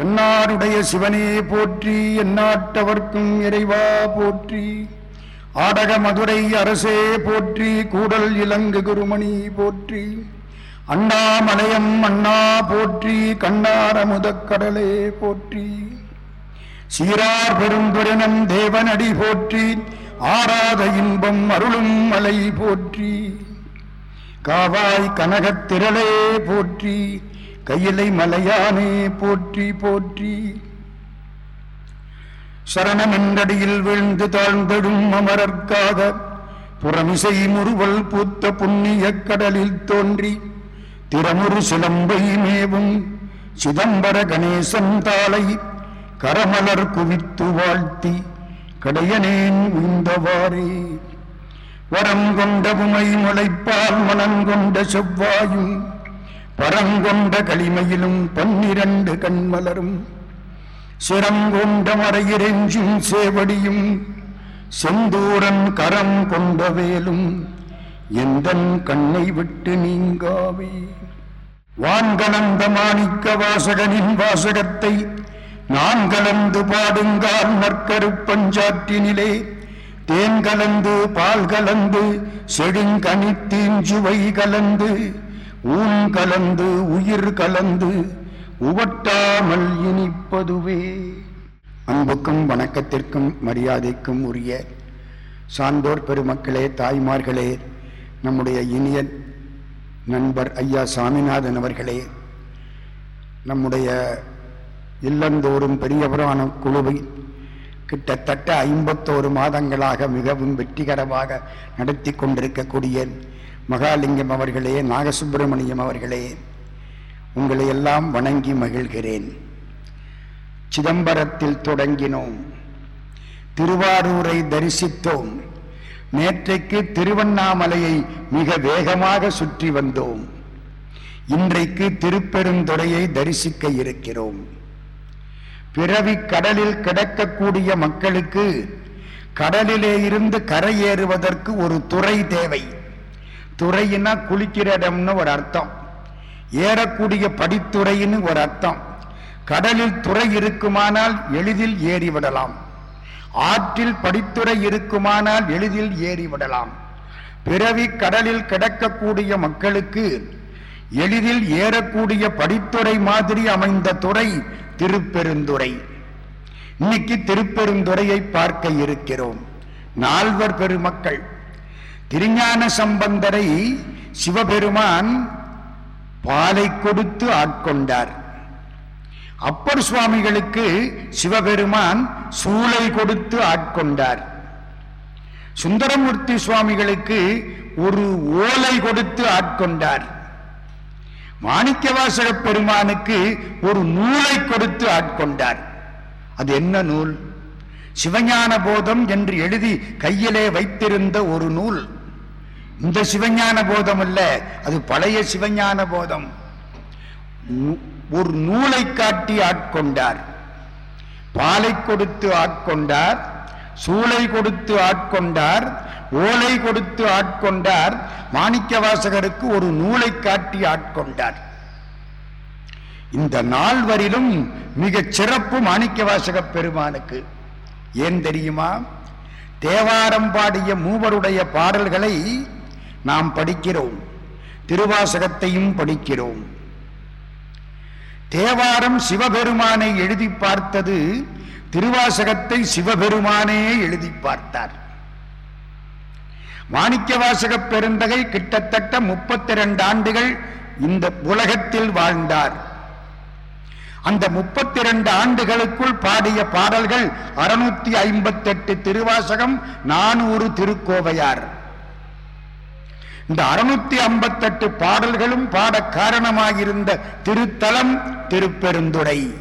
தென்னாடுடைய சிவனே போற்றி எந்நாட்டவர்க்கும் இறைவா போற்றி. ஆடக மதுரை அரசே போற்றி கூடல் இலங்கு குருமணி போற்றி. அண்ணாமலையம் அண்ணா போற்றி கண்ணாரமுதக் கடலே போற்றி. சீரார் பெருந்துரணம் தேவனடி போற்றி ஆராத இன்பம் அருளும் மலை போற்றி. காவாய் கனகத் திரளே போற்றி கையிலை மலையானே போற்றி போற்றி. சரணமென்றடியில் வீழ்ந்து தாழ்ந்தடும் அமரர்க்காக புறமிசை முறுவல் பூத்த புண்ணியக் கடலில் தோன்றி திறமுறு சிலம்பை மேவும் சிதம்பர கணேசன் தாளை கரமலர் குவித்து வாழ்த்தி கடையனேன் உய்ந்தவாறே. வரம் கொண்ட உமை முளைப்பால் மனங்கொண்ட செவ்வாயும் பரங்கொண்ட களிமையிலும் பன்னிரண்டு கண்மலரும் சிரங்கொண்ட மறையிறைஞ்சும் சேவடியும் செந்தூரன் கரம் கொண்ட வேலும் எந்தன் கண்ணை விட்டு நீங்காவே? வான்கலந்த மாணிக்க வாசகனின் வாசகத்தை நான் கலந்து பாடுங்கால் நற்கருப்பஞ்சாற்றினிலே தேன் கலந்து பால் கலந்து செடுங்கனித்தீஞ்சுவை கலந்து ஊன் கலந்து உயிர் கலந்து உவட்டாமல் இனிப்பதுவே. அன்புக்கும் வணக்கத்திற்கும் மரியாதைக்கும் உரிய சான்றோர் பெருமக்களே தாய்மார்களே நம்முடைய இனிய நண்பர் ஐயா சாமிநாதன் அவர்களே நம்முடைய இல்லந்தோறும் பெரியவரான குழுவை கிட்டத்தட்ட ஐம்பத்தோரு மாதங்களாக மிகவும் வெற்றிகரமாக நடத்தி கொண்டிருக்கக்கூடிய மகாலிங்கம் அவர்களே நாகசுப்பிரமணியம் அவர்களே உங்களை எல்லாம் வணங்கி மகிழ்கிறேன். சிதம்பரத்தில் தொடங்கினோம் திருவாரூரை தரிசித்தோம் நேற்றைக்கு திருவண்ணாமலையை மிக வேகமாக சுற்றி வந்தோம். இன்றைக்கு திருப்பெருந்துறையை தரிசிக்க இருக்கிறோம். பிறவி கடலில் கிடக்கக்கூடிய மக்களுக்கு கடலிலே இருந்து கரையேறுவதற்கு ஒரு துறை தேவை. துறையினா குளிக்கிற இடம்னு ஒரு அர்த்தம். ஏறக்கூடிய படித்துறைன்னு ஒரு அர்த்தம். கடலில் துறை இருக்குமானால் எளிதில் ஏறிவிடலாம். ஆற்றில் படித்துறை இருக்குமானால் எளிதில் ஏறிவிடலாம். பிறவி கடலில் கிடக்கக்கூடிய மக்களுக்கு எளிதில் ஏறக்கூடிய படித்துறை மாதிரி அமைந்த துறை திருப்பெருந்துறை. இன்னைக்கு திருப்பெருந்துறையை பார்க்க இருக்கிறோம். நால்வர் பெருமக்கள். திருஞான சம்பந்தரை சிவபெருமான் பாலை கொடுத்து ஆட்கொண்டார். அப்பர் சுவாமிகளுக்கு சிவபெருமான் சூளை கொடுத்து ஆட்கொண்டார். சுந்தரமூர்த்தி சுவாமிகளுக்கு ஒரு ஓலை கொடுத்து ஆட்கொண்டார். மாணிக்கவாசக பெருமானுக்கு ஒரு நூலை கொடுத்து ஆட்கொண்டார். அது என்ன நூல்? சிவஞான போதம் என்று எழுதி கையிலே வைத்திருந்த ஒரு நூல். இந்த சிவஞான போதம் அல்ல அது பழைய சிவஞான போதம். ஒரு நூலை காட்டி ஆட்கொண்டார். பாலை கொடுத்து ஆட்கொண்டார் சூளை கொடுத்து ஆட்கொண்டார் ஓலை கொடுத்து ஆட்கொண்டார் மாணிக்கவாசகருக்கு ஒரு நூலை காட்டி ஆட்கொண்டார். இந்த நால்வரிலும் மிகச் சிறப்பு மாணிக்கவாசக பெருமானுக்கு. ஏன் தெரியுமா? தேவாரம் பாடிய மூவருடைய பாடல்களை நாம் படிக்கிறோம். திருவாசகத்தையும் படிக்கிறோம். தேவாரம் சிவபெருமானை எழுதி பார்த்தது திருவாசகத்தை சிவபெருமானே எழுதி பார்த்தார். மாணிக்கவாசக பெருந்தகை கிட்டத்தட்ட முப்பத்தி ரெண்டு ஆண்டுகள் இந்த உலகத்தில் வாழ்ந்தார். அந்த முப்பத்தி ரெண்டு ஆண்டுகளுக்குள் பாடிய பாடல்கள் அறுநூத்தி ஐம்பத்தெட்டு திருவாசகம் நானூறு திருக்கோவையார். இந்த அறுநூத்தி ஐம்பத்தெட்டு பாடல்களும் பாட காரணமாகியிருந்த திருத்தலம் திருப்பெருந்துறை.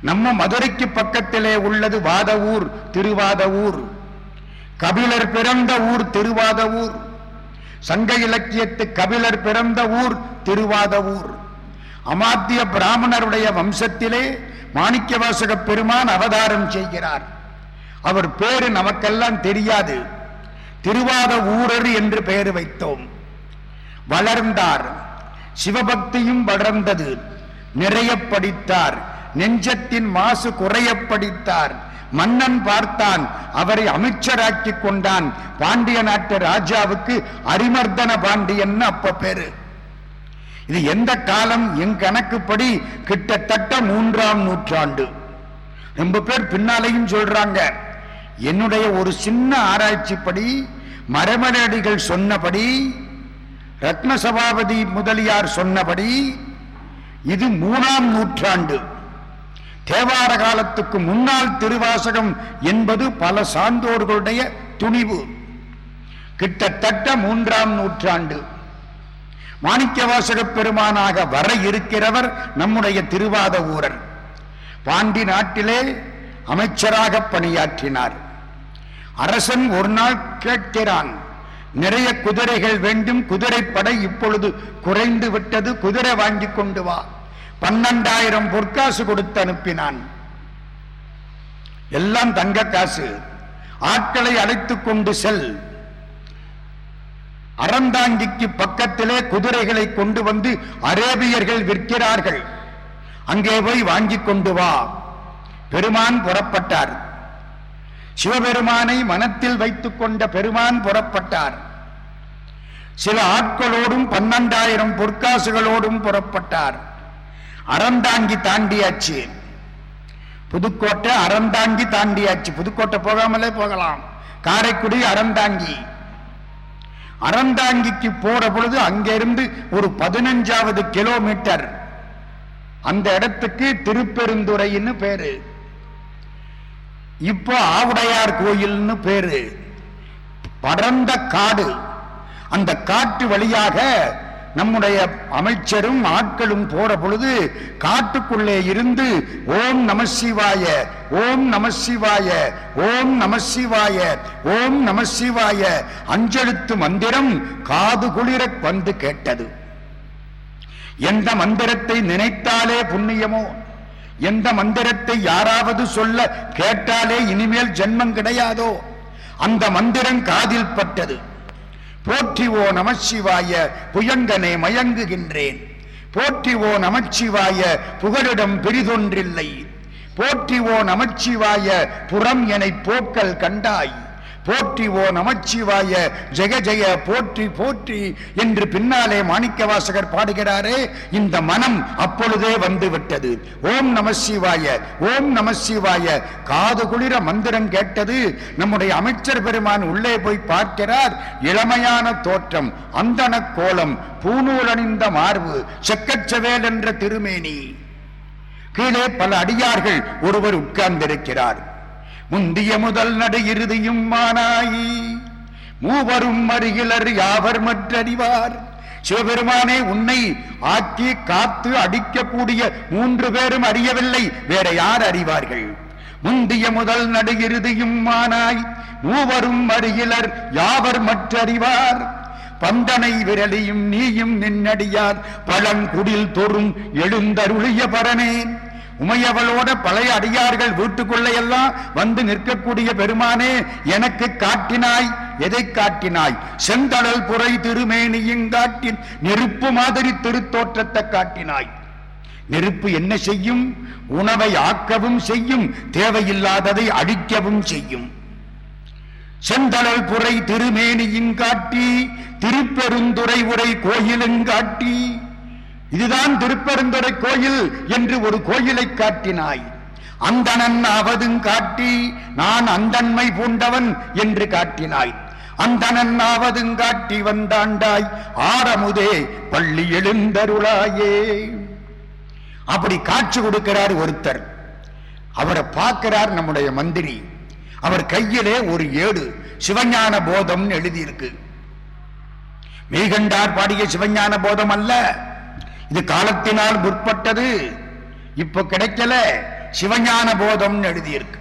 நம்ம மதுரைக்கு பக்கத்திலே உள்ளது வாதவூர் திருவாதவூர். கபிலர் பிறந்த ஊர் திருவாதவூர். சங்க இலக்கியத்து கபிலர் பிறந்த ஊர் திருவாதவூர். அமாத்திய பிராமணருடைய வம்சத்திலே மாணிக்கவாசக பெருமான் அவதாரம் செய்கிறார். அவர் பேரு நமக்கெல்லாம் தெரியாது. திருவாத ஊரர் என்று பெயர் வைத்தோம். வளர்ந்தார். சிவபக்தியும் வளர்ந்தது. நிறைய படித்தார். நெஞ்சத்தின் மாசு குறைய படித்தார். மன்னன் பார்த்தான். அவரை அமைச்சராக்கி கொண்டான். பாண்டிய நாட்டு ராஜாவுக்கு அரிமர்தன பாண்டியன் அப்ப பேரு. இது எந்த காலம்? என் கணக்குப்படி கிட்டத்தட்ட மூன்றாம் நூற்றாண்டு. ரொம்ப பேர் பின்னாலையும் சொல்றாங்க. என்னுடைய ஒரு சின்ன ஆராய்ச்சிப்படி மரமரடிகள் சொன்னபடி ரத்ன சபாபதி முதலியார் சொன்னபடி இது மூணாம் நூற்றாண்டு. தேவார காலத்துக்கு முன்னால் திருவாசகம் என்பது பல சான்றோர்களுடைய துணிவு. கிட்டத்தட்ட மூன்றாம் நூற்றாண்டு. மாணிக்கவாசகப் பெருமானாக வர இருக்கிறவர் நம்முடைய திருவாத ஊரர். பாண்டி நாட்டிலே அமைச்சராக பணியாற்றினார். அரசன் ஒரு நாள் கேட்கிறான் நிறைய குதிரைகள் வேண்டும் குதிரைப்படை இப்பொழுது குறைந்து விட்டது குதிரை வாங்கி கொண்டு வா. பன்னெண்டாயிரம் பொற்காசு கொடுத்து அனுப்பினான். எல்லாம் தங்க காசு. ஆட்களை அழைத்துக் கொண்டு செல். அறந்தாங்கிக்கு பக்கத்திலே குதிரைகளை கொண்டு வந்து அரேபியர்கள் விற்கிறார்கள். அங்கே போய் வாங்கி கொண்டு வா. பெருமான் புறப்பட்டார். சிவபெருமானை மனத்தில் வைத்துக் கொண்ட பெருமான் புறப்பட்டார். சில ஆட்களோடும் பன்னெண்டாயிரம் பொற்காசுகளோடும் புறப்பட்டார். அறந்தாங்கி தாண்டியாச்சு. புதுக்கோட்டை அறந்தாங்கி தாண்டியாச்சு. புதுக்கோட்டை போகாமலே போகலாம். காரைக்குடி அறந்தாங்கி அறந்தாங்கிக்கு போற பொழுது அங்கிருந்து ஒரு பதினஞ்சாவது கிலோமீட்டர். அந்த இடத்துக்கு திருப்பெருந்துறைன்னு பேரு. இப்போ ஆவுடையார் கோயில்னு பேரு. படர்ந்த காடு. அந்த காட்டு வழியாக நம்முடைய அமைச்சரும் ஆட்களும் போற பொழுது காட்டுக்குள்ளே இருந்து ஓம் நம சிவாய ஓம் நம சிவாய ஓம் நம சிவாய ஓம் நம சிவாய அஞ்செழுத்து மந்திரம் காது குளிர வந்து கேட்டது. எந்த மந்திரத்தை நினைத்தாலே புண்ணியமோ எந்த மந்திரத்தை யாராவது சொல்ல கேட்டாலே இனிமேல் ஜென்மம் கிடையாதோ? அந்த மந்திரம் காதில் பட்டது. போற்றிவோ நமச்சிவாய புயங்கனே மயங்குகின்றேன். போற்றிவோ நமச்சிவாய புகழிடம் பெரிதொன்றில்லை. போற்றிவோ நமச்சிவாய புறம் எனை போக்கல் கண்டாய். போற்றிவோ நமச்சிவாய. ஜெய ஜெய போற்றி போற்றி என்று பின்னாலே மாணிக்கவாசகர் பாடுகிறாரே இந்த மனம் அப்பொழுதே வந்து விட்டது ஓம் நம சிவாய ஓம் நம சிவாய காது குளிர மந்திரம் கேட்டது. நம்முடைய அமைச்சர் பெருமான் உள்ளே போய் பார்க்கிறார். இளமையான தோற்றம் அந்தன கோலம் பூநூல் அணிந்த மார்பு செக்கச்சவேல் என்ற திருமேனி. கீழே பல அடியார்கள் ஒருவர் உட்கார்ந்திருக்கிறார். முந்திய முதல் நடு இறுதியும் மானாயி. மூவரும் அருகிலர் யாவர் மற்றறிவார்? சிவபெருமானே உன்னை ஆக்கி காத்து அடிக்கக்கூடிய மூன்று பேரும் அறியவில்லை. வேற யார் அறிவார்கள்? முந்திய முதல் நடு இறுதியும் மானாய். மூவரும் அருகிலர் யாவர் மற்றறிவார்? பந்தனை விரலியும் நீயும் நின்னடியார். பழங்குடில் தொறும் எழுந்தருளிய பரனேன் உமையவளோட பழைய அடியார்கள் வீட்டுக்குள்ள எல்லாம் வந்து நிற்கக்கூடிய பெருமானே எனக்கு காட்டினாய். எதை காட்டினாய்? செந்தழல் புரை திருமேனியும் காட்டின் நெருப்பு மாதிரி திருத்தோற்றத்தை காட்டினாய். நெருப்பு என்ன செய்யும்? உணவை ஆக்கவும் செய்யும் தேவையில்லாததை அழிக்கவும் செய்யும். செந்தழல் புரை திருமேனியும் காட்டி திருப்பெருந்துறை உரை கோயிலும் காட்டி இதுதான் திருப்பெருந்துறை கோயில் என்று ஒரு கோயிலை காட்டினாய். அந்தணன் அவதும் காட்டி நான் அந்தன்மை பூண்டவன் என்று காட்டினாய். அந்தணன் ஆவதும் காட்டி வந்தாண்டாய் ஆரமுதே பள்ளி எழுந்தருளாயே. அப்படி காட்சி கொடுக்கிறார் ஒருத்தர். அவரை பார்க்கிறார் நம்முடைய மந்திரி. அவர் கையிலே ஒரு ஏடு சிவஞான போதம் எழுதியிருக்கு. மெய்கண்டார் பாடிய சிவஞான போதம் அல்ல. இது காலத்தினால் முற்பட்டது. இப்ப கிடைக்கல. சிவஞான போதம் எழுதியிருக்கு.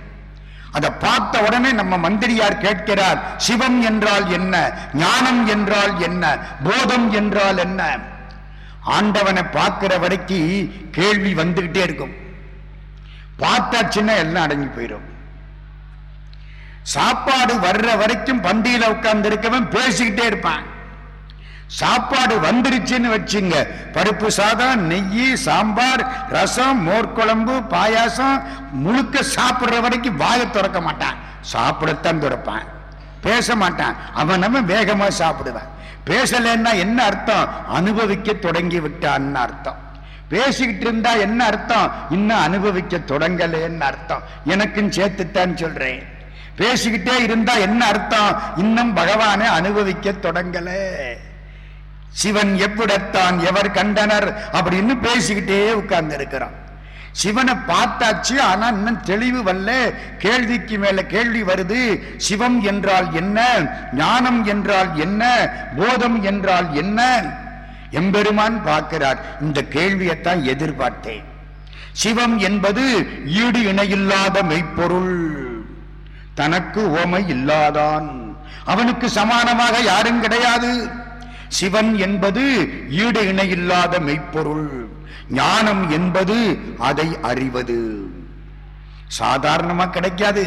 அதை பார்த்த உடனே நம்ம மந்திரியார் கேட்கிறார் சிவம் என்றால் என்ன? ஞானம் என்றால் என்ன? போதம் என்றால் என்ன? ஆண்டவனை பார்க்கிற வரைக்கும் கேள்வி வந்துகிட்டே இருக்கும். பார்த்தாச்சுன்னா எல்லாம் அடங்கி போயிடும் சாப்பாடு வர்ற வரைக்கும் பந்தியில உட்கார்ந்து இருக்கவன் பேசிக்கிட்டே இருப்பான். சாப்பாடு வந்துருச்சுன்னு வச்சுங்க. பருப்பு சாதம் நெய் சாம்பார் ரசம் மோர்க்குழம்பு பாயாசம் முழுக்க சாப்பிடுற வரைக்கும் வாயை திறக்க மாட்டான். சாப்பிடத்தான் திறப்பான். பேச மாட்டான். அவன் நம்ம வேகமா சாப்பிடுவான். பேசலன்னா என்ன அர்த்தம்? அனுபவிக்க தொடங்கி விட்டான்னு அர்த்தம். பேசிக்கிட்டு இருந்தா என்ன அர்த்தம்? இன்னும் அனுபவிக்க தொடங்கலேன்னு அர்த்தம். எனக்கும் சேர்த்துத்தான் சொல்றேன். பேசிக்கிட்டே இருந்தா என்ன அர்த்தம்? இன்னும் பகவானை அனுபவிக்க தொடங்கல. சிவன் எவ்விடத்தான் எவர் கண்டனர் அப்படின்னு பேசிக்கிட்டே உட்கார்ந்து இருக்கிறான் சிவனை பார்த்தாச்சு ஆனா இன்னும் தெளிவு வல்ல கேள்விக்கு மேல கேள்வி வருது சிவம் என்றால் என்ன ஞானம் என்றால் என்ன போதம் என்றால் என்ன? எம்பெருமான் பார்க்கிறார் இந்த கேள்வியைத்தான் எதிர்பார்த்தேன். சிவம் என்பது ஈடு இணையில்லாத மெய்ப்பொருள். தனக்கு ஓமை இல்லாதான். அவனுக்கு சமானமாக யாரும் கிடையாது. சிவன் என்பது ஈடு இணையில்லாத மெய்ப்பொருள். ஞானம் என்பது அதை அறிவது. சாதாரணமா கிடைக்காது.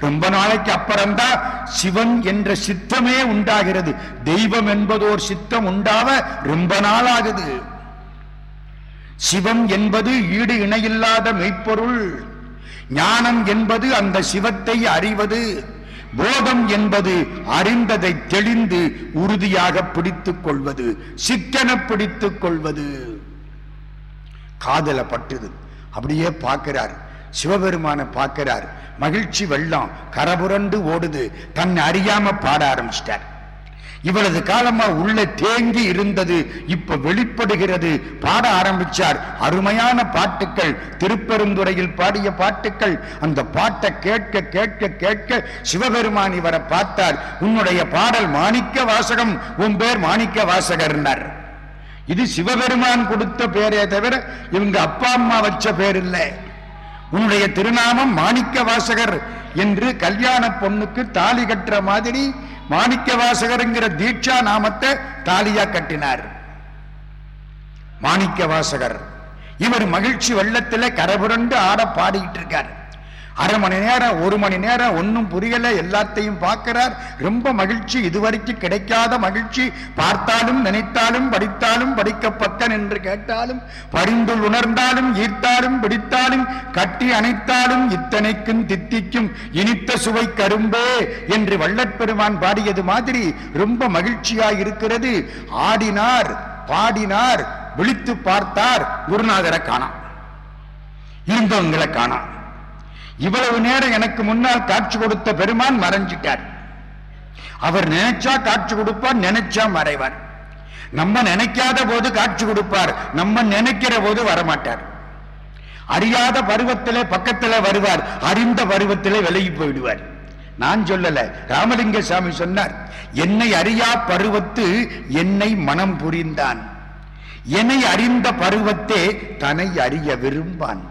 ரொம்ப நாளைக்கு அப்புறம்தான் சிவன் என்ற சித்தமே உண்டாகிறது. தெய்வம் என்பதோர் சித்தம் உண்டாவ ரொம்ப நாள் ஆகுது சிவம் என்பது ஈடு இணையில்லாத மெய்ப்பொருள். ஞானம் என்பது அந்த சிவத்தை அறிவது. போதம் என்பது அறிந்ததை தெளிந்து உறுதியாக பிடித்துக் கொள்வது சிக்கன பிடித்துக் கொள்வது. காதல பட்டுது அப்படியே பார்க்கிறார். சிவபெருமான பார்க்கிறார். மகிழ்ச்சி வெள்ளம் கரபுரண்டு ஓடுது. தன்னை அறியாம பாட ஆரம்பிச்சிட்டார். இவ்வளவு காலமா உள்ள தேங்கி இருந்தது இப்ப வெளிப்படுகிறது. பாட ஆரம்பிச்சார். அருமையான பாட்டுக்கள். திருப்பெருந்துறையில் பாடிய பாட்டுக்கள். அந்த பாட்டை கேட்க கேட்க கேட்க சிவபெருமான் இவரை பார்த்தார். உன்னுடைய பாடல் மாணிக்க வாசகம். உன் பேர் மாணிக்க வாசகர்னார். இது சிவபெருமான் கொடுத்த பேரே தவிர இவங்க அப்பா அம்மா வச்ச பேர் இல்லை உன்னுடைய திருநாமம் மாணிக்க வாசகர் என்று கல்யாண பொண்ணுக்கு தாலி கட்டுற மாதிரி மாணிக்க வாசகர்ங்கிற தீட்சா நாமத்தை தாலியா கட்டினார். மாணிக்க வாசகர் இவர் மகிழ்ச்சி வெள்ளத்தில் கரபுரண்டு ஆட பாடிக்கிட்டு இருக்கார். அரை மணி நேரம் ஒரு மணி நேரம் ஒன்னும் புரியல எல்லாத்தையும் பார்க்கிறார். ரொம்ப மகிழ்ச்சி இதுவரைக்கும் கிடைக்காத மகிழ்ச்சி. பார்த்தாலும் நினைத்தாலும் படித்தாலும் படிக்கப்பட்டன் என்று கேட்டாலும் பரிந்துள் உணர்ந்தாலும் ஈர்த்தாலும் பிடித்தாலும் கட்டி அணைத்தாலும் இத்தனைக்கும் தித்திக்கும் இனித்த சுவை கரும்பே என்று வள்ளற்பெருமான் பாடியது மாதிரி ரொம்ப மகிழ்ச்சியாய் இருக்கிறது ஆடினார் பாடினார் விழித்து பார்த்தார் குருநாதரை காணாம். இருந்தவங்களை காணாம். இவ்வளவு நேரம் எனக்கு முன்னால் காட்சி கொடுத்த பெருமான் மறைஞ்சிட்டார். அவர் நினைச்சா காட்சி கொடுப்பார் நினைச்சா மறைவார். நம்ம நினைக்காத போது காட்சி கொடுப்பார் நம்ம நினைக்கிற போது வரமாட்டார். அறியாத பருவத்திலே பக்கத்திலே வருவார் அறிந்த பருவத்திலே விலகி போயிடுவார். நான் சொல்லல ராமலிங்க சாமி சொன்னார் என்னை அறியா பருவத்து என்னை மனம் புரிந்தான். என்னை அறிந்த பருவத்தே தன்னை அறிய விரும்பான்.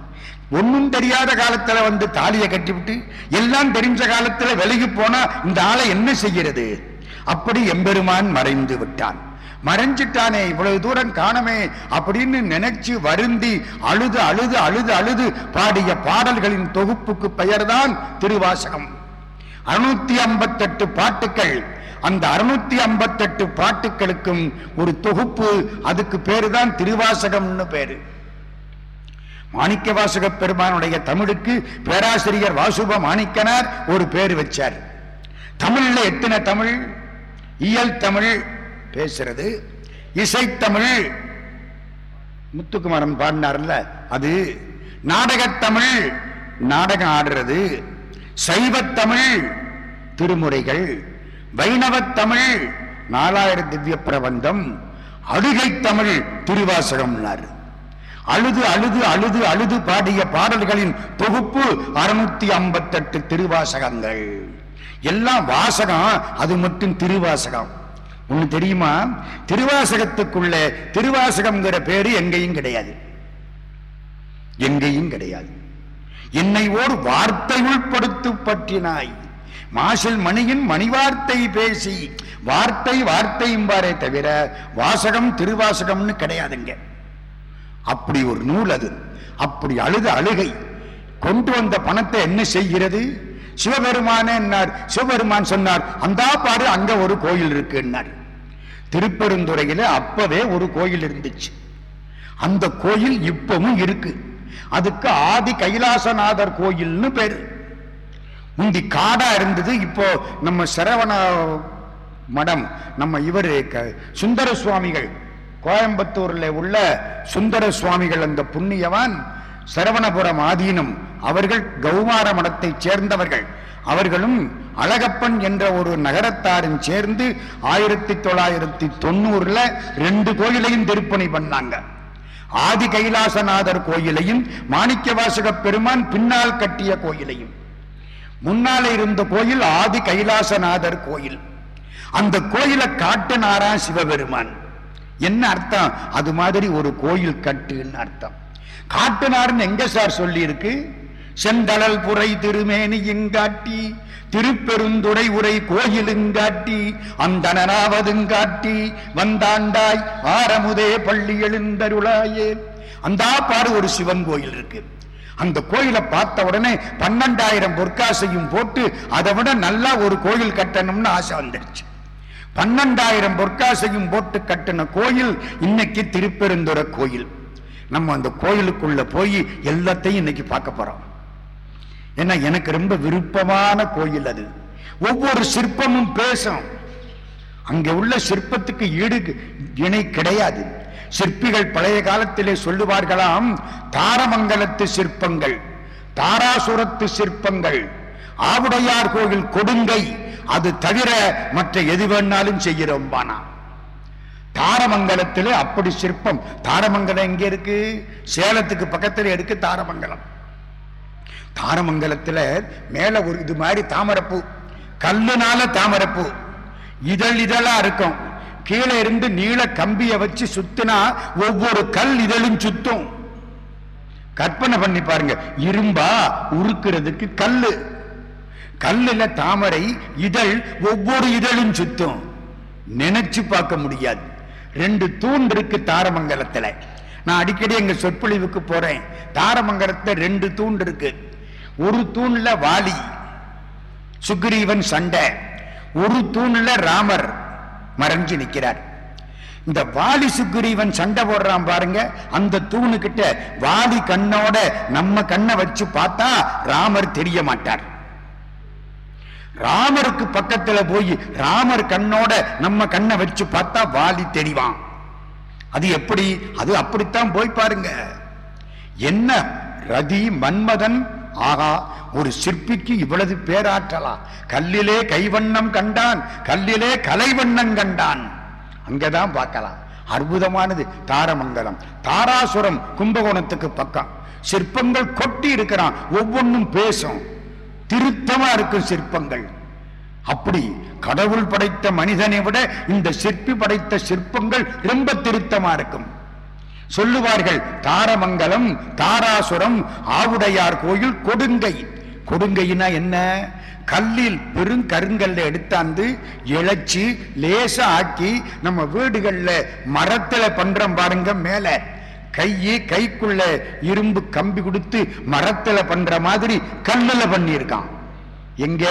ஒன்னும் தெரியாத காலத்துல வந்து தாலியை கட்டிவிட்டு எல்லாம் தெரிஞ்ச காலத்துல விலகி போனா இந்த ஆளை என்ன செய்கிறது? அப்படி எம்பெருமான் மறைந்து விட்டான். மறைஞ்சிட்டானே இவ்வளவு தூரம் காணமே அப்படின்னு நினைச்சு வருந்தி அழுது அழுது அழுது அழுது பாடிய பாடல்களின் தொகுப்புக்கு பெயர்தான் திருவாசகம். அறுநூத்தி ஐம்பத்தெட்டு பாட்டுக்கள். அந்த அறுநூத்தி ஐம்பத்தெட்டு பாட்டுக்களுக்கும் ஒரு தொகுப்பு அதுக்கு பேரு தான் திருவாசகம்னு பேரு. மாணிக்க வாசக பெருமானுடைய தமிழுக்கு பேராசிரியர் வாசுப மாணிக்கனார் ஒரு பேர் வச்சார். தமிழ்ல எத்தனை தமிழ்? இயல் தமிழ் பேசுறது. இசைத்தமிழ். முத்துக்குமாரன் பாடினார்ல அது நாடகத்தமிழ் நாடகம் ஆடுறது. சைவத்தமிழ் திருமுறைகள். வைணவத்தமிழ் நாலாயிரம் திவ்ய பிரபந்தம். அடுகை தமிழ் திருவாசகம்னாரு. அழுது அழுது அழுது அழுது பாடிய பாடல்களின் தொகுப்பு அறுநூத்தி ஐம்பத்தெட்டு திருவாசகங்கள். எல்லாம் வாசகம் அது மட்டும் திருவாசகம். ஒண்ணு தெரியுமா? திருவாசகத்துக்குள்ள திருவாசகம்ங்கிற பேரு எங்கேயும் கிடையாது. எங்கேயும் கிடையாது. என்னை ஓர் வார்த்தை உள்படுத்து பற்றினாய். மாசில் மணியின் மணிவார்த்தை பேசி வார்த்தை வார்த்தையும்பாரே தவிர வாசகம் திருவாசகம்னு கிடையாதுங்க. அப்படி ஒரு நூல் அது. அப்படி அழுத அழுகை. கொண்டு வந்த பணத்தை என்ன செய்கிறது? சிவபெருமானே என்னார்? சிவபெருமான் சொன்னார் அந்த பாடு அங்க ஒரு கோயில் இருக்குன்னார் திருப்பெருந்துறையில அப்பவே ஒரு கோயில் இருந்துச்சு. அந்த கோயில் இப்பவும் இருக்கு. அதுக்கு ஆதி கைலாசநாதர் கோயில்னு பேரு. முந்தி காடா இருந்தது இப்போ நம்ம சரவண மடம் நம்ம இவர் சுந்தர சுவாமிகள் கோயம்புத்தூர்ல உள்ள சுந்தர சுவாமிகள் அந்த புண்ணியவான் சரவணபுரம் ஆதீனம். அவர்கள் கௌமார மடத்தைச் சேர்ந்தவர்கள். அவர்களும் அழகப்பன் என்ற ஒரு நகரத்தாரும் சேர்ந்து ஆயிரத்தி தொள்ளாயிரத்தி தொண்ணூறுல ரெண்டு கோயிலையும் திருப்பணி பண்ணாங்க. ஆதி கைலாசநாதர் கோயிலையும் மாணிக்கவாசக பெருமான் பின்னால் கட்டிய கோயிலையும். முன்னால இருந்த கோயில் ஆதி கைலாசநாதர் கோயில். அந்த கோயிலை காட்டுனாரா சிவபெருமான். என்ன அர்த்தம்? அது மாதிரி ஒரு கோயில் கட்டுன்னு அர்த்தம். காட்டுனார்னு எங்க சார் சொல்லியிருக்கு? செந்தளல் புரை திருமேனியுங்காட்டி திருப்பெருந்துறை உரை கோயிலுங்காட்டி அந்தனாவதுங்காட்டி வந்தாண்டாய் ஆரமுதே பள்ளி எழுந்தருளாயே. அந்தா பாரு ஒரு சிவன் கோயில் இருக்கு. அந்த கோயிலை பார்த்த உடனே பன்னெண்டாயிரம் பொற்காசையும் போட்டு அதை விட நல்லா ஒரு கோயில் கட்டணும்னு ஆசை வந்துடுச்சு. பன்னெண்டாயிரம் பொற்காசையும் போட்டு கட்டின கோயில் இன்னைக்கு திருப்பெருந்துறை கோயில். நம்ம அந்த கோயிலுக்குள்ள போய் எல்லாத்தையும் இன்னைக்கு பார்க்க போறோம். ஏன்னா எனக்கு ரொம்ப விருப்பமான கோயில் அது. ஒவ்வொரு சிற்பமும் பேசும். அங்க உள்ள சிற்பத்துக்கு ஈடு இணை கிடையாது. சிற்பிகள் பழைய காலத்திலே சொல்லுவார்களாம் தாரமங்கலத்து சிற்பங்கள் தாராசுரத்து சிற்பங்கள் ஆவுடையார் கோயில் கொடுங்கை. அது தவிர மற்ற எது வேணாலும் செய்கிறோம் பானா. தாரமங்கலத்தில் அப்படி சிற்பம். தாரமங்கலம் எங்க இருக்கு? சேலத்துக்கு பக்கத்தில் இருக்கு தாரமங்கலம். தாரமங்கலத்தில் மேல ஒரு இது மாதிரி தாமரைப்பூ. கல்லுனால தாமரைப்பூ. இதழ் இதழா இருக்கும். கீழே இருந்து நீள கம்பிய வச்சு சுத்தினா ஒவ்வொரு கல் இதழும் சுத்தும். கற்பனை பண்ணி பாருங்க. இரும்பா உருக்குறதுக்கு கல்லு. கல்லுல தாமரை இதழ் ஒவ்வொரு இதழும் சுத்தும். நினைச்சு பார்க்க முடியாது. ரெண்டு தூண் இருக்கு தாரமங்கலத்துல. நான் அடிக்கடி எங்க சொற்பொழிவுக்கு போறேன். தாரமங்கலத்துல ரெண்டு தூண் இருக்கு. ஒரு தூண்ல வாலி சுக்ரீவன் சண்டை. ஒரு தூண்ல ராமர் மறைஞ்சு நிற்கிறார் இந்த வாலி சுக்ரீவன் சண்டை போடுறான் பாருங்க. அந்த தூணு கிட்ட வாலி கண்ணோட நம்ம கண்ணை வச்சு பார்த்தா ராமர் தெரிய மாட்டார். ராமருக்கு பக்கத்துல போய் ராமர் கண்ணோட நம்ம கண்ணை வச்சு பார்த்தா வாலி தெரிவான் அது எப்படி? அது அப்படித்தான் போய் பாருங்க. என்ன? ரதி மன்மதன்? ஆகா ஒரு சிற்பிக்கு இவ்வளவு பேராற்றலா? கல்லிலே கைவண்ணம் கண்டான் கல்லிலே கலைவண்ணம் கண்டான். அங்கதான் பார்க்கலாம். அற்புதமானது தாரமங்கலம். தாராசுரம் கும்பகோணத்துக்கு பக்கம். சிற்பங்கள் கொட்டி இருக்கிறான். ஒவ்வொன்றும் பேசும். திருத்தமா இருக்கும் சிற்பங்கள். அப்படி கடவுள் படைத்த மனிதனை விட இந்த சிற்பி படைத்த சிற்பங்கள் ரொம்ப திருத்தமா இருக்கும். சொல்லுவார்கள் தாரமங்கலம் தாராசுரம் ஆவுடையார் கோயில் கொடுங்கை. கொடுங்கைனா என்ன? கல்லில் பெருங்கருங்கல்ல எடுத்தாந்து இழைச்சி லேசா ஆக்கி நம்ம வீடுகள்ல மரத்துல பண்றோம் பாருங்க மேலே. கையை கைக்குள்ள இரும்பு கம்பி கொடுத்து மரத்துல பண்ற மாதிரி கல்லுல பண்ணியிருக்கான். எங்க?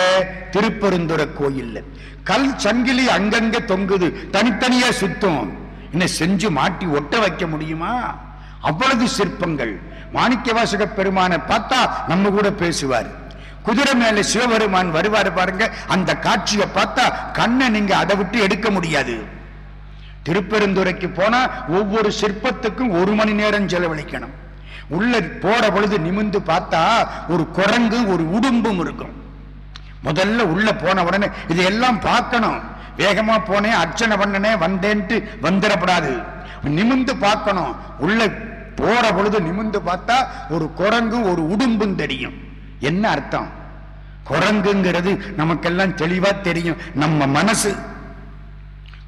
திருப்பெருந்துறை கோயில்ல. கல் சங்கிலி அங்கங்க தொங்குது. தனித்தனியா சுத்தம். என்ன செஞ்சு மாட்டி ஒட்ட வைக்க முடியுமா? அவ்வளவு சிற்பங்கள். மாணிக்கவாசக பெருமானை பார்த்தா நம்ம கூட பேசுவார். குதிரை மேல சிவபெருமான் வருவாரு பாருங்க. அந்த காட்சியை பார்த்தா கண்ணை நீங்க அதை விட்டு எடுக்க முடியாது. திருப்பெருந்துறைக்கு போனா ஒவ்வொரு சிற்பத்துக்கும் ஒரு மணி நேரம் செலவழிக்கணும். உள்ள போற பொழுது நிமிந்து பார்த்தா ஒரு குரங்கு ஒரு உடும்பும் இருக்கும். முதல்ல உள்ள போன உடனே இதையெல்லாம் பார்க்கணும். வேகமா போனேன் அர்ச்சனை பண்ணனே வந்தேன்ட்டு வந்துடப்படாது. நிமிந்து பார்க்கணும். உள்ள போற பொழுது நிமிந்து பார்த்தா ஒரு குரங்கு ஒரு உடும்பும் தெரியும். என்ன அர்த்தம்? குரங்குங்கிறது நமக்கெல்லாம் தெளிவா தெரியும். நம்ம மனசு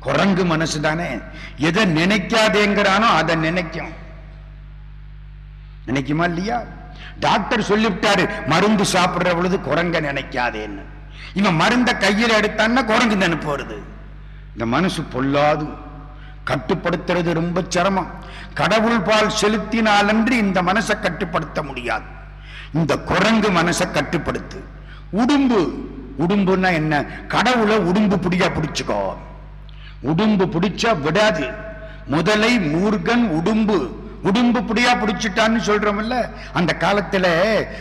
குரங்கு மனசு தானே? எதை நினைக்காதேங்கிறானோ அதை நினைக்கும். நினைக்குமா இல்லையா? டாக்டர் சொல்லிவிட்டாரு மருந்து சாப்பிடுற பொழுது குரங்க நினைக்காதேன்னு. இவன் மருந்த கையில் எடுத்தான்னா குரங்கு நினைப்பு வருது இந்த மனசு பொல்லாது. கட்டுப்படுத்துறது ரொம்ப சிரமம். கடவுள் பால் செலுத்தினாலன்றி இந்த மனசை கட்டுப்படுத்த முடியாது. இந்த குரங்கு மனசை கட்டுப்படுத்து. உடும்பு. உடும்புன்னா என்ன? கடவுளை உடும்பு பிடியா பிடிச்சுக்கோ. உடும்பு பிடிச்சா விடாது. முதலை மூர்கன் உடும்பு. உடும்பு புடியா பிடிச்சிட்டான்னு சொல்றோம்ல அந்த காலத்துல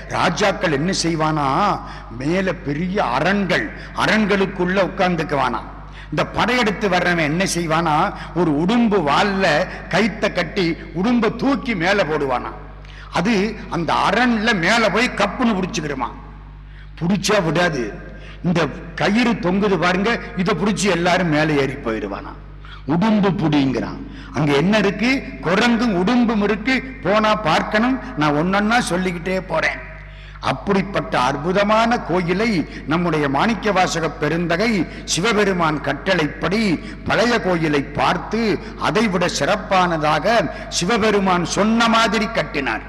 ராஜாக்கள் என்ன செய்வானா? மேல பெரிய அரண்கள் அரண்களுக்குள்ள உட்கார்ந்துக்குவானா. இந்த படையெடுத்து வர்றவன் என்ன செய்வானா? ஒரு உடும்பு வால்ல கைத்த கட்டி உடும்ப தூக்கி மேல போடுவானா. அது அந்த அரண்ல மேல போய் கப்புன்னு பிடிச்சுக்கிடுமா பிடிச்சா விடாது. இந்த கயிறு தொங்குது பாருங்க இதை பிடிச்சி எல்லாரும் மேலே ஏறி போயிடுவானா? உடும்பு புடிங்கிறான். அங்க என்ன இருக்கு? குரங்கும் உடும்பும் இருக்கு. போனா பார்க்கணும். நான் ஒன்னொன்னா சொல்லிக்கிட்டே போறேன். அப்படிப்பட்ட அற்புதமான கோயிலை நம்முடைய மாணிக்க வாசக பெருந்தகை சிவபெருமான் கட்டளைப்படி பழைய கோயிலை பார்த்து அதைவிட சிறப்பானதாக சிவபெருமான் சொன்ன மாதிரி கட்டினார்.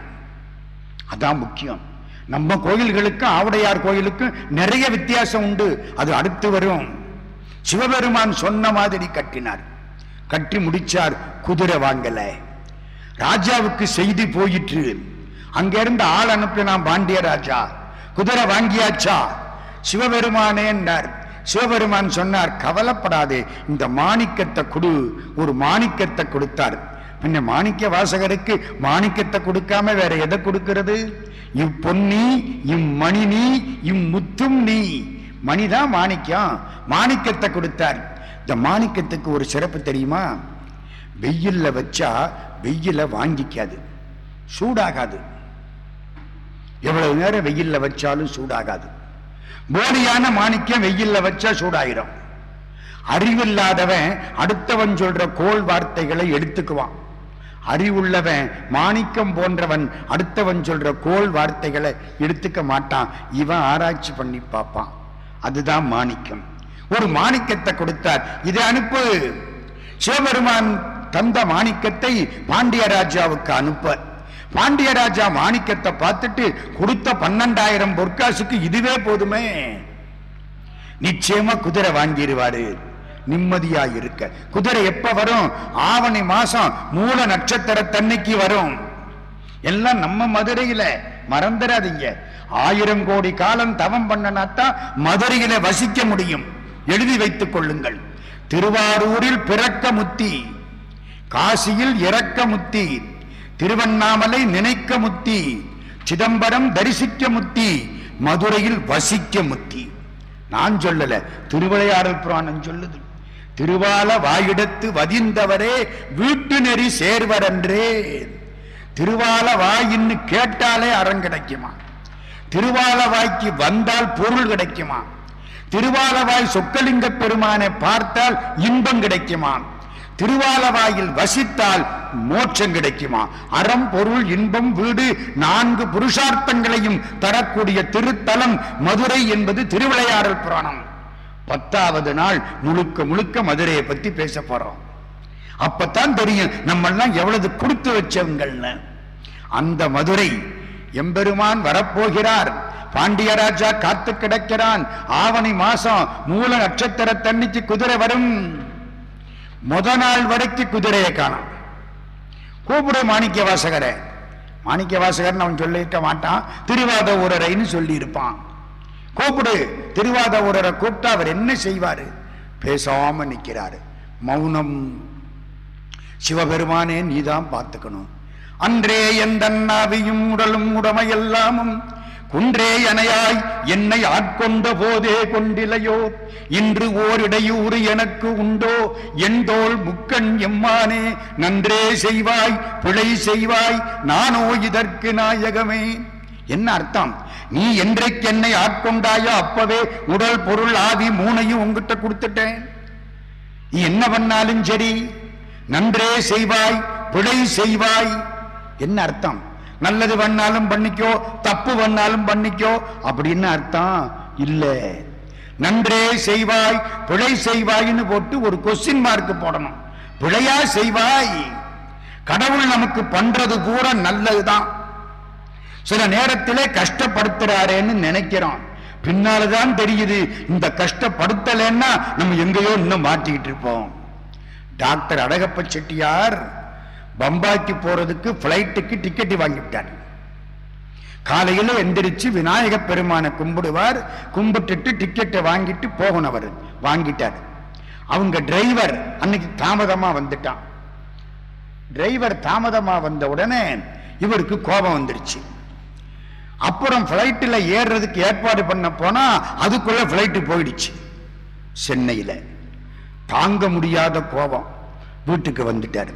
அதான் முக்கியம். நம்ம கோயில்களுக்கும் ஆவுடையார் கோயிலுக்கும் நிறைய வித்தியாசம் உண்டு. அது அடுத்து வரும். சிவபெருமான் சொன்ன மாதிரி கட்டினார். கட்டி முடிச்சார் குதிரை வாங்கல. ராஜாவுக்கு செய்தி போயிற்று. அங்கிருந்து ஆள் அனுப்பினான் பாண்டிய ராஜா. குதிரை வாங்கியாச்சா? சிவபெருமானே என்றார். சிவபெருமான் சொன்னார் கவலைப்படாதே இந்த மாணிக்கத்தை கொடு. ஒரு மாணிக்கத்தை கொடுத்தார். பின்ன மாணிக்க வாசகருக்கு மாணிக்கத்தை கொடுக்காம வேற எதை கொடுக்கிறது? இப்பொன்னி இம்மணி நீ இம்முத்தும் நீ. மணிதான் மாணிக்கம். மாணிக்கத்தை கொடுத்தார். இந்த மாணிக்கத்துக்கு ஒரு சிறப்பு தெரியுமா? வெயில்ல வச்சா வெயில வாங்கிக்காது. சூடாகாது. எவ்வளவு நேரம் வெயில்ல வச்சாலும் சூடாகாது. போலியான மாணிக்கம் வெயில்ல வச்சா சூடாயிரும். அறிவில்லாதவன் அடுத்தவன் சொல்ற கோள் வார்த்தைகளை எடுத்துக்குவான். அறிவுள்ளவன் மாணிக்கம் போன்றவன் அடுத்தவன் சொல்ற கோள் வார்த்தைகளை எடுத்துக்க மாட்டான். இவன் ஆராய்ச்சி பண்ணி பார்ப்பான். அதுதான் மாணிக்கம். ஒரு மாணிக்கத்தை கொடுத்தார். இதை அனுப்பு. சிவபெருமான் தந்த மாணிக்கத்தை பாண்டிய ராஜாவுக்கு அனுப்ப. பாண்டிய ராஜா மாணிக்கத்தை பார்த்துட்டு கொடுத்த பன்னெண்டாயிரம் பொற்காசுக்கு இதுவே போதுமே. நிச்சயமா குதிரை வாங்கிடுவாரு நிம்மதியா இருக்க குதிரை எப்ப வரும்? ஆவணி மாசம் மூல நட்சத்திரத்தன்னைக்கு வரும். எல்லாம் நம்ம மதுரையில. மறந்துடாதீங்க. ஆயிரம் கோடி காலம் தவம் பண்ணனாத்தான் மதுரையில வசிக்க முடியும். எழுதி வைத்துக் கொள்ளுங்கள். திருவாரூரில் பிறக்க முத்தி காசியில் இறக்க முத்தி திருவண்ணாமலை நினைக்க முத்தி சிதம்பரம் தரிசிக்க முத்தி மதுரையில் வசிக்க முத்தி. நான் சொல்லல திருவிளையாடல் புராணம் சொல்லுது. திருவால வாயிடத்து வதிந்தவரே வீட்டு நெறி சேர்வரன்றே. திருவால வாயின்னு கேட்டாலே அறம் கிடைக்குமா? திருவாலவாய்க்கு வந்தால் பொருள் கிடைக்குமா? திருவாலவாய் சொக்கலிங்க பெருமானை பார்த்தால் இன்பம் கிடைக்குமா? திருவாலவாயில் வசித்தால் மோட்சம் கிடைக்குமா? அறம் பொருள் இன்பம் வீடு நான்கு புருஷார்த்தங்களையும் தரக்கூடிய திருத்தலம் மதுரை என்பது திருவிளையாடல் புராணம். பத்தாவது நாள் முழுக்க முழுக்க மதுரையை பத்தி பேச போறோம். அப்பத்தான் தெரியும் நம்ம எல்லாம் எவ்வளவு கொடுத்து வச்சவங்கள்னு. அந்த மதுரை எம்பெருமான் வரப்போகிறார். பாண்டியராஜா காத்து கிடக்கிறான். ஆவணி மாசம் மூல நட்சத்திர தண்ணிக்கு குதிரை வரும். முத நாள் வரைக்கும் குதிரையை காணும். கூப்பிடு மாணிக்க வாசகரை. மாணிக்க வாசகர் அவன் சொல்லியிருக்க மாட்டான். திருவாத ஊரரைன்னு சொல்லியிருப்பான். கூப்பிடு. திருவாத ஊரரை கூப்பிட்டா அவர் என்ன செய்வாரு? பேசாம நிற்கிறாரு மௌனம். சிவபெருமானே நீதான் பார்த்துக்கணும். அன்றே எந்த நாவியும் உடலும் உடமையெல்லாமும் குன்றே அணையாய் என்னை ஆட்கொண்ட போதே கொண்டிலையோ? இன்று ஓரிடையூறு எனக்கு உண்டோ? எந்தோள் முக்கண் எம்மானே நன்றே செய்வாய் பிழை செய்வாய் நானோ இதற்கு நாயகமே. என்ன அர்த்தம்? நீ என்றைக்கு என்னை ஆட்கொண்டாயோ அப்பவே உடல் பொருள் ஆவி மூனையும் உங்ககிட்ட கொடுத்துட்டேன். நீ என்ன பண்ணாலும் சரி நன்றே செய்வாய் பிழை செய்வாய். என்ன அர்த்தம்? நல்லது பண்ணாலும் பண்ணிக்கோ தப்பு பண்ணாலும் பண்ணிக்கோ அப்படின்னு அர்த்தம் இல்ல. நன்றே செய்வாய் பிழை செய்வாய்னு போட்டு ஒரு கொஸ்டின் மார்க் போடணும். பிழையா செய்வாய். கடவுள் நமக்கு பண்றது பூரா நல்லதுதான். சில நேரத்தில் கஷ்டப்படுத்துறாரேன்னு நினைக்கிறோம். பின்னால்தான் தெரியுது இந்த கஷ்டப்படுத்தலைன்னா நம்ம எங்கேயோ இன்னும் மாட்டிக்கிட்டு இருப்போம். டாக்டர் அழகப்ப செட்டியார் பம்பாய்க்கு போறதுக்கு பிளைட்டுக்கு டிக்கெட் வாங்கிவிட்டார். காலையில் எந்திரிச்சு விநாயக பெருமானை கும்பிடுவார் கும்பிட்டுட்டு டிக்கெட்டை வாங்கிட்டு போகணும் அவர். வாங்கிட்டார். அவங்க டிரைவர் அன்னைக்கு தாமதமா வந்துட்டான். டிரைவர் தாமதமா வந்த உடனே இவருக்கு கோபம் வந்துருச்சு. அப்புறம் பிளைட்டில் ஏறுறதுக்கு ஏற்பாடு பண்ண போனால் அதுக்குள்ளே ஃப்ளைட்டு போயிடுச்சு. சென்னையில். தாங்க முடியாத கோபம். வீட்டுக்கு வந்துட்டாரு.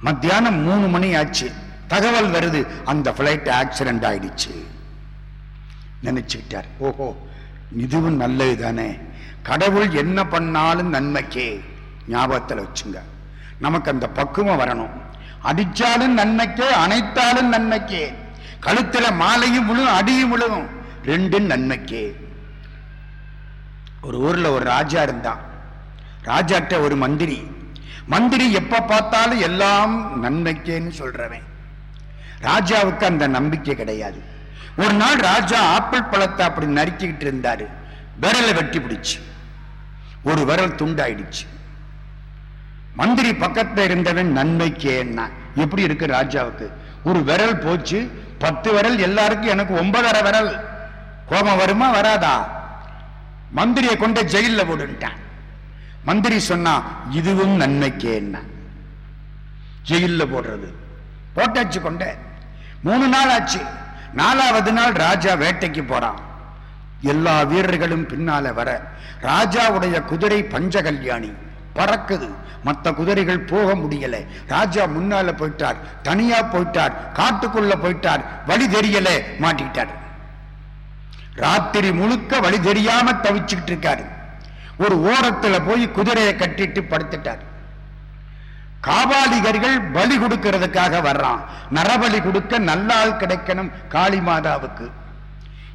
மத்தியானம் மூணு மணி ஆச்சு. தகவல் வருது அந்த ஃப்ளைட் ஆக்சிடென்ட் ஆயிடுச்சு. நினைச்சுக்கிட்டார். ஓஹோ இதுவும் நல்லது தானே. கடவுள் என்ன பண்ணாலும் நன்மைக்கே. ஞாபகத்தில் வச்சுங்க. நமக்கு அந்த பக்குவம் வரணும். அடித்தாலும் நன்மைக்கே அனைத்தாலும் நன்மைக்கே. கழுத்துல மாலையும் விழும் அடியும் விழுவும் ரெண்டு நன்மைக்கே. ஒரு ஊர்ல ஒரு ராஜா இருந்தான். ராஜாட்ட ஒரு மந்திரி. மந்திரி எப்ப பார்த்தாலும் எல்லாம் நன்மைக்கேன்னு சொல்றவன். ராஜாவுக்கு அந்த நம்பிக்கை கிடையாது. ஒரு நாள் ராஜா ஆப்பிள் பழத்தை அப்படி நறுக்கிக்கிட்டு இருந்தாரு. விரலை வெட்டி பிடிச்சு. ஒரு விரல் துண்டாயிடுச்சு. மந்திரி பக்கத்துல இருந்தவன் நன்மைக்கேன்னா. எப்படி இருக்கு ராஜாவுக்கு? ஒரு விரல் போச்சு பத்து விரல் எல்லாருக்கும் எனக்கு ஒன்பதரை விரல். கோபம் வருமா வராதா? மந்திரியை கொண்டு ஜெயில போடுன்ட்டான் மந்திரி சொன்னா இதுவும் நன்மைக்கே என்ன? ஜெயில போடுறது. போட்டாச்சு கொண்ட. மூணு நாள் ஆச்சு. நாலாவது நாள் ராஜா வேட்டைக்கு போறான். எல்லா வீரர்களும் பின்னால வர ராஜாவுடைய குதிரை பஞ்சகல்யாணி பறக்குது. மற்ற குதிரைகள் போக முடியல. ராஜா முன்னால போயிட்டார். தனியா போயிட்டார். காட்டுக்குள்ள போயிட்டார். வழி தெரியல மாட்டிக்கிட்டார். ராத்திரி முழுக்க வழி தெரியாம தவிச்சுக்கிட்டு இருக்காரு. ஒரு ஓரத்துல போய் குதிரையை கட்டிட்டு படுத்துட்டார். காபாலிகர்கள் பலி கொடுக்கிறதுக்காக வர்றான். நரபலி கொடுக்க நல்லாள் கிடைக்கணும் காளி மாதாவுக்கு.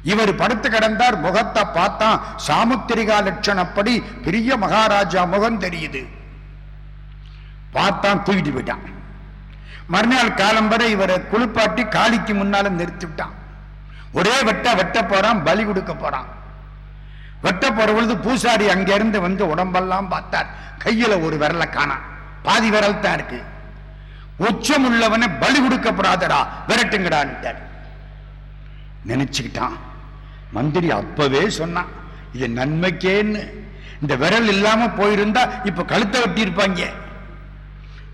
இவர் படுத்து கிடந்தார் முகத்தை பார்த்தா சாமுத்திரிகா லட்சணப்படி பெரிய மகாராஜா முகம் தெரியுது. பார்த்தான் தூக்கிட்டு போயிட்டான். மறுநாள் காலம்பரை இவரை குளிப்பாட்டி காளிக்கு முன்னால நிறுத்திவிட்டான் ஒரே வெட்ட வெட்ட போறான் பலி கொடுக்க போறான். வெட்ட போற பொழுது பூசாரி அங்கிருந்து வந்து உடம்பெல்லாம் பார்த்தார். கையில ஒரு விரலை காணாம் பாதி விரல் தான் இருக்கு. உச்சம் உள்ளவனை பலி கொடுக்கப்படாதடா விரட்டுங்கடான்ட்டார் நினைச்சுக்கிட்டான். மந்திரி அப்பவே சொன்னான் இது நன்மைக்கேன்னு. இந்த விரல் இல்லாம போயிருந்தா இப்ப கழுத்தை வெட்டி இருப்பாங்க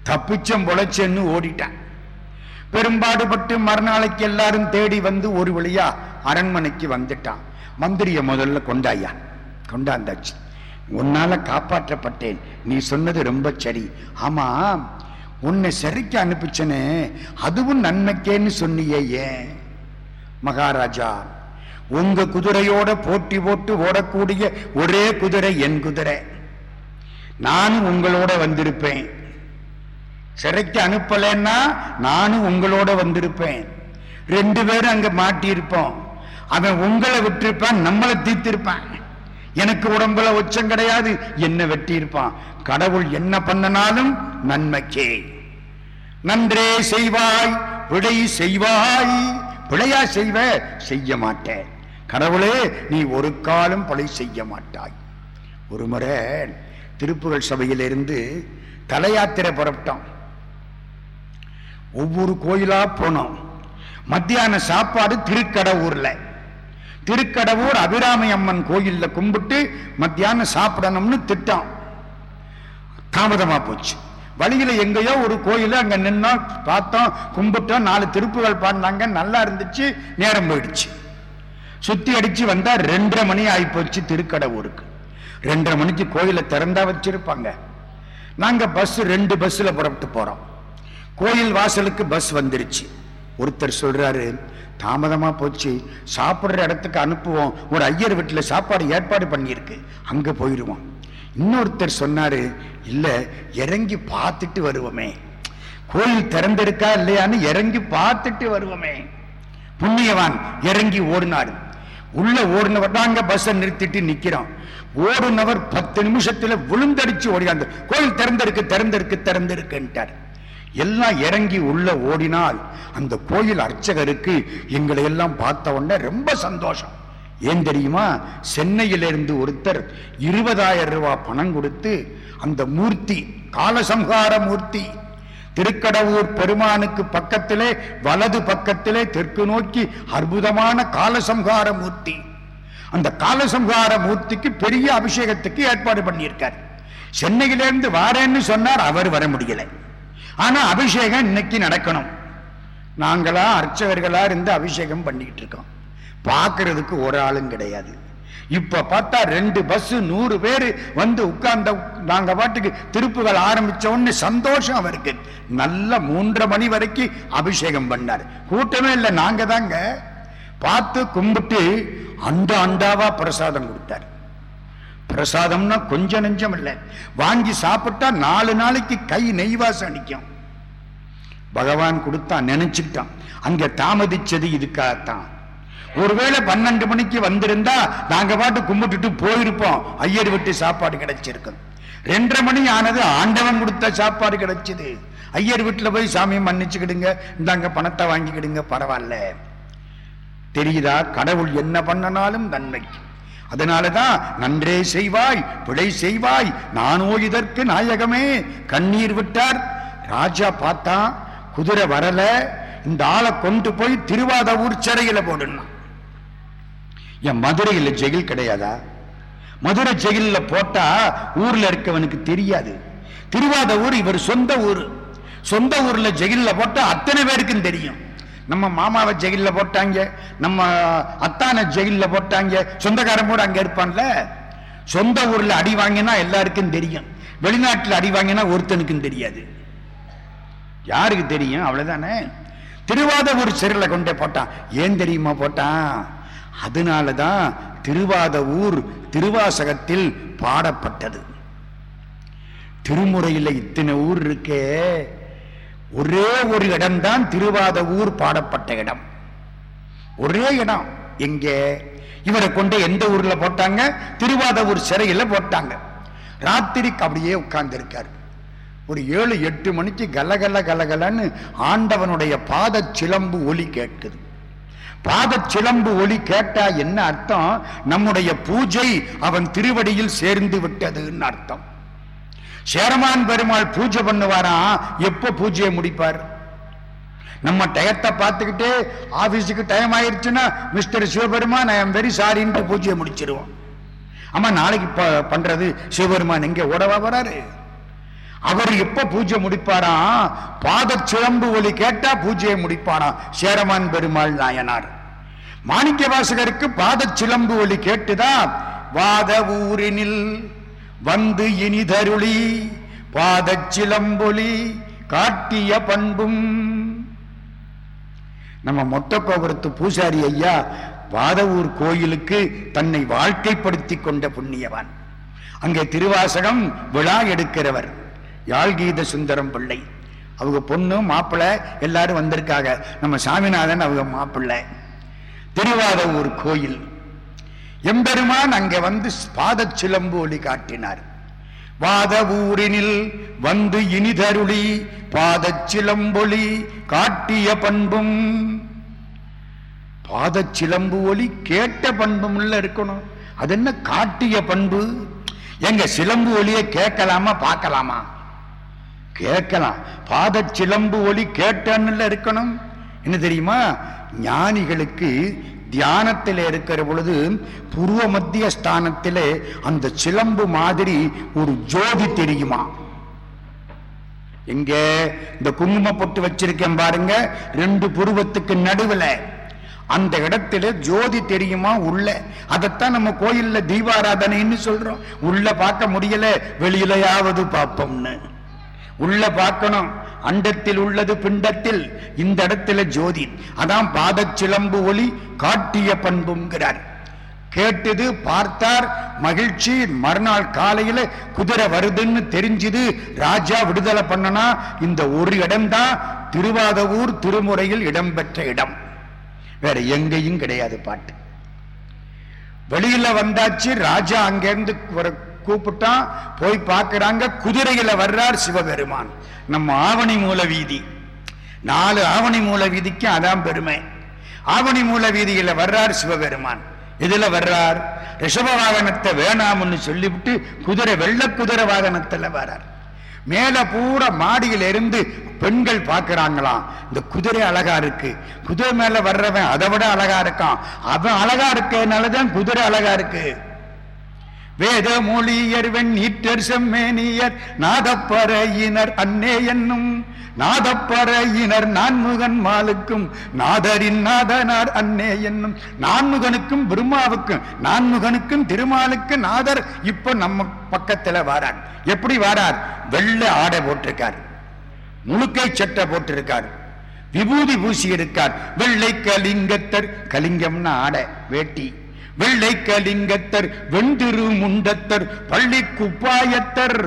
தப்பிச்சம் பொழைச்சேன்னு ஓடிட்டான். பெரும்பாடுபட்டு மறுநாளைக்கு எல்லாரும் தேடி வந்து ஒரு வழியா அரண்மனைக்கு வந்துட்டான். மந்திரிய முதல்ல கொண்டாயா கொண்டாந்தாச்சு. உன்னால காப்பாற்றப்பட்டேன். நீ சொன்னது ரொம்ப சரி. ஆமா உன்னை சரிக்கு அனுப்பிச்சனே. அதுவும் நன்மைக்கேன்னு சொன்னியே ஏன்? மகாராஜா உங்க குதிரையோட போட்டி போட்டு ஓடக்கூடிய ஒரே குதிரை என் குதிரை. நானும் உங்களோட வந்திருப்பேன். சிறைக்கு அனுப்பலைன்னா நானும் உங்களோட வந்திருப்பேன். ரெண்டு பேரும் அங்க மாட்டியிருப்போம். அவன் உங்களை விட்டிருப்பான் நம்மளை தீர்த்திருப்பான். எனக்கு உடம்புல உச்சம் கிடையாது என்ன வெட்டியிருப்பான். கடவுள் என்ன பண்ணனாலும் நன்மைக்கே. நன்றே செய்வாய் விடை செய்வாய். பிழையா செய்வ செய்ய மாட்டேன். கடவுளே நீ ஒரு காலம் பழை செய்ய மாட்டாய். ஒரு முறை திருப்புகழ் சபையிலிருந்து தலையாத்திரை புறப்பட்டோம் ஒவ்வொரு கோயிலா போனோம். மத்தியான சாப்பாடு திருக்கடவுர்ல. திருக்கடவுர் அபிராமி அம்மன் கோயில்ல கும்பிட்டு மத்தியானம் சாப்பிடணும்னு திட்டம். தாமதமா போச்சு. வழியில எங்கேயோ ஒரு கோயில அங்க நின்னோம் பார்த்தோம் கும்பிட்டோம் நாலு திருப்புகள் பாடினாங்க நல்லா இருந்துச்சு நேரம் போயிடுச்சு. சுத்தி அடிச்சு வந்தா ரெண்டரை மணி ஆகி போச்சு திருக்கடவுருக்கு. ரெண்டரை மணிக்கு கோயிலை திறந்தா வச்சிருப்பாங்க. நாங்க பஸ் ரெண்டு பஸ்ல புறப்பட்டு போறோம். கோயில் வாசலுக்கு பஸ் வந்துருச்சு. ஒருத்தர் சொல்றாரு தாமதமா போச்சு. சாப்பிடுற இடத்துக்கு அனுப்புவோம். ஒரு ஐயர் வீட்டுல சாப்பாடு ஏற்பாடு பண்ணியிருக்கு. அங்க போயிடுவோம் இன்னொருத்தர் சொன்னாரு இல்ல இறங்கி பார்த்துட்டு வருவோமே. கோயில் திறந்திருக்கா இல்லையான்னு இறங்கி பார்த்துட்டு வருவோமே. புண்ணியவான் இறங்கி ஓடினாரு. உள்ள ஓடினவர் தாங்க பஸ்ஸை நிறுத்திட்டு நிக்கிறோம். ஓடுனவர் பத்து நிமிஷத்துல விழுந்தடிச்சு ஓடினார் கோயில் திறந்திருக்கு திறந்திருக்கு திறந்திருக்குன்ட்டார். எல்லாம் இறங்கி உள்ள ஓடினால் அந்த கோயில் அர்ச்சகருக்கு எங்களை எல்லாம் பார்த்த உடனே ரொம்ப சந்தோஷம். ஏன் தெரியுமா? சென்னையிலிருந்து ஒருத்தர் இருபதாயிரம் ரூபாய் பணம் கொடுத்து அந்த மூர்த்தி காலசம்ஹார மூர்த்தி திருக்கடவுர் பெருமானுக்கு பக்கத்திலே வலது பக்கத்திலே தெற்கு நோக்கி அற்புதமான காலசம்ஹார மூர்த்தி. அந்த காலசம்ஹார மூர்த்திக்கு பெரிய அபிஷேகத்துக்கு ஏற்பாடு பண்ணியிருக்கார். சென்னையிலிருந்து வாரேன்னு சொன்னார் அவர் வர முடியலை. ஆனா அபிஷேகம் இன்னைக்கு நடக்கணும். நாங்களா அர்ச்சகர்களா இருந்து அபிஷேகம் பண்ணிக்கிட்டு இருக்கோம். பார்க்கறதுக்கு ஒரு ஆளும் கிடையாது. இப்ப பார்த்தா ரெண்டு பஸ் நூறு பேர் வந்து உட்கார்ந்த நாங்க பாட்டுக்கு திருப்புகள் ஆரம்பிச்ச உடனே சந்தோஷம் அவருக்கு. நல்ல மூன்றரை மணி வரைக்கும் அபிஷேகம் பண்ணார். கூட்டமே இல்லை நாங்க தாங்க. பார்த்து கும்பிட்டு அந்த அண்டாவா பிரசாதம் கொடுத்தார். பிரசாதம்னா கொஞ்சம் நெஞ்சம் இல்லை வாங்கி சாப்பிட்டா நாலு நாளைக்கு கை நெய்வாசம் அடிக்கும். பகவான் கொடுத்தா நினைச்சுக்கிட்டான். அங்க தாமதிச்சது இதுக்காகத்தான். ஒருவேளை பன்னெண்டு மணிக்கு வந்திருந்தா நாங்க பாட்டு கும்பிட்டுட்டு போயிருப்போம். ஐயர் விட்டு சாப்பாடு கிடைச்சிருக்கும் ரெண்டரை மணி ஆனது ஆண்டவன் கொடுத்த சாப்பாடு கிடைச்சது. ஐயர் வீட்டுல போய் சாமியை மன்னிச்சுக்கிடுங்க. இந்தாங்க பணத்தை வாங்கிக்கிடுங்க பரவாயில்ல. தெரியுதா? கடவுள் என்ன பண்ணனாலும் நன்மைக்கு. அதனாலதான் நன்றே செய்வாய் பிழை செய்வாய் நானோ இதற்கு நாயகமே. கண்ணீர் விட்டார். ராஜா பார்த்தா குதிரை வரல. இந்த ஆளை கொண்டு போய் திருவாதூர் சிறையில போடணும் என் மதுரையில் ஜெயில் கிடையாதா? மதுரை ஜெயில்ல போட்டா ஊர்ல இருக்கவனுக்கு தெரியாது. திருவாத ஊர் இவர் சொந்த ஊர். சொந்த ஊர்ல ஜெயில்ல போட்டா அத்தனை பேருக்கும் தெரியும். நம்ம மாமாவை ஜெயில்ல போட்டாங்க நம்ம அத்தானை ஜெயில்ல போட்டாங்க சொந்தக்காரன் கூட அங்க இருப்பான்ல. சொந்த ஊர்ல அடி வாங்கினா எல்லாருக்கும் தெரியும். வெளிநாட்டுல அடி வாங்கினா ஒருத்தனுக்கும் தெரியாது. யாருக்கு தெரியும்? அவ்வளவுதானே? திருவாதூர் சிறையில் கொண்டே போட்டான். ஏன் தெரியுமா போட்டான்? அதனாலதான் திருவாதூர் திருவாசகத்தில் பாடப்பட்டது. திருமுறையில் இத்தனை ஊர் இருக்கே. ஒரே ஒரு இடம்தான் திருவாத ஊர் பாடப்பட்ட இடம். ஒரே இடம். எங்கே? இவரை கொண்டு எந்த ஊர்ல போட்டாங்க? திருவாதூர் சிறையில் போட்டாங்க. ராத்திரிக்கு அப்படியே உட்கார்ந்து இருக்காரு ஒரு ஏழு எட்டு மணிக்கு கலகல கலகலன்னு ஆண்டவனுடைய பாத சிலம்பு ஒலி கேட்குது. பாத சிலம்பு ஒலி கேட்டா என்ன அர்த்தம்? நம்முடைய பூஜை அவன் திருவடியில் சேர்ந்து விட்டதுன்னு அர்த்தம். சேரமான் பெருமாள் பூஜை பண்ணுவாராம் எப்போ பூஜையை முடிப்பார்? நம்ம டயத்தை பார்த்துக்கிட்டே ஆபீஸுக்கு டைம் ஆயிடுச்சுன்னா Mister Sivaperuman I am very சாரின்ட்டு பூஜையை முடிச்சிருவோம். ஆமா நாளைக்கு ப- பண்றது சிவபெருமான் எங்க ஓடவா வராரு? அவர் எப்ப பூஜை முடிப்பாராம் பாத சிலம்பு ஒலி கேட்டா பூஜையை முடிப்பாராம் சேரமான் பெருமாள் நாயனார். மாணிக்க வாசகருக்கு பாத சிலம்பு ஒலி கேட்டுதான் வாத ஊரினில் வந்து இனிதருளி பாத சிலம்பொலி காட்டிய பண்பும். நம்ம மொத்த கோபுரத்து பூசாரி ஐயா வாதவூர் கோயிலுக்கு தன்னை வாழ்க்கைப்படுத்தி கொண்ட புண்ணியவான். அங்கே திருவாசகம் விழா எடுக்கிறவர் யாழ்கீத சுந்தரம் பிள்ளை. அவங்க பொண்ணு மாப்பிள்ளை எல்லாரும் வந்திருக்காங்க. நம்ம சாமிநாதன் அவங்க மாப்பிள்ளை திருவாதவூர் கோயில் எம்பெருமான் அங்கே வந்து பாத சிலம்பு ஒளி காட்டினார். வாத ஊரினில் வந்து இனிதருளி பாத சிலம்பொலி காட்டிய பண்பும். பாத சிலம்பு ஒலி கேட்ட பண்பும் இருக்கணும். அது என்ன காட்டிய பண்பு? எங்க சிலம்பு ஒலியை கேட்கலாமா பார்க்கலாமா? கேட்கலாம். பாத சிலம்பு ஒலி கேட்டன்னுல இருக்கணும். என்ன தெரியுமா? ஞானிகளுக்கு தியானத்தில் இருக்கிற பொழுது பூர்வ மத்திய ஸ்தானத்திலே அந்த சிலம்பு மாதிரி ஒரு ஜோதி தெரியுமா? எங்க இந்த குங்கும பொட்டு வச்சிருக்கேன் பாருங்க ரெண்டு புருவத்துக்கு நடுவுல. அந்த இடத்துல ஜோதி தெரியுமா? உள்ள. அதைத்தான் நம்ம கோயில்ல தீபாராதனைன்னு சொல்றோம். உள்ள பார்க்க முடியல வெளியிலையாவது பார்ப்போம்னு. உள்ள பார்க்கணும். அண்டத்தில் உள்ளது பிண்டத்தில் இந்த இடத்துல ஜோதி. அதான் பாத சிலம்பு ஒளி காட்டிய பண்புங்கிறார். கேட்டது பார்த்தார் மகிழ்ச்சி மறுநாள் காலையில குதிரை வருதுன்னு தெரிஞ்சுது ராஜா விடுதலை பண்ணனா இந்த ஒரு இடம்தான் திருவாதவூர் திருமுறையில் இடம்பெற்ற இடம். வேற எங்கேயும் கிடையாது பாட்டு. வெளியில வந்தாச்சு ராஜா அங்கிருந்து கூப்பிட்டான் போய் பார்க்கிறாங்க குதிரையில வர்றார் சிவபெருமான். நம்ம ஆவணி மூல வீதி. நாலு ஆவணி மூல வீதிக்கு அதான் பெருமை. ஆவணி மூல வீதியில வர்றார் சிவபெருமான். இதுல வர்றார்? ரிஷப வாகனத்தை வேணாம்னு சொல்லிவிட்டு குதிரை வெள்ள குதிரை வாகனத்துல வர்றார். மேல பூரா மாடியில இருந்து பெண்கள் பார்க்கறாங்களாம். இந்த குதிரை அழகா இருக்கு. குதிரை மேல வர்றவன் அதை விட அழகா இருக்கான். அவன் அழகா இருக்கனாலதான் குதிரை அழகா இருக்கு. வேத மொழியர் வெண்ணீற்றர் செம்மேனியர் நாதப்பறையினர் அன்னே என்னும். நாதப்பறையினர் நான்முகன் மாலுக்கும் நாதரின் நாதனார் அன்னே என்னும். நான்முகனுக்கும் பிரம்மாவுக்கும் நான்முகனுக்கும் திருமாலுக்கு நாதர் இப்ப நம்ம பக்கத்துல வாரார். எப்படி வாரார்? வெள்ளை ஆடை போட்டிருக்கார். முழுக்கை சட்டை போட்டிருக்கார். விபூதி பூசி இருக்கார் வெள்ளை கலிங்கத்தர் கலிங்கம்னா ஆடை வேட்டி. வெள்ளை கலிங்கத்தர் வெண்டிரு முண்டத்தர் பள்ளி குப்பாயத்தர்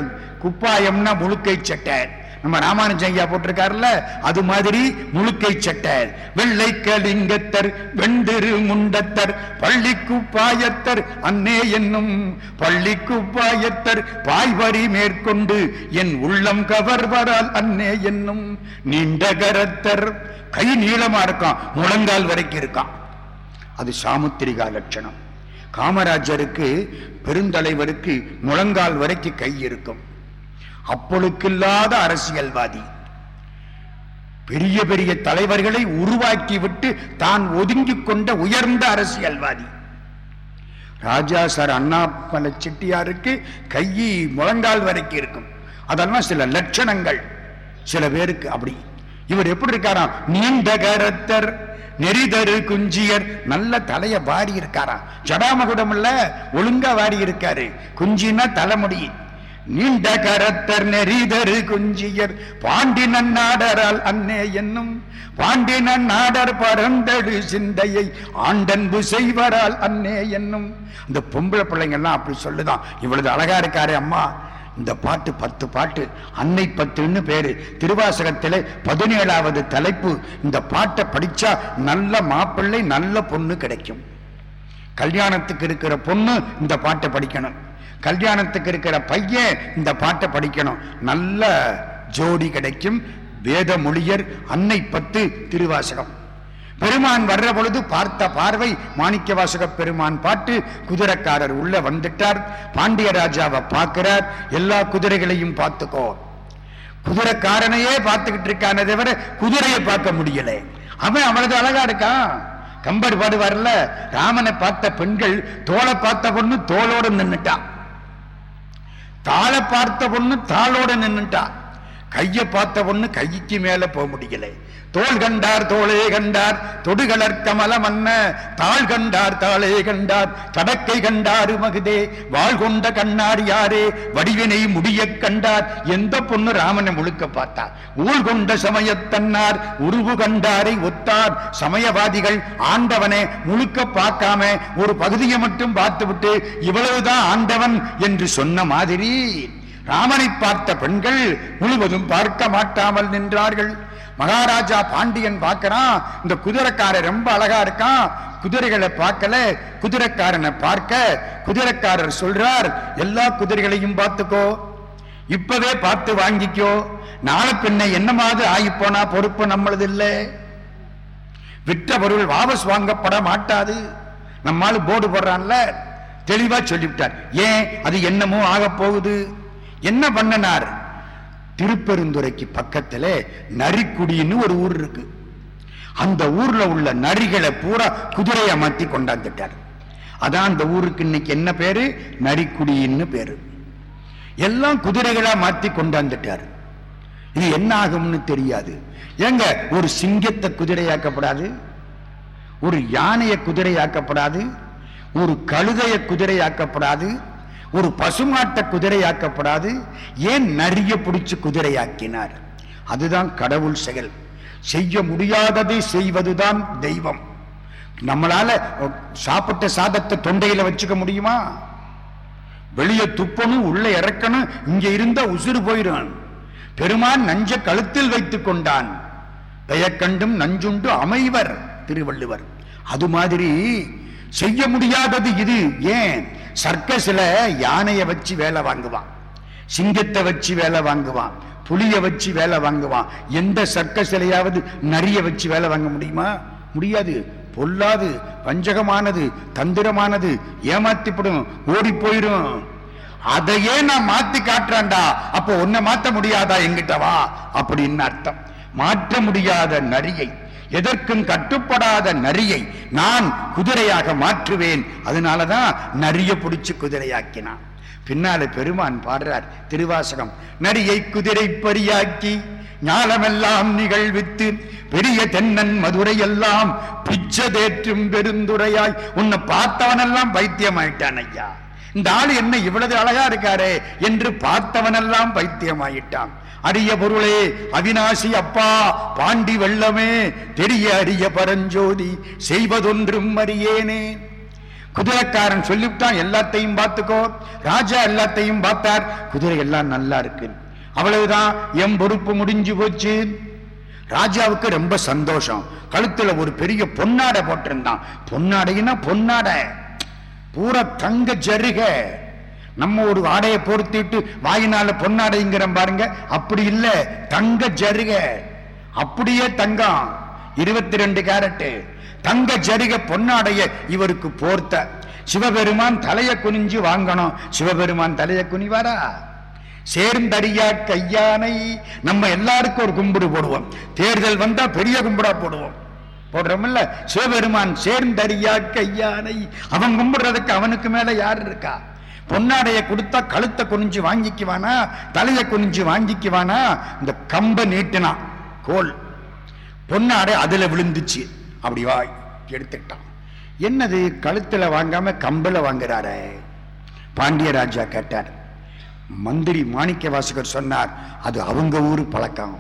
குப்பாயம்னா முழுக்கை சட்டை நம்ம ராமானுஜன் ஐயா போட்டிருக்காருல்ல அது மாதிரி முழுக்கை சட்டை வெள்ளை கலிங்கத்தர் வெண்டிரு முண்டத்தர் பள்ளி குப்பாயத்தர் அன்னே என்னும் பள்ளி குப்பாயத்தர் பாய்வரி மேற்கொண்டு என் உள்ளம் கவர்வரால் அன்னே என்னும் நீண்ட கரத்தர் கை நீளமா இருக்கான் முழங்கால் வரைக்கும் இருக்கான். அது சாமுத்திரிகா லட்சணம். காமராஜருக்கு பெருந்தலைவருக்கு முழங்கால் வரைக்கும் கை இருக்கும். அப்பொழுக்கில்லாத அரசியல்வாதி. பெரிய பெரிய தலைவர்களை உருவாக்கி விட்டு தான் ஒதுங்கிக் கொண்ட உயர்ந்த அரசியல்வாதி. ராஜா சார் அண்ணாமலை செட்டியாருக்கு கையி முழங்கால் வரைக்கும் இருக்கும். அதெல்லாம் சில லட்சணங்கள். சில பேருக்கு அப்படி. இவர் எப்படி இருக்காராம்? நீண்ட கரத்தர். நெறிதரு குஞ்சியர் நல்ல தலைய வாரி இருக்காராம் ஜடாமகுடம் இல்ல ஒழுங்கா வாரி இருக்காரு. குஞ்சின்னா தலைமுடி. நீண்ட கரத்தர் நெறிதரு குஞ்சியர். பாண்டின நாடரால் அன்னே என்னும். பாண்டின நாடர் பரந்தடு சிந்தையை ஆண்டன்பு செய்வரால் அன்னே என்னும். இந்த பொம்பளை பிள்ளைங்கள்லாம் அப்படி சொல்லுதான். இவ்வளவு அழகா இருக்காரு அம்மா. இந்த பாட்டு பத்து பாட்டு அன்னை பத்துன்னு பேரு. திருவாசகத்தில் பதினேழாவது தலைப்பு. இந்த பாட்டை படிச்சா நல்ல மாப்பிள்ளை நல்ல பொண்ணு கிடைக்கும். கல்யாணத்துக்கு இருக்கிற பொண்ணு இந்த பாட்டை படிக்கணும். கல்யாணத்துக்கு இருக்கிற பையன் இந்த பாட்டை படிக்கணும். நல்ல ஜோடி கிடைக்கும். வேத மொழியர் அன்னை பத்து திருவாசகம். பெருமான் வர்ற பொழுது பார்த்த பார்வை மாணிக்க வாசக பெருமான் பாட்டு குதிரைக்காரர் உள்ள வந்துட்டார். பாண்டிய ராஜாவை பார்க்கிறார். எல்லா குதிரைகளையும் பார்த்துக்கோ. குதிரைக்காரனையே பார்த்துக்கிட்டு இருக்கானே தவிர குதிரையை பார்க்க முடியல. அவன் அவளது அழகா இருக்கான். கம்பர் பாடுவார்ல ராமனை பார்த்த பெண்கள் தோளை பார்த்த பொண்ணு தோளோட நின்னுட்டான் தாளை பார்த்த பொண்ணு தாளோட நின்னுட்டா. கையை பார்த்த பொண்ணு கைக்கு மேல போக முடியலை. தோள் கண்டார் தோளே கண்டார் தொடுகளர் கமல மன்ன தாள் கண்டார் தாளே கண்டார் தடக்கை கண்டாரு மகுதே வாழ் கொண்ட கண்ணார் யாரே வடிவினை முடியக் கண்டார் எந்த பொண்ணு ராமனை முழுக்க பார்த்தார்? ஊழ் கொண்ட சமயத்தன்னார் உருவு கண்டாரை ஒத்தார் சமயவாதிகள் ஆண்டவனை முழுக்க பார்க்காம ஒரு பகுதியை மட்டும் பார்த்துவிட்டு இவ்வளவுதான் ஆண்டவன் என்று சொன்ன மாதிரி ராமனை பார்த்த பெண்கள் முழுவதும் பார்க்க மாட்டாமல் நின்றார்கள். மகாராஜா பாண்டியன் பார்க்கறான் இந்த குதிரைக்காரன் ரொம்ப அழகா இருக்கான் குதிரைகளை பார்க்கல குதிரைக்காரனை பார்க்க. குதிரைக்காரர் சொல்றார் எல்லா குதிரைகளையும் பார்த்துக்கோ. இப்பவே பார்த்து வாங்கிக்கோ. நாளை பின்ன என்னமாவது ஆகிப்போனா பொறுப்பு நம்மளது இல்லை விற்ற பொருள் வாபஸ் வாங்கப்பட மாட்டாது. நம்மால் போர்டு போடுறான்ல. தெளிவா சொல்லிவிட்டார். ஏன்? அது என்னமோ ஆக போகுது. என்ன பண்ணனார்? திருப்பெருந்துறைக்கு பக்கத்துல நரிக்குடின்னு ஒரு ஊர் இருக்கு. அந்த ஊர்ல உள்ள நரிகளை பூரா குதிரையை மாத்தி கொண்டாந்துட்டார். அதான் அந்த ஊருக்கு இன்னைக்கு என்ன பேரு? நரிக்குடின்னு பேரு. எல்லாம் குதிரைகளா மாத்தி கொண்டாந்துட்டார். இது என்ன ஆகும்னு தெரியாது. ஏங்க ஒரு சிங்கத்தை குதிரையாக்கப்படாது? ஒரு யானைய குதிரையாக்கப்படாது? ஒரு கழுதைய குதிரையாக்கப்படாது? ஒரு பசுமாட்ட குதிரையாக்கப்படாது ஏன் நரிய பிடிச்சு குதிரையாக்கினார்? அதுதான் கடவுள் செயல். செய்ய முடியாததை செய்வதுதான் தெய்வம். நம்மளால சாப்பிட்ட சாதத்தை தொண்டையில வச்சுக்க முடியுமா? வெளியே துப்பணும் உள்ள இறக்கணும் இங்க இருந்தா உசுறு போயிடும். பெருமான் நஞ்ச கழுத்தில் வைத்துக் கொண்டான். பெயக்கண்டும் நஞ்சுண்டு அமைவர் திருவள்ளுவர். அது மாதிரி செய்ய முடியாதது இது ஏன்? சர்க்கஸ்ல யானைய வச்சு வேலை வாங்குவான். சிங்கத்தை வச்சு வேலை வாங்குவான். புளிய வச்சு வேலை வாங்குவான். எந்த சர்க்கஸ்லையாவது நரிய வச்சு வேலை வாங்க முடியுமா? முடியாது. பொல்லாது வஞ்சகமானது தந்திரமானது ஏமாத்திப்படும் ஓடி போயிடும் அதையே நான் மாத்தி காட்டுறேன்டா. அப்போ உன்னை மாத்த முடியாதா எங்கிட்ட வா. அப்படின்னு அர்த்தம். மாற்ற முடியாத நரியை எதற்கும் கட்டுப்படாத நரியை நான் குதிரையாக மாற்றுவேன். அதனாலதான் நரிய பிடிச்சு குதிரையாக்கினான். பின்னால பெருமான் பாடுறார் திருவாசகம் நரியை குதிரை பரியாக்கி ஞானமெல்லாம் நிகழ்வித்து பெரிய தென்னன் மதுரை எல்லாம் பிச்சதேற்றும் பெருந்துரையாய் உன்னை பார்த்தவனெல்லாம் பைத்தியமாயிட்டான் ஐயா. இந்த ஆள் என்ன இவ்வளவு அழகா இருக்காரே என்று பார்த்தவனெல்லாம் பைத்தியமாயிட்டான். அரிய பொருளே அவினாசி அப்பா பாண்டி வெள்ளமே தெரிய அரிய பரஞ்சோதி செய்வதொன்றும் அறியேனே. குதிரைக்காரன் சொல்லிவிட்டான் எல்லாத்தையும் பார்த்துக்கோ. ராஜா எல்லாத்தையும் பார்த்தார் குதிரை எல்லாம் நல்லா இருக்கு. அவ்வளவுதான் என் பொறுப்பு முடிஞ்சு போச்சு. ராஜாவுக்கு ரொம்ப சந்தோஷம். கழுத்துல ஒரு பெரிய பொன்னாடை போட்டிருந்தான். பொன்னாடைன்னா பொன்னாடை. பூரா தங்க ஜருக. நம்ம ஒரு ஆடையை பொருத்திட்டு வாயினால பொன்னாடைங்கிற பாருங்க. அப்படி இல்லை. தங்க ஜருக. அப்படியே தங்கம். இருபத்தி ரெண்டு கேரட்டு. தங்க ஜருக பொன்னாடைய இவருக்கு போர்த்த. சிவபெருமான் தலைய குனிஞ்சு வாங்கணும். சிவபெருமான் தலைய குனிவாரா? சேர்ந்தறியா கையானை. நம்ம எல்லாருக்கும் ஒரு கும்பிடு போடுவோம். தேர்தல் வந்தா பெரிய கும்பிடா போடுவோம். போடுறோம்ல? சிவபெருமான் சேர்ந்தறியா கையானை. அவன் கும்பிடுறதுக்கு அவனுக்கு மேல யார் இருக்கா? பொன்னாடைய கொடுத்தா கழுத்தை குனிஞ்சு வாங்கிக்குவானா தலையை குனிஞ்சு வாங்கிக்குவானா? இந்த கம்பை நீட்டினான் கோல். பொன்னாடை அதுல விழுந்துச்சு. அப்படி வாய் எடுத்துக்கிட்டான். என்னது கழுத்துல வாங்காம கம்பல வாங்குறாரே? பாண்டிய ராஜா கேட்டார். மந்திரி மாணிக்க வாசகர் சொன்னார் அது அவங்க ஊர் பழக்கம்.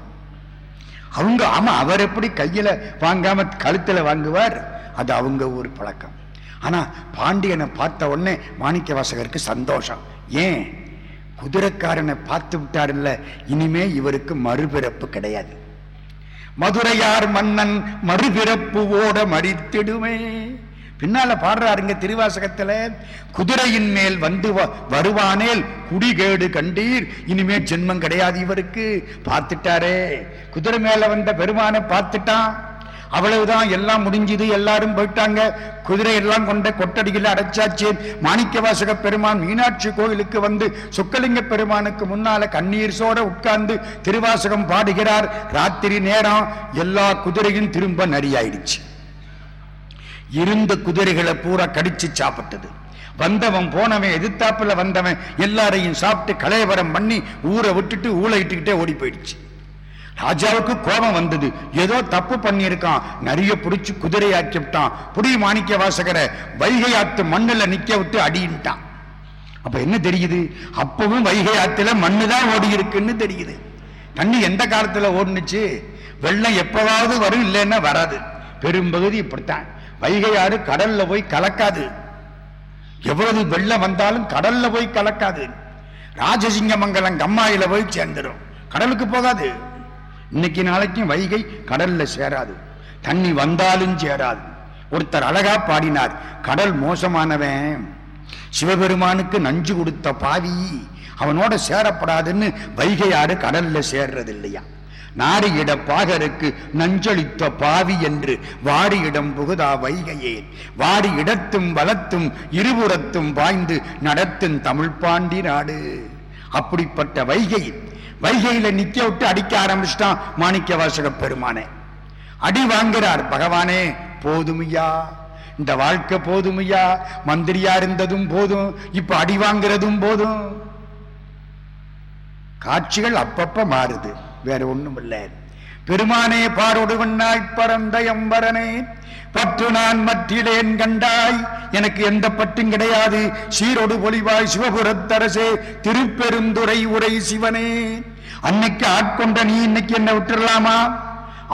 அவங்க ஆமா அவர் எப்படி கையில வாங்காம கழுத்துல வாங்குவார் அது அவங்க ஊர் பழக்கம். ஆனா பாண்டியனை பார்த்த உடனே மாணிக்க வாசகருக்கு சந்தோஷம். ஏன்? குதிரைக்காரனை பார்த்து விட்டாருல்ல இனிமே இவருக்கு மறுபிறப்பு கிடையாது. மதுரையார் மன்னன் மறுபிறப்பு ஓட மறித்திடுமே பின்னால பாடுறாருங்க திருவாசகத்துல குதிரையின் மேல் வந்து வ- வருவானேல் குடிகேடு கண்டீர் இனிமே ஜென்மம் கிடையாது இவருக்கு. பார்த்துட்டாரே குதிரை மேல வந்த பெருமானை பார்த்துட்டான். அவ்வளவுதான் எல்லாம் முடிஞ்சது எல்லாரும் போயிட்டாங்க. குதிரை எல்லாம் கொண்ட கொட்டடியில் அடைச்சாச்சு. மாணிக்க வாசக பெருமான் மீனாட்சி கோயிலுக்கு வந்து சுக்கலிங்க பெருமானுக்கு முன்னால கண்ணீர் சோட உட்கார்ந்து திருவாசகம் பாடுகிறார். ராத்திரி நேரம் எல்லா குதிரையும் திரும்ப நரியாயிடுச்சு. இருந்த குதிரைகளை பூரா கடிச்சு சாப்பிட்டது. வந்தவன் போனவன் எதிர்த்தாப்புல வந்தவன் எல்லாரையும் சாப்பிட்டு கலைவரம் பண்ணி ஊரை விட்டுட்டு ஊழையிட்டுக்கிட்டே ஓடி போயிடுச்சு. ராஜாவுக்கு கோபம் வந்தது. ஏதோ தப்பு பண்ணியிருக்கான். நிறைய பிடிச்சி குதிரையாக்கி விட்டான். புடி மாணிக்க வாசகரை வைகை ஆத்து மண்ணில் நிக்க விட்டு அடியின்ட்டான் அப்ப என்ன தெரியுது? அப்பவும் வைகை ஆத்துல மண்ணு தான் ஓடி இருக்குன்னு தெரியுது. தண்ணி எந்த காலத்துல ஓடுனுச்சு? வெள்ளம் எப்பவாவது வரும் இல்லைன்னா வராது. பெரும்பகுதி இப்படித்தான். வைகை ஆறு கடல்ல போய் கலக்காது. எவ்வளவு வெள்ளம் வந்தாலும் கடல்ல போய் கலக்காது. ராஜசிங்கமங்கலம் கம்மாயில போய் சேர்ந்துடும் கடலுக்கு போகாது. இன்னைக்கு நாளைக்கும் வைகை கடல்ல சேராது. தண்ணி வந்தாலும் சேராது. ஒருத்தர் அழகா பாடினார் கடல் மோசமானவன். சிவபெருமானுக்கு நஞ்சு கொடுத்த பாவி. அவனோட சேரப்படாதுன்னு வைகை ஆறு கடல்ல சேர்றது இல்லையா நாரியிட பாகருக்கு நஞ்சளித்த பாவி என்று வாடியிடம் புகுதா வைகையே? வாடி இடத்தும் வளத்தும் இருபுறத்தும் பாய்ந்து நடத்தும் தமிழ் பாண்டி நாடு. அப்படிப்பட்ட வைகை வைகையில நிக்க விட்டு அடிக்க ஆரம்பிச்சிட்டான் மாணிக்க வாசக பெருமானே. அடி வாங்குறார் பகவானே போதுமையா? இந்த வாழ்க்கை போதுமையா? மந்திரியா இருந்ததும் போதும் இப்ப அடி வாங்குறதும் போதும். காட்சிகள் அப்பப்ப மாறுது வேற ஒண்ணும் இல்லை பெருமானே பாரொடுவண்ணாய் பரந்த எம்பரனே பற்று நான் மற்றிலேன் கண்டாய். எனக்கு எந்த பற்றும் கிடையாது. சீரொடு பொலிவாய் சிவபுரத்தரசே திருப்பெருந்துரை உரை சிவனே. அன்னைக்கு ஆட்கொண்ட நீ இன்னைக்கு என்ன விட்டுடலாமா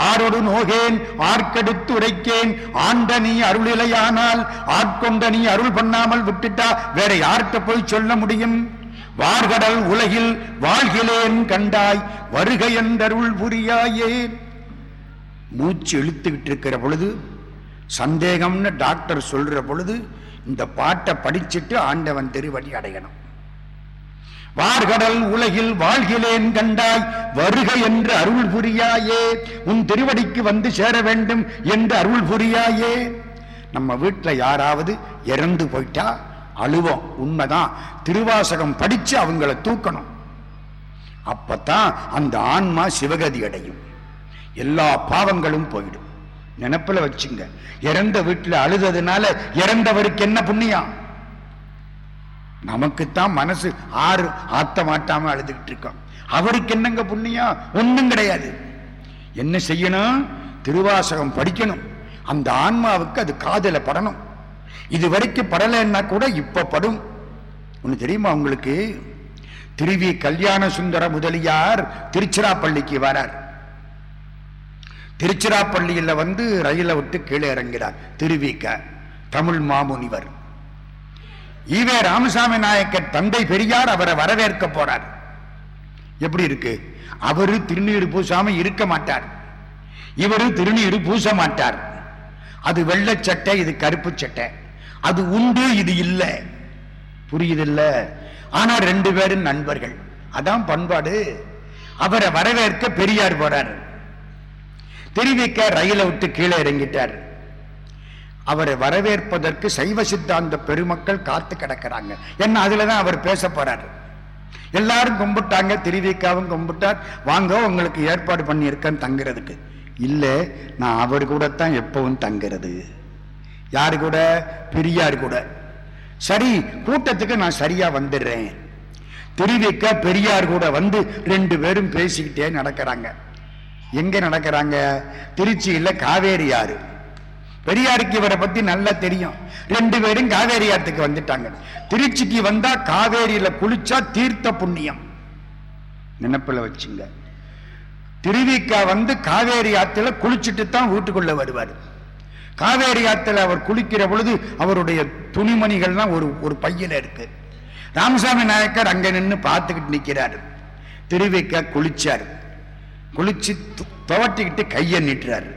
ஆரோடு நோகேன் ஆர்க்கெடுத்து உரைக்கேன். ஆண்ட நீ அருளிலையானால் ஆட்கொண்ட நீ அருள் பண்ணாமல் விட்டுட்டா வேற யார்கிட்ட போய் சொல்ல முடியும்? வார்கடல் உலகில் வாழ்கிலேன் கண்டாய். வருகை என்றருள் புரியாயே. மூச்சு இழுத்துக்கிட்டு இருக்கிற பொழுது சந்தேகம்னு டாக்டர் சொல்ற பொழுது இந்த பாட்டை படிச்சுட்டு ஆண்டவன் திருவடி அடையணும். வார்கடல் உலகில் வாழ்கிலேன் கண்டாய் வருக என்று அருள் புரியாயே உன் திருவடிக்கு வந்து சேர வேண்டும் என்று அருள் புரியாயே. நம்ம வீட்டில் யாராவது இறந்து போயிட்டா அழுவோம். உண்மைதான். திருவாசகம் படிச்சு அவங்கள தூக்கணும். அப்பத்தான் அந்த ஆன்மா சிவகதி அடையும். எல்லா பாவங்களும் போயிடும். நினப்பில் வச்சுங்க. இறந்த வீட்டில் அழுததுனால இறந்தவருக்கு என்ன புண்ணியம்? நமக்குத்தான் மனசு ஆறு ஆத்த மாட்டாம அழுதுகிட்டு இருக்கோம். அவருக்கு என்னங்க புண்ணியம்? ஒன்றும் கிடையாது. என்ன செய்யணும்? திருவாசகம் படிக்கணும். அந்த ஆன்மாவுக்கு அது காதல படணும். இது வரைக்கும் படலைன்னா கூட இப்ப படும். ஒன்று தெரியுமா உங்களுக்கு? திருவி கல்யாண சுந்தர முதலியார் திருச்சிராப்பள்ளிக்கு வரார். திருச்சிராப்பள்ளியில் வந்து ரயிலை விட்டு கீழே இறங்கிறார் திருவிக்க தமிழ் மாமுனிவர். ஈவே ராமசாமி நாயக்கர் தந்தை பெரியார் அவரை வரவேற்க போறார். எப்படி இருக்கு? அவரு திருநீர் பூசாம இருக்க மாட்டார். இவரு திருநீர் பூச மாட்டார். அது வெள்ளை சட்டை இது கருப்பு சட்டை. அது உண்டு இது இல்லை. புரியுதில்ல? ஆனா ரெண்டு பேரும் நண்பர்கள். அதான் பண்பாடு. அவரை வரவேற்க பெரியார் போறாரு. திருவிக்க ரயிலை விட்டு கீழே இறங்கிட்டார். அவரை வரவேற்பதற்கு சைவ சித்தாந்த பெருமக்கள் காத்து கிடக்கிறாங்க. என்ன அதுலதான் அவர் பேச போறாரு. எல்லாரும் கும்பிட்டாங்க திருவிக்காவும் கும்பிட்டார். வாங்க உங்களுக்கு ஏற்பாடு பண்ணியிருக்கேன் தங்குறதுக்கு. இல்ல நான் அவர் கூட தான் எப்பவும் தங்குறது. யாரு கூட? பெரியார் கூட. சரி கூட்டத்துக்கு நான் சரியா வந்துடுறேன். திருவிக்க பெரியார் கூட வந்து ரெண்டு பேரும் பேசிக்கிட்டே நடக்கிறாங்க. எங்க நடக்கிறாங்க? திருச்சியில் காவேரி ஆறு பெரியாருக்கு இவரை பத்தி நல்லா தெரியும். ரெண்டு பேரும் காவேரி ஆத்துக்கு வந்துட்டாங்க. திருச்சிக்கு வந்தா காவேரியில குளிச்சா தீர்த்த புண்ணியம். நினப்பில் வச்சுங்க. திருவிக்கா வந்து காவேரி ஆத்துல குளிச்சுட்டு தான் வீட்டுக்குள்ள வருவார். காவேரி ஆத்துல அவர் குளிக்கிற பொழுது அவருடைய துணிமணிகள்லாம் ஒரு ஒரு பையில இருக்கு. ராமசாமி நாயக்கர் அங்க நின்று பார்த்துக்கிட்டு நிற்கிறாரு திருவிக்கா குளிச்சாரு. குளிச்சு துவட்டிக்கிட்டு கையை நீட்டுறாரு.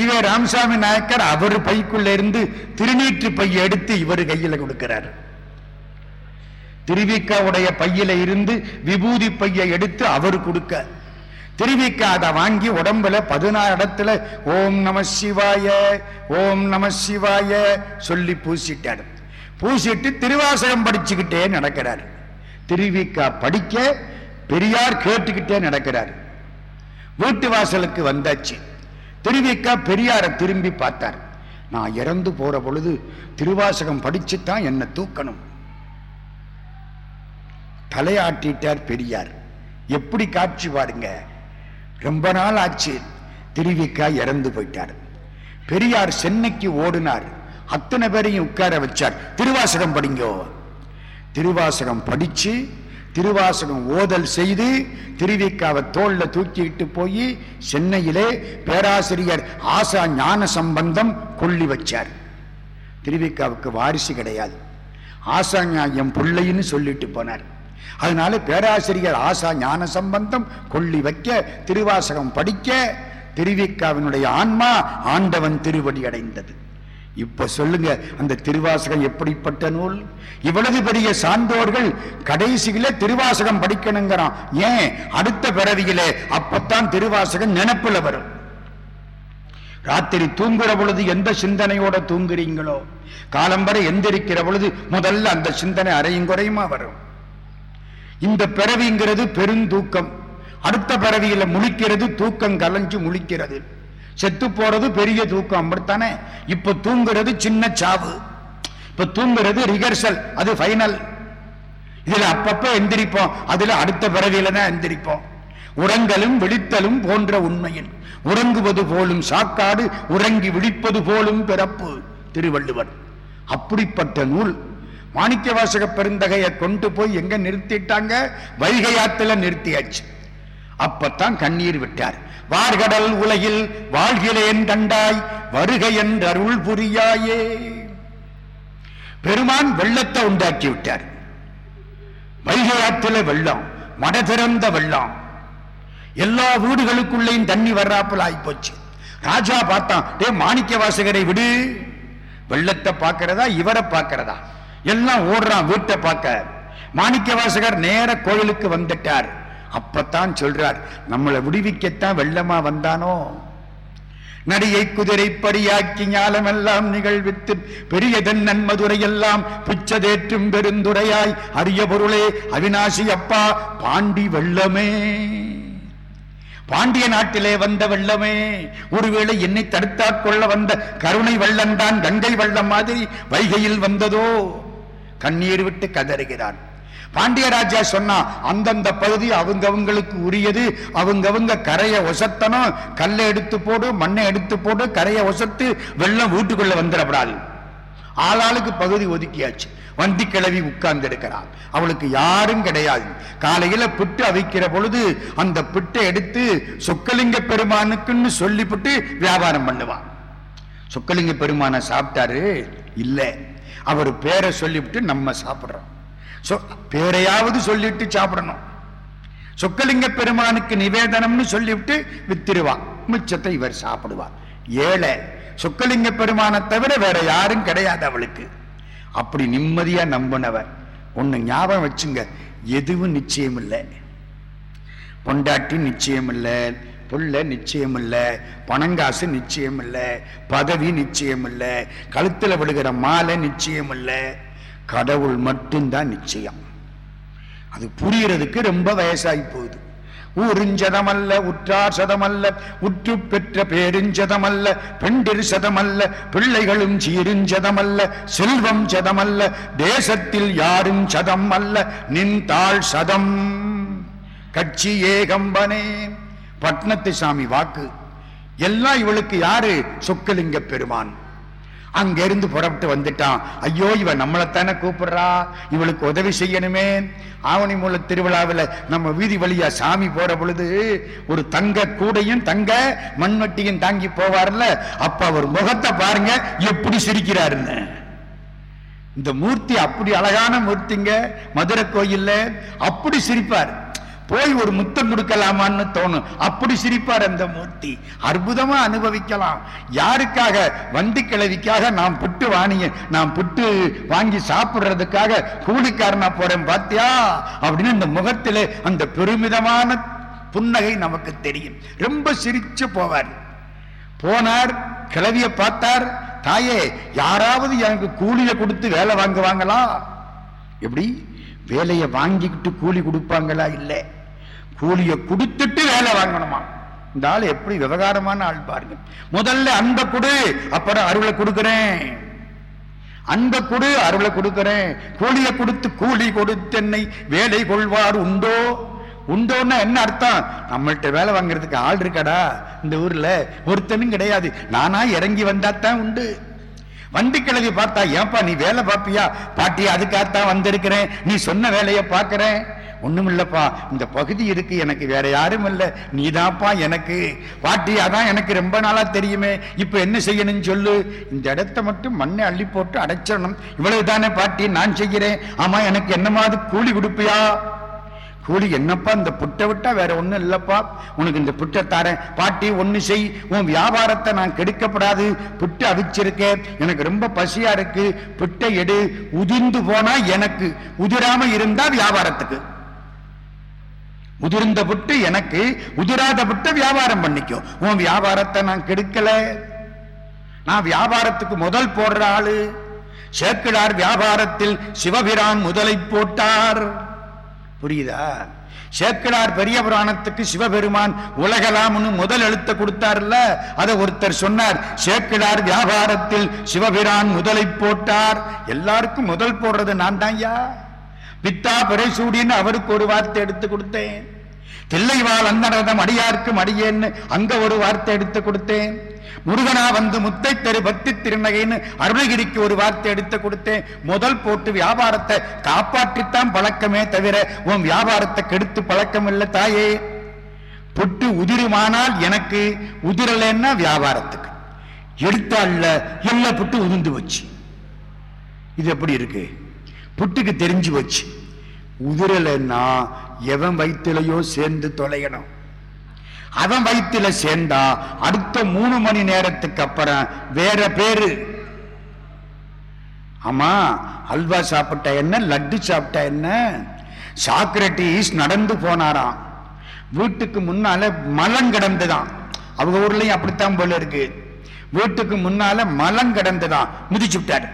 இவர் ராமசாமி நாயக்கர் அவர் பைக்குள்ள இருந்து திருநீற்று பையை எடுத்து இவர் கையில கொடுக்கிறார். திருவிக்காவுடைய பையில இருந்து விபூதி பையை எடுத்து அவர் கொடுக்க திருவிக்கா அதை வாங்கி உடம்புல பதினாறு இடத்துல ஓம் நம சிவாய ஓம் நம சிவாய சொல்லி பூசிட்டார். பூசிட்டு திருவாசகம் படிச்சுக்கிட்டே நடக்கிறார். திருவிக்கா படிக்க பெரியார் கேட்டுக்கிட்டே நடக்கிறார். வீட்டு வாசலுக்கு வந்தாச்சு. திருவிக்கா பெரியாரை திரும்பி பார்த்தார். நான் இறந்து போற பொழுது திருவாசகம் படிச்சுத்தான் என்னை தூக்கணும். தலையாட்டிட்டார் பெரியார். எப்படி காட்சி பாருங்க. ரொம்ப நாள் ஆச்சு திருவிக்கா இறந்து போயிட்டார். பெரியார் சென்னைக்கு ஓடினார். அத்தனை பேரையும் உட்கார வச்சார். திருவாசகம் படிங்கோ. திருவாசகம் படிச்சு திருவாசகம் ஓதல் செய்து திருவிக்காவை தோல்ல தூக்கிட்டு போய் சென்னையிலே பேராசிரியர் ஆசா ஞான சம்பந்தம் கொள்ளி வச்சார். திருவிக்காவுக்கு வாரிசு கிடையாது. ஆசா ஞா- என் பிள்ளைன்னு சொல்லிட்டு போனார். அதனால பேராசிரியர் ஆசா ஞான சம்பந்தம் கொள்ளி வைக்க திருவாசகம் படிக்க திருவிக்காவினுடைய ஆன்மா ஆண்டவன் திருவடி அடைந்தது. இப்ப சொல்லுங்க அந்த திருவாசகம் எப்படிப்பட்ட நூல்? இவ்வளவு பெரிய சான்றோர்கள் கடைசியில திருவாசகம் படிக்கணுங்கிறான். ஏன்? அடுத்த பிறவியிலே அப்பத்தான் திருவாசகம் நினப்புல வரும். ராத்திரி தூங்குற பொழுது எந்த சிந்தனையோட தூங்குறீங்களோ? காலம்பரை எந்திரிக்கிற பொழுது முதல்ல அந்த சிந்தனை அறையும் குறையுமா வரும். இந்த பிறவிங்கிறது பெருந்தூக்கம். அடுத்த பிறவியில முழிக்கிறது தூக்கம் கலைஞ்சு முழிக்கிறது. செத்து போறது பெரிய தூக்கம் அப்படித்தானே? இப்ப தூங்குறது சின்ன சாவு. இப்ப தூங்குறது ரிகர்சல் அது ஃபைனல் இதுல அப்பப்ப எந்திரிப்போம் அதுல அடுத்த பிறவியில தான் எந்திரிப்போம். உறங்கலும் விழித்தலும் போன்ற உண்மையில் உறங்குவது போலும் சாக்காடு உறங்கி விழிப்பது போலும் பிறப்பு திருவள்ளுவர். அப்படிப்பட்ட நூல் மாணிக்க வாசக பெருந்தகையை கொண்டு போய் எங்க நிறுத்திட்டாங்க? வைகை ஆத்துல நிறுத்தியாச்சு. அப்பத்தான் கண்ணீர் விட்டார். வார்கடல் உலகில் வாழ்கிறேன் கண்டாய் வருகை என்று அருள் புரியாயே. பெருமான் வெள்ளத்தை உண்டாக்கி விட்டார். வைகை ஆற்றில வெள்ளம் மட திறந்த வெள்ளம். எல்லா வீடுகளுக்குள்ளேயும் தண்ணி வர்றாப்புல ஆயிப்போச்சு. ராஜா பார்த்தான் டே மாணிக்க வாசகரை விடு. வெள்ளத்தை பார்க்கிறதா இவரை பார்க்கிறதா? எல்லாம் ஓடுறான் வீட்டை பார்க்க. மாணிக்க வாசகர் நேர கோயிலுக்கு வந்துட்டார். அப்பத்தான் சொல்றார் நம்மளை விடுவிக்கத்தான் வெள்ளமா வந்தானோ? நடிகை குதிரை படியாக்கி ஞாலமெல்லாம் நிகழ்வித்து பெரியதன் நன்மதுரையெல்லாம் பிச்சதேற்றும் பெருந்துரையாய் அரிய பொருளே அவினாசி அப்பா பாண்டி வெள்ளமே. பாண்டிய நாட்டிலே வந்த வெள்ளமே. ஒருவேளை என்னை தடுத்தா கொள்ள வந்த கருணை வெள்ளம் தான் கங்கை வெள்ளம் மாதிரி வைகையில் வந்ததோ? கண்ணீர் விட்டு கதறுகிறான். பாண்டியராஜா சொன்னா அந்தந்த பகுதி அவங்கவங்களுக்கு உரியது அவங்கவங்க கரையை ஒசத்தனும் கல்லை எடுத்து போடு மண்ணை எடுத்து போடு கரையை ஒசத்து வெள்ளம் வீட்டுக்குள்ள வந்துடப்படாது. ஆளாளுக்கு பகுதி ஒதுக்கியாச்சு. வண்டி கிளவி உட்கார்ந்து எடுக்கிறாள் அவளுக்கு யாரும் கிடையாது. காலையில புட்டு அவிக்கிற பொழுது அந்த புட்டை எடுத்து சொக்கலிங்க பெருமானுக்குன்னு சொல்லிவிட்டு வியாபாரம் பண்ணுவான் சொக்கலிங்க பெருமான சாப்பிட்டாரு? இல்லை. அவர் பேரை சொல்லிவிட்டு நம்ம சாப்பிடுறோம். பேரையாவது சொல்லிட்டு சாப்பிடணும். சொக்கலிங்க பெருமானுக்கு நிவேதனம்னு சொல்லிவிட்டு வித்திருவா மிச்சத்தை இவர் சாப்பிடுவா ஏழை சொக்கலிங்க பெருமானை தவிர வேற யாரும் கிடையாது அவளுக்கு. அப்படி நிம்மதியா நம்பினவர். ஒண்ணு ஞாபகம் வச்சுங்க எதுவும் நிச்சயம் இல்லை பொண்டாட்டி நிச்சயம் இல்லை புள்ள நிச்சயம் இல்லை பணங்காசு நிச்சயம் இல்லை பதவி நிச்சயம் இல்லை கழுத்துல விடுகிற மாலை நிச்சயம் இல்லை கடவுள் மட்டும்தான் நிச்சயம். அது புரியறதுக்கு ரொம்ப வயசாகி போகுது. ஊரிஞ்சதமல்ல உற்றார் சதமல்ல உற்று பெற்ற பேரிஞ்சதமல்ல பெண்டிரு சதமல்ல பிள்ளைகளும் சீரிஞ்சதமல்ல செல்வம் சதமல்ல தேசத்தில் யாரும் சதம் அல்ல நின் தாழ் சதம். கட்சி ஏகம்பனே. பட்னத்து சாமி வாக்கு. எல்லாம் இவளுக்கு யாரு? சொக்கலிங்க பெருமான். அங்கிருந்து புறப்பட்டு வந்துட்டான். ஐயோ இவன் நம்மளைத்தானே கூப்பிடுறா? இவளுக்கு உதவி செய்யணுமே. ஆவணி மூல திருவிழாவில் நம்ம வீதி வழியா சாமி போற பொழுது ஒரு தங்க கூடையும் தங்க மண்வட்டியும் தாங்கி போவார்ல. அப்ப அவர் முகத்தை பாருங்க எப்படி சிரிக்கிறாருன்னு. இந்த மூர்த்தி அப்படி அழகான மூர்த்திங்க. மதுரை கோயில்ல அப்படி சிரிப்பார். போய் ஒரு முத்தம் கொடுக்கலாமான்னு தோணும். அப்படி சிரிப்பார் அந்த மூர்த்தி. அற்புதமா அனுபவிக்கலாம். யாருக்காக? வண்டி கிழவிக்காக நான் புட்டு வாணிய நான் புட்டு வாங்கி சாப்பிடுறதுக்காக கூலிக்காரனா போறேன் பாத்தியா? அப்படின்னு அந்த முகத்திலே அந்த பெருமிதமான புன்னகை நமக்கு தெரியும். ரொம்ப சிரிச்சு போவார். போனார் கிழவிய பார்த்தார். தாயே யாராவது எனக்கு கூலியை கொடுத்து வேலை வாங்குவாங்களா? எப்படி? வேலையை வாங்கிக்கிட்டு கூலி கொடுப்பாங்களா? இல்லை. கூலியை கொடுத்துட்டு வேலை வாங்கணுமா? இந்த ஆள் எப்படி விவகாரமான ஆள் பாருங்க. முதல்ல அன்பை கொடு அப்புறம் அருளை கொடுக்கிறேன். அன்பை கொடு அருளை கொடுக்கிறேன். கூலியை கொடுத்து கூலி கொடுத்து என்னை வேலை கொள்வார் உண்டோ? உண்டோன்னா என்ன அர்த்தம்? நம்மள்ட்ட வேலை வாங்குறதுக்கு ஆள் இருக்காடா? இந்த ஊர்ல ஒருத்தனும் கிடையாது. நானா இறங்கி வந்தாத்தான் உண்டு. வண்டி கிழவி பார்த்தா ஏன்பா நீ வேலை பார்ப்பியா? பாட்டி அதுக்காகத்தான் வந்திருக்கிறேன். நீ சொன்ன வேலையை பார்க்கிறேன். ஒண்ணும் இல்லப்பா. இந்த பகுதி இருக்கு. எனக்கு வேற யாரும் இல்ல. நீதான்ப்பா எனக்கு. பாட்டி அதான் எனக்கு ரொம்ப நாளா தெரியுமே. இப்ப என்ன செய்யணும்னு சொல்லு. இந்த இடத்த மட்டும் மண்ணை அள்ளி போட்டு அடைச்சிடணும். இவ்வளவு தானே பாட்டி நான் செய்கிறேன். ஆமா எனக்கு என்னமாவது கூலி கொடுப்பியா? கூலி என்னப்பா இந்த புட்டை விட்டா வேற ஒண்ணும் இல்லப்பா? உனக்கு இந்த புட்டை தாரேன். பாட்டி ஒண்ணு செய். உன் வியாபாரத்தை நான் கெடுக்கப்படாது. புட்டை அவிச்சிருக்கேன் எனக்கு ரொம்ப பசியா இருக்கு. புட்டை எடு. உதிர்ந்து போனா எனக்கு. உதிராம இருந்தா வியாபாரத்துக்கு. உதிர்ந்த புட்டு எனக்கு. உதிராத புட்டை வியாபாரம் பண்ணிக்கோ. உன் வியாபாரத்தை நான் கெடுக்கல. நான் வியாபாரத்துக்கு முதல் போடுற ஆளு. சேக்கிழார் வியாபாரத்தில் சிவபிரான் முதலை போட்டார். புரியுதா? சேக்கிழார் பெரிய புராணத்துக்கு சிவபெருமான் உலகலாம்னு முதல் எழுத்த கொடுத்தார்ல அதை ஒருத்தர் சொன்னார் சேக்கிழார் வியாபாரத்தில் சிவபிரான் முதலை போட்டார். எல்லாருக்கும் முதல் போடுறது நான் தான்யா பித்தா பிறைசூடின்னு அவருக்கு ஒரு வார்த்தை எடுத்து கொடுத்தேன். தில்லைவாள் அந்தனதம் அடியார்க்கும் அடியேன்னு அங்க ஒரு வார்த்தை எடுத்து கொடுத்தேன். முருகனா வந்து முத்தை தரு பக்தி திருநகைன்னு அருணகிரிக்கு ஒரு வார்த்தை எடுத்து கொடுத்தேன். முதல் போட்டு வியாபாரத்தை காப்பாற்றித்தான் பழக்கமே தவிர உன் வியாபாரத்தை கெடுத்து பழக்கம் இல்லை தாயே. புட்டு உதிருமானால் எனக்கு உதிரலைன்னா வியாபாரத்துக்கு. எடுத்தாள்ல எல்லா புட்டு உதிர்ந்து வச்சு இது எப்படி இருக்கு? புட்டுக்கு தெரிஞ்சு வச்சு உதிரலைன்னா எவன் வயிற்றுலையோ சேர்ந்து தொலையணும். அவன் வயிற்றுல சேர்ந்தா அடுத்த மூணு மணி நேரத்துக்கு அப்புறம் வேற பேரு. ஆமா அல்வா சாப்பிட்டா என்ன லட்டு சாப்பிட்டா என்ன? சாக்ரட்டிஸ் நடந்து போனாராம். வீட்டுக்கு முன்னால மலம் கிடந்துதான். அவங்க ஊர்லயும் அப்படித்தான் போல இருக்கு. வீட்டுக்கு முன்னால மலம் கிடந்துதான். மிதிச்சு விட்டாரு.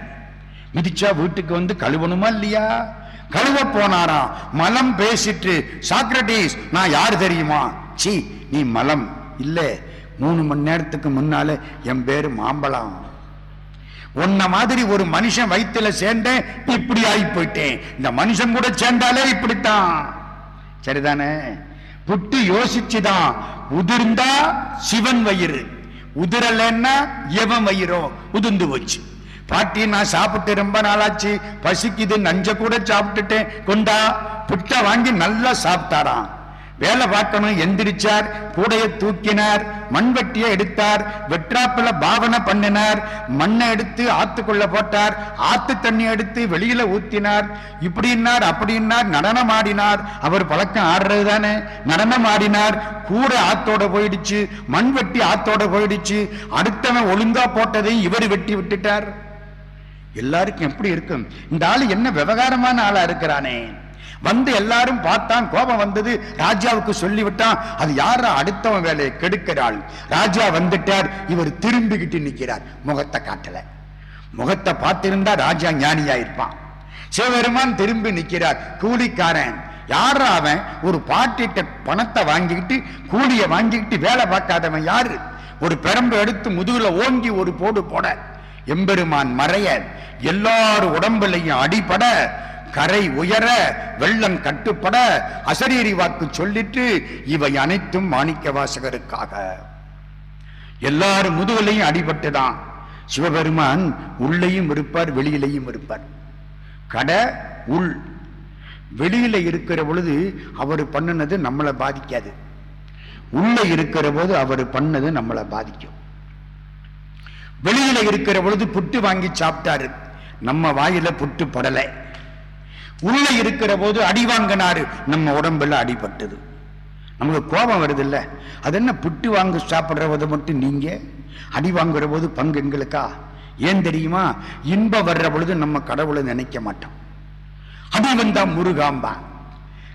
மிதிச்சா வீட்டுக்கு வந்து கழுவணுமா இல்லையா? கழுவ போனாராம். மலம் பேசிட்டு சாக்ரட்டிஸ் நான் யார் தெரியுமா? சி நீ மலம். இல்லை மூணு மணி நேரத்துக்கு முன்னால என் பேரு மாம்பழம். உன்ன மாதிரி ஒரு மனுஷன் வயிற்றுல சேர்ந்தேன் இப்படி ஆகி போயிட்டேன் இந்த மனுஷன் கூட சேர்ந்தாலே இப்படித்தான். சரிதானே? புட்டு யோசிச்சுதான். உதிர்ந்தா சிவன் வயிறு. உதிரலன்னா எவன் வயிறோ உதிர்ந்து போச்சு. பாட்டி நான் சாப்பிட்டு ரொம்ப நாளாச்சு. பசிக்குது நஞ்ச கூட சாப்பிட்டுட்டேன். கொண்டா புட்டை வாங்கி நல்லா சாப்பிட்டாராம். வேலை பார்த்தவன் எந்திரிச்சார் கூடைய தூக்கினார் மண்வெட்டியை எடுத்தார் வெற்றாப்பில பாவனை பண்ணினார் மண்ணை எடுத்து ஆத்துக்குள்ள போட்டார் ஆத்து தண்ணி எடுத்து வெளியில ஊத்தினார். இப்படின்னார் அப்படின்னார் நடனம் ஆடினார். அவர் பழக்கம் ஆடுறது தானே? நடனம் ஆடினார். கூடை ஆத்தோட போயிடுச்சு மண்வெட்டி ஆத்தோட போயிடுச்சு. அடுத்தவன் ஒழுங்கா போட்டதையும் இவர் வெட்டி விட்டுட்டார். எல்லாருக்கும் எப்படி இருக்கும்? இந்த ஆளு என்ன விவகாரமான ஆளா இருக்கிறானே? வந்து எல்லாரும் பார்த்தான் கோபம் வந்தது. ராஜாவுக்கு சொல்லிவிட்டான் அது யாரா அடுத்தவன் வேலையை கெடுக்கிறாள்? ராஜா வந்துட்டார். இவர் திரும்பிக்கிட்டு நிற்கிறார் முகத்தை காட்டல. முகத்தை பார்த்திருந்தா ராஜா ஞானியா இருப்பான் சிவபெருமான் திரும்பி நிக்கிறார் கூலிக்காரன். யார் அவன்? ஒரு பாட்டிட்ட பணத்தை வாங்கிக்கிட்டு கூலிய வாங்கிக்கிட்டு வேலை பார்க்காதவன் யாரு? ஒரு பெரம்பு எடுத்து முதுகுல ஓங்கி ஒரு போடு போட. எம்பெருமான் மறைய எல்லார் உடம்புலையும் அடிபட கரை உயர வெள்ளம் கட்டுப்பட அசரீரி வாக்கு சொல்லிட்டு இவை அனைத்தும் மாணிக்க வாசகருக்காக. எல்லாரும் முதுகலையும் அடிபட்டுதான். சிவபெருமான் உள்ளேயும் இருப்பார் வெளியிலையும் இருப்பார். கடை உள். வெளியில இருக்கிற பொழுது அவர் பண்ணுனது நம்மளை பாதிக்காது. உள்ள இருக்கிற போது அவர் பண்ணது நம்மளை பாதிக்கும். வெளியில இருக்கிற பொழுது புட்டு வாங்கி சாப்பிட்டாரு. நம்ம வாயில புட்டு படலை. உள்ள இருக்கிற போது அடி வாங்கினாரு. நம்ம உடம்புல அடிபட்டது. நமக்கு கோபம் வருது இல்லை அது என்ன புட்டு வாங்க சாப்பிட்ற போது மட்டும் நீங்க? அடி வாங்குற போது பங்கு எங்களுக்கா? ஏன் தெரியுமா? இன்பம் வர்ற பொழுது நம்ம கடவுளை நினைக்க மாட்டோம். அடி வந்தா முருகாம்பா.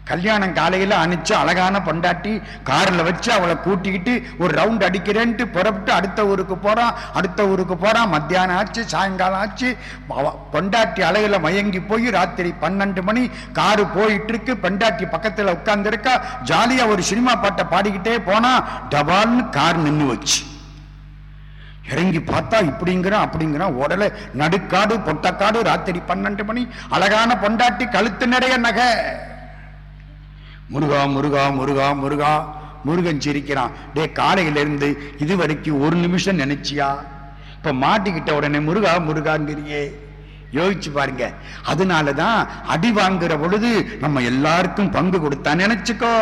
கல்யாணம் காலையில் அனுப்பிச்சு அழகான பொண்டாட்டி காரில் வச்சு அவளை கூட்டிக்கிட்டு ஒரு ரவுண்ட் அடிக்கிறேன்ட்டு புறப்பட்டு அடுத்த ஊருக்கு போகிறான் அடுத்த ஊருக்கு போகிறான் மத்தியானம் ஆச்சு சாயங்காலம் ஆச்சு. பொண்டாட்டி அலையில் மயங்கி போய் ராத்திரி பன்னெண்டு மணி காரு போயிட்டுருக்கு. பெண்டாட்டி பொண்டாட்டி உட்காந்துருக்கா ஜாலியாக ஒரு சினிமா பாட்டை பாடிக்கிட்டே போனால் டபால்னு கார் நின்று வச்சு. இறங்கி பார்த்தா இப்படிங்கிறான் அப்படிங்கிறான். உடல நடுக்காடு பொட்டக்காடு ராத்திரி பன்னெண்டு மணி. அழகான பொண்டாட்டி கழுத்து நிறைய நகை. முருகா முருகா முருகா முருகா முருகன் சிரிக்கிறான். டே காலையிலிருந்து இது வரைக்கும் ஒரு நிமிஷம் நினைச்சியா? இப்ப மாட்டிக்கிட்ட உடனே முருகா முருகாங்கிறியே. யோசிச்சு பாருங்க. அதனாலதான் அடி வாங்குற பொழுது நம்ம எல்லாருக்கும் பங்கு கொடுத்தா நினைச்சுக்கோ.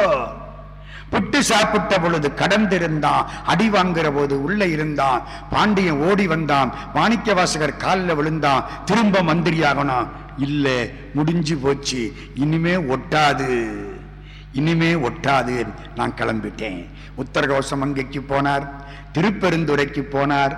புட்டு சாப்பிட்ட பொழுது கடந்திருந்தான் அடி வாங்குற போது உள்ள இருந்தான் பாண்டியன் ஓடி வந்தான் மாணிக்க வாசகர் காலில் விழுந்தான் திரும்ப மந்திரியாகணும். இல்ல முடிஞ்சு போச்சு இனிமே ஒட்டாது. இனிமே ஒட்டாது. நான் கிளம்பிட்டேன். உத்தரகோசம் அங்கைக்கு போனார். திருப்பெருந்துறைக்கு போனார்.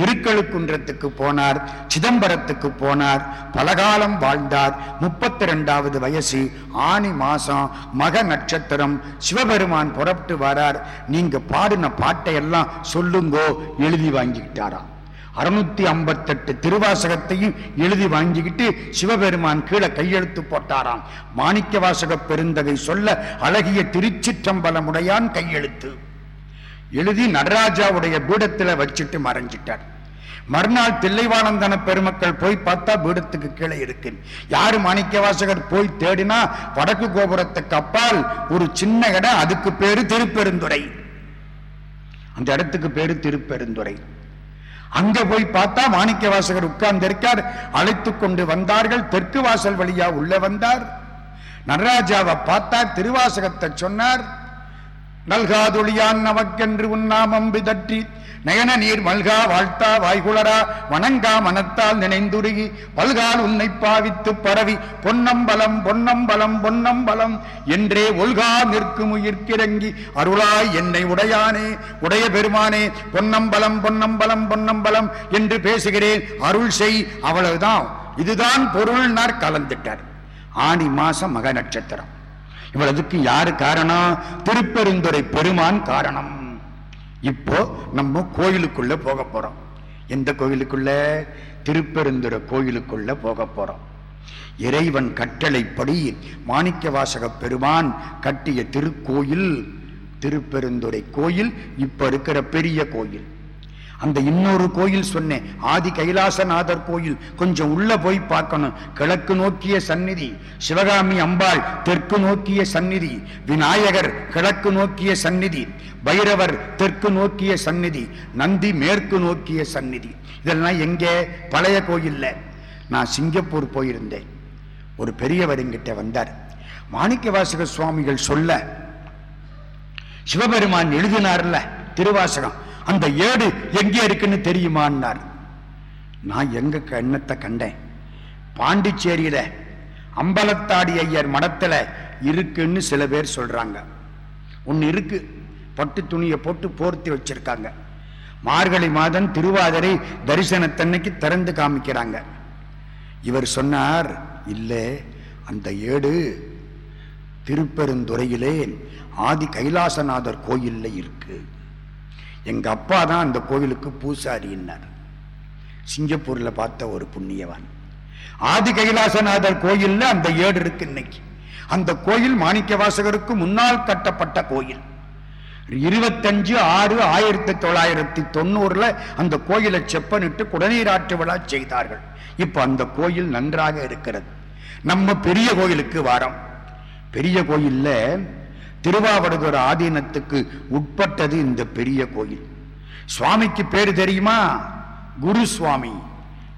திருக்கழுக்குன்றத்துக்கு போனார். சிதம்பரத்துக்கு போனார். பலகாலம் வாழ்ந்தார். முப்பத்தி ரெண்டாவது வயசு. ஆனி மாசம். மக நட்சத்திரம். சிவபெருமான் புறப்பட்டு வரார். நீங்க பாடின பாட்டை எல்லாம் சொல்லுங்கோ. எழுதி வாங்கிக்கிட்டாராம். அறுநூத்தி ஐம்பத்தெட்டு திருவாசகத்தையும் எழுதி வாங்கிக்கிட்டு சிவபெருமான் கீழே கையெழுத்து போட்டாராம். மாணிக்க வாசக பெருந்தகை சொல்ல அழகிய திருச்சிற்றம்பலமுடையான் கையெழுத்து. எழுதி நடராஜாவுடைய பீடத்துல வச்சுட்டு மறைஞ்சிட்டார். மறுநாள் தில்லைவானந்தன பெருமக்கள் போய் பார்த்தா பீடத்துக்கு கீழே இருக்கு. யாரு மாணிக்க வாசகர் போய் தேடினா வடக்கு கோபுரத்துக்கு அப்பால் ஒரு சின்ன இடம் அதுக்கு பேரு திருப்பெருந்துறை. அந்த இடத்துக்கு பேரு திருப்பெருந்துறை. அங்க போய் பார்த்தா மாணிக்க வாசகர் உட்கார்ந்திருக்கார். அழைத்து கொண்டு வந்தார்கள். தெற்கு வாசல் வழியா உள்ள வந்தார். நடராஜாவை பார்த்தார். திருவாசகத்தை சொன்னார் நல்காதொழியான் நமக்கென்று உன்னாமம் விதற்றி நயன நீர் மல்கா வாழ்த்தா வாய்குளரா வணங்கா மனத்தால் நினைந்துருகி பல்கால் உன்னை பாவித்து பரவி பொன்னம்பலம் பொன்னம்பலம் பொன்னம்பலம் என்றே ஒல்கா நிற்கும் உயிர்க்கிறங்கி அருளாய் என்னை உடையானே உடைய பெருமானே பொன்னம்பலம் பொன்னம்பலம் பொன்னம்பலம் என்று பேசுகிறேன் அருள் செய் அவ்வளவுதான். இதுதான் பொருள்னார் கலந்துட்டார். ஆணி மாசம் மக நட்சத்திரம் இவ்வளவுக்கு யாரு காரணம்? திருப்பெருந்துறை பெருமான் காரணம். இப்போ நம்ம கோயிலுக்குள்ள போக போறோம். எந்த கோயிலுக்குள்ள? திருப்பெருந்துறை கோயிலுக்குள்ள போக போறோம். இறைவன் கட்டளைப்படி மாணிக்க வாசக பெருமான் கட்டிய திருக்கோயில் திருப்பெருந்துறை கோயில் இப்ப இருக்கிற பெரிய கோயில். அந்த இன்னொரு கோயில் சொன்னேன். ஆதி கைலாசநாதர் கோயில். கொஞ்சம் உள்ள போய் பார்க்கணும். கிழக்கு நோக்கிய சந்நிதி சிவகாமி அம்பாள் தெற்கு நோக்கிய சந்நிதி விநாயகர் கிழக்கு நோக்கிய சந்நிதி பைரவர் தெற்கு நோக்கிய சந்நிதி நந்தி மேற்கு நோக்கிய சந்நிதி. இதெல்லாம் எங்கே? பழைய கோயில்ல. நான் சிங்கப்பூர் போயிருந்தேன். ஒரு பெரியவர் எங்கிட்ட வந்தார். மாணிக்க வாசக சுவாமிகள் சொல்ல சிவபெருமான் எழுதினார்ல திருவாசகம். அந்த ஏடு எங்கே இருக்குன்னு தெரியுமான்னார். நான் எங்க கண்ணத்தை கண்டேன். பாண்டிச்சேரியில அம்பலத்தாடி ஐயர் மடத்துல இருக்குன்னு சில பேர் சொல்றாங்க. ஒன்று இருக்கு. பட்டு துணியை போட்டு போர்த்தி வச்சிருக்காங்க. மார்கழி மாதம் திருவாதிரை தரிசனத்தன்னைக்கு திறந்து காமிக்கிறாங்க. இவர் சொன்னார் இல்லை அந்த ஏடு திருப்பெருந்துறையிலே ஆதி கைலாசநாதர் கோயில்ல இருக்குது எங்கள் அப்பா தான் அந்த கோவிலுக்கு பூசாரின்னார். சிங்கப்பூரில் பார்த்த ஒரு புண்ணியவான். ஆதி கைலாசநாதர் கோயிலில் அந்த ஏடு இருக்கு இன்னைக்கு. அந்த கோயில் மாணிக்க வாசகருக்கு முன்னால் கட்டப்பட்ட கோயில். இருபத்தஞ்சு ஆறு ஆயிரத்தி தொள்ளாயிரத்தி தொண்ணூறுல அந்த கோயிலை செப்பனிட்டு குடநீராற்று விழா செய்தார்கள். இப்போ அந்த கோயில் நன்றாக இருக்கிறது. நம்ம பெரிய கோயிலுக்கு வாரம். பெரிய கோயிலில் திருவாவடுதுறை ஆதீனத்துக்கு உட்பட்டது இந்த பெரிய கோயில். சுவாமிக்கு பேரு தெரியுமா? குரு சுவாமி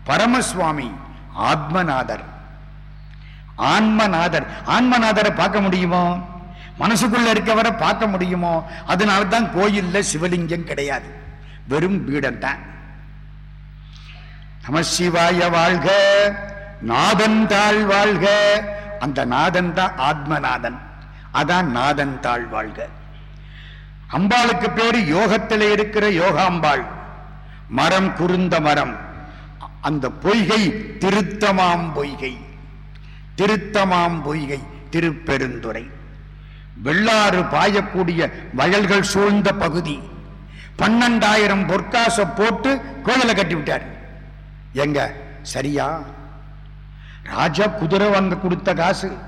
பரமசுவாமி ஆத்மநாதர். ஆன்மநாதர். ஆன்மநாதரை பார்க்க முடியுமோ? மனசுக்குள்ள இருக்கவரை பார்க்க முடியுமோ? அதனால தான் கோயில்ல சிவலிங்கம் கிடையாது. வெறும் பீடம் தான் நமசிவாய வாழ்க நாதன் தாழ் வாழ்க. அந்த நாதன் தான் ஆத்மநாதன். அதான் நாதன் தாழ் வாழ்க. அம்பாளுக்கு பேரு யோகத்தில் இருக்கிற யோகாம்பாள். மரம் குறுந்த மரம். அந்த பொய்கை திருத்தமாம் பொய்கை. திருத்தமாம் பொய்கை திருப்பெருந்துறை. வெள்ளாறு பாயக்கூடிய வயல்கள் சூழ்ந்த பகுதி. பன்னெண்டாயிரம் பொற்காச போட்டு கோயிலை கட்டி விட்டார். எங்க? சரியா? ராஜா குதிரை வாங்க கொடுத்த காசு.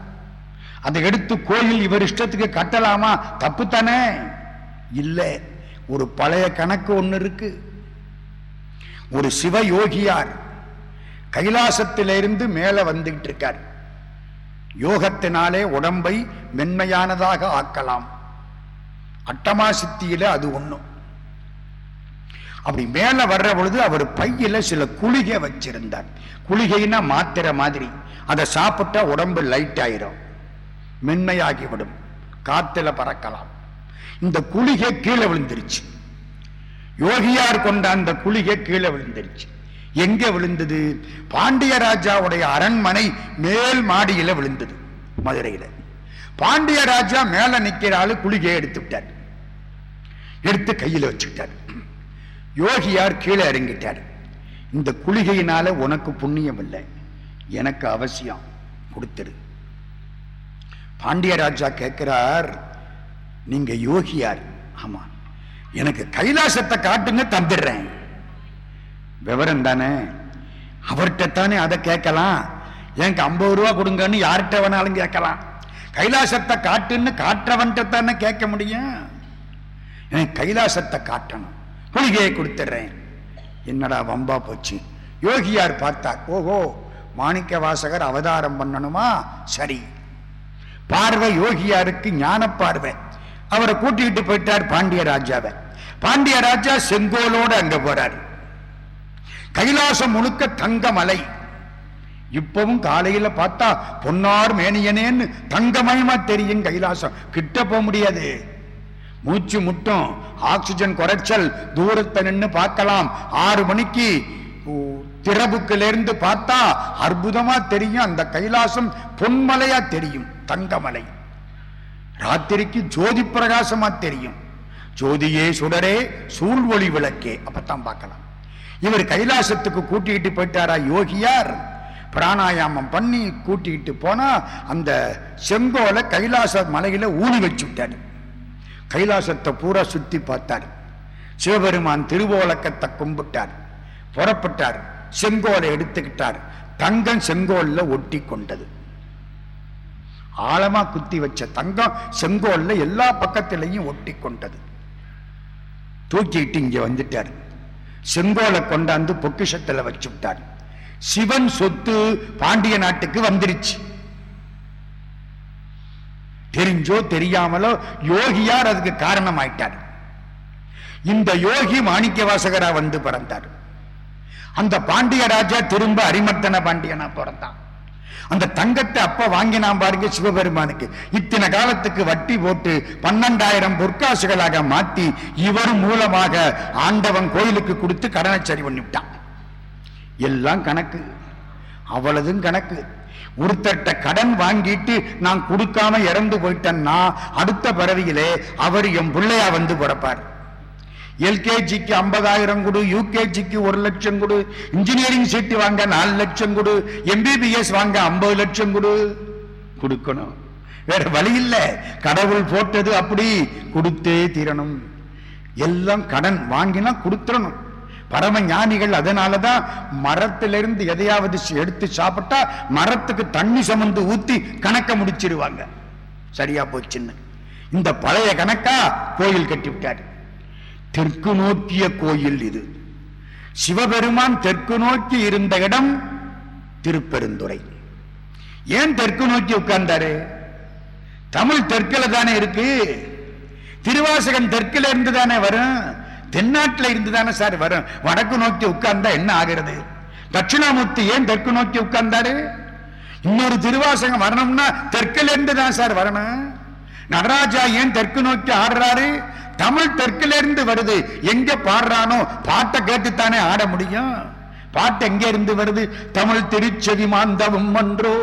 அதை எடுத்து கோயில் இவர் இஷ்டத்துக்கு கட்டலாமா? தப்பு தானே இல்லை. ஒரு பழைய கணக்கு ஒன்று இருக்கு. ஒரு சிவ யோகியார் கைலாசத்திலிருந்து மேலே வந்துகிட்டு இருக்கார். யோகத்தினாலே உடம்பை மென்மையானதாக ஆக்கலாம். அட்டமா சித்தியில அது ஒண்ணும் அப்படி மேல வர்ற பொழுது அவர் பையில சில குளிகை வச்சிருந்தார். குளிகைன்னா மாத்திர மாதிரி. அதை சாப்பிட்டா உடம்பு லைட் ஆயிரும். மென்மையாகிவிடும். காத்துல பறக்கலாம். இந்த குளிகை கீழே விழுந்துருச்சு. யோகியார் கொண்ட அந்த குளிகை கீழே விழுந்துருச்சு. எங்க விழுந்தது? பாண்டிய ராஜாவுடைய அரண்மனை மேல் மாடியில விழுந்தது மதுரையில. பாண்டிய ராஜா மேல நிக்கிற ஆளு குளிகையை எடுத்து விட்டார் எடுத்து கையில வச்சுக்கிட்டார். யோகியார் கீழே இறங்கிட்டார். இந்த குளிகையினால உனக்கு புண்ணியம் இல்லை. எனக்கு அவசியம். கொடுத்துரு பாண்டிய ராஜா கேட்கிறார் நீங்க யோகியார். ஆமா. எனக்கு கைலாசத்தை காட்டுங்க தந்துடுறேன். விவரம் தானே? அவர்கிட்ட தானே அதை கேட்கலாம். எனக்கு ஐம்பது ரூபா கொடுங்கன்னு யார்கிட்ட வேணாலும் கேட்கலாம். கைலாசத்தை காட்டுன்னு காட்டுறவன்கிட்ட தானே கேட்க முடியும். எனக்கு கைலாசத்தை காட்டணும். குளிகையை கொடுத்துட்றேன். என்னடா வம்பா போச்சு. யோகியார் பார்த்தா ஓஹோ மாணிக்க வாசகர் அவதாரம் பண்ணணுமா? சரி. பார்வை யோகியாருக்கு ஞான பார்வை அவரை கூட்டிக்கிட்டு போயிட்டார் பாண்டிய ராஜாவை. பாண்டிய ராஜா செங்கோலோடு அங்க போறார். கைலாசம் முழுக்க தங்க மலை இப்பவும் காலையில பார்த்தா பொன்னார் மேனியனேன்னு தங்கமயமா தெரியும் கைலாசம். கிட்ட போக முடியாது. மூச்சு முட்டும் ஆக்சிஜன் குறைச்சல் தூரத்தை நின்று பார்க்கலாம். ஆறு மணிக்கு திறவுக்குலேருந்து பார்த்தா அற்புதமா தெரியும். அந்த கைலாசம் பொன்மலையா தெரியும் தங்கமலை. ராத்திரிக்கு ஜோதி பிரகாசமா தெரியும். ஜோதியே சுடரே சூழ்வொளி விளக்கே. அப்பத்தான் பார்க்கலாம். இவர் கைலாசத்துக்கு கூட்டிகிட்டு போயிட்டாரா? யோகியார். பிராணாயாமம் பண்ணி கூட்டிகிட்டு போனா அந்த செங்கோலை கைலாச மலையில ஊனி வச்சு விட்டாரு கைலாசத்தை பூரா சுத்தி பார்த்தார். சிவபெருமான் திருவோலக்கத்தை கும்பிட்டார். புறப்பட்டார். செங்கோலை எடுத்துக்கிட்டார். தங்கம் செங்கோல்ல ஒட்டி கொண்டது ஆழமா குத்தி வச்ச தங்கம் செங்கோல்ல எல்லா பக்கத்திலையும் ஒட்டி கொண்டது தூக்கிட்டு இங்க வந்துட்டார். செங்கோலை கொண்டாந்து பொக்கிஷத்துல வச்சு சிவன் சொத்து பாண்டிய நாட்டுக்கு வந்துருச்சு. தெரிஞ்சோ தெரியாமலோ யோகியார் அதுக்கு காரணமாயிட்டார். இந்த யோகி மாணிக்க வாசகரா வந்து பிறந்தார். அந்த பாண்டிய ராஜா திரும்ப அரிமர்த்தன பாண்டியனா பிறந்தான். அந்த தங்கத்தை அப்ப வாங்கினான் பாருங்க சிவபெருமானுக்கு. இத்தனை காலத்துக்கு வட்டி போட்டு பன்னெண்டாயிரம் பொற்காசுகளாக மாத்தி இவர் மூலமாக ஆண்டவன் கோயிலுக்கு கொடுத்து கடனை சரி பண்ணிவிட்டான். எல்லாம் கணக்கு. அவ்வளதும் கணக்கு. ஒருத்தட்ட கடன் வாங்கிட்டு நான் கொடுக்காம இறந்து போயிட்டேன்னா அடுத்த பறவையிலே அவர் என் பிள்ளையா வந்து பிறப்பார். எல்கேஜிக்கு ஐம்பதாயிரம் கொடு யூகேஜிக்கு ஒரு லட்சம் கொடு இன்ஜினியரிங் சீட்டு வாங்க நாலு லட்சம் கொடு எம்பிபிஎஸ் வாங்க ஐம்பது லட்சம் கொடு. கொடுக்கணும். வேற வழி இல்லை. கடவுள் போட்டது அப்படி கொடுத்தே தீரணும். எல்லாம் கடன் வாங்கினா கொடுத்துடணும். பரம ஞானிகள் அதனாலதான் மரத்திலிருந்து எதையாவது எடுத்து சாப்பிட்டா மரத்துக்கு தண்ணி சமந்து ஊத்தி கணக்க முடிச்சிருவாங்க. சரியா போச்சுன்னு. இந்த பழைய கணக்கா கோயில் கட்டி விட்டாரு. தெற்கு நோக்கிய கோயில் இது. சிவபெருமான் தெற்கு நோக்கி இருந்த இடம் திருப்பெருந்துறை. ஏன் தெற்கு நோக்கி உட்கார்ந்தாரு? தமிழ் தெற்கில் தானே இருக்கு. திருவாசகம் தெற்கில் இருந்து தானே வரும். தென்னாட்டில் இருந்து தானே சார் வரும். வடக்கு நோக்கி உட்கார்ந்தா என்ன ஆகிறது? தட்சிணாமூர்த்தி ஏன் தெற்கு நோக்கி உட்கார்ந்தாரு? இன்னொரு திருவாசகம் வரணும்னா தெற்கில் இருந்து தான் சார் வரணும். நடராஜா ஏன் தெற்கு நோக்கி ஆடுறாரு? தமிழ் தெற்குல இருந்து வருது. எங்க பாடுறானோ பாட்டை கேட்டுத்தானே ஆட முடியும். பாட்டு எங்க இருந்து வருது? தமிழ் திருச்செவி மாந்தவம் மன்றோ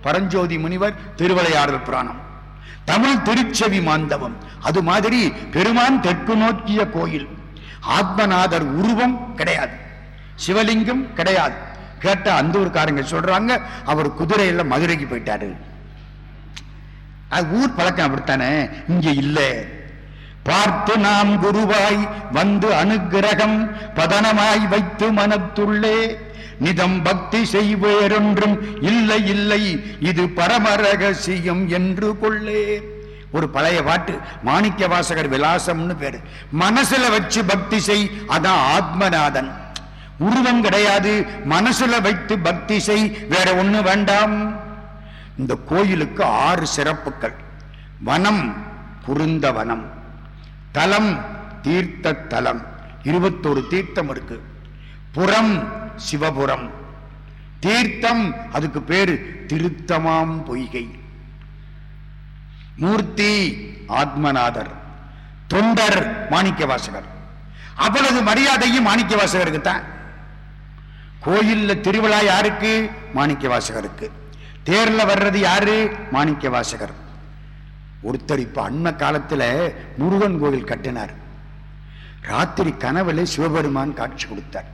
பரஞ்சோதி முனிவர் திருவிளையாடல் புராணம். தமிழ் திருச்செவி மாந்தவம். அது மாதிரி பெருமான் தெற்கு நோக்கிய கோயில். ஆத்மநாதர் உருவம் கிடையாது. சிவலிங்கம் கிடையாது. கேட்ட அந்த ஊர்காரங்க சொல்றாங்க அவர் குதிரையில மதுரைக்கு போயிட்டாரு. அது ஊர் பழக்கம் அப்படித்தானே? இங்க இல்லை. பார்த்து நாம் குருவாய் வந்து அனுக்கிரகம் பதனமாய் வைத்து மனத்துள்ளே. நிதம் பக்தி செய்வேறொன்றும் இல்லை இல்லை. இது பரமரகசியம் என்று கொள்ளே. ஒரு பழைய பாட்டு மாணிக்க வாசகர் விலாசம்னு பேரு. மனசுல வச்சு பக்தி செய் அதான் ஆத்மநாதன். உருவம் கிடையாது மனசுல வைத்து பக்தி செய் வேற ஒண்ணு வேண்டாம். இந்த கோயிலுக்கு ஆறு சிறப்புகள். வனம் குருந்த வனம். தலம் தீர்த்த தலம் இருபத்தோரு தீர்த்தம் இருக்கு. புறம் சிவபுரம் தீர்த்தம் அதுக்கு பேரு திருத்தமாம் பொய்கை. மூர்த்தி ஆத்மநாதர். தொண்டர் மாணிக்க வாசகர் அவ்வளவு மரியாதையும் மாணிக்க வாசகருக்கு தான். கோயில்ல திருவிழா யாருக்கு? மாணிக்க வாசகருக்கு தேர்ல வர்றது யாரு? மாணிக்க வாசகர் ஒருத்தர் இப்போ அண்மை காலத்துல முருகன் கோவில் கட்டினார். ராத்திரி கனவுல சிவபெருமான் காட்சி கொடுத்தார்.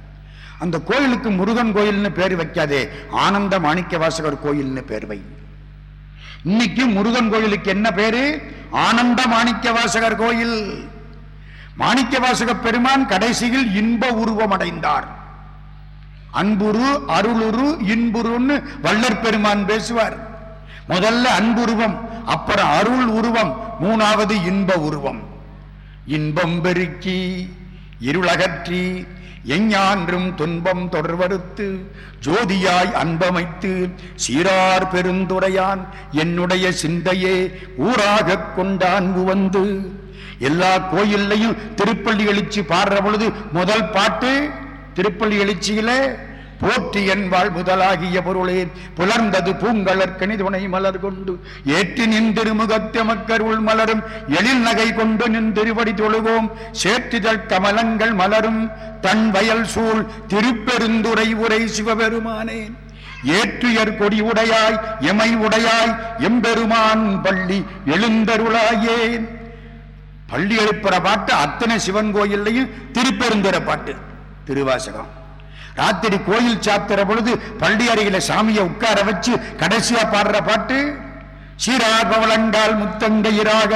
அந்த கோயிலுக்கு முருகன் கோயில்னு பேர் வைக்காதே ஆனந்த மாணிக்க வாசகர் கோயில்னு பேர் வை. இன்னைக்கு முருகன் கோயிலுக்கு என்ன பேரு? ஆனந்த மாணிக்க வாசகர் கோயில். மாணிக்க வாசக பெருமான் கடைசியில் இன்ப உருவம் அடைந்தார். அன்புரு அருளுரு இன்புருன்னு வள்ளற் பெருமான் பேசுவார். முதல்ல அன்புருவம் அப்புறம் அருள் உருவம் மூணாவது இன்ப உருவம். இன்பம் பெருக்கி இருளகற்றி எஞ்ஞான்றும் துன்பம் தொடர்வறுத்து ஜோதியாய் அன்பமைத்து சீரார் பெருந்துரையான் என்னுடைய சிந்தையே ஊராகக் கொண்டான் வந்து. எல்லா கோயில்லையும் திருப்பள்ளி எழுச்சி பாடுற பொழுது முதல் பாட்டு திருப்பள்ளி எழுச்சியிலே போற்றி என்பாள் முதலாகிய பொருளே புலர்ந்தது பூங்கலற்கனி துணை மலர் கொண்டு ஏற்றி நின்றிருமுகத்து மக்கருள் மலரும் எழில் நகை கொண்டு நின்றிருவடி தொழுவோம் சேற்றிதழ் கமலங்கள் மலரும் தன் வயல் சூழ் திருப்பெருந்துரை உரை சிவபெருமானேன் ஏற்றுயர் கொடி உடையாய் எமை உடையாய் எம்பெருமான் பள்ளி எழுந்தருளாயேன். பள்ளி எழுப்புற பாட்டு அத்தனை சிவன் கோயில்லையும் திருப்பெருந்துற பாட்டு திருவாசகம். ராத்திரி கோயில் சாத்துற பொழுது பள்ளி அருகில சாமியை உட்கார வச்சு கடைசியா பாடுற பாட்டு? சீராகவளங்கால் முத்தங்கையிராக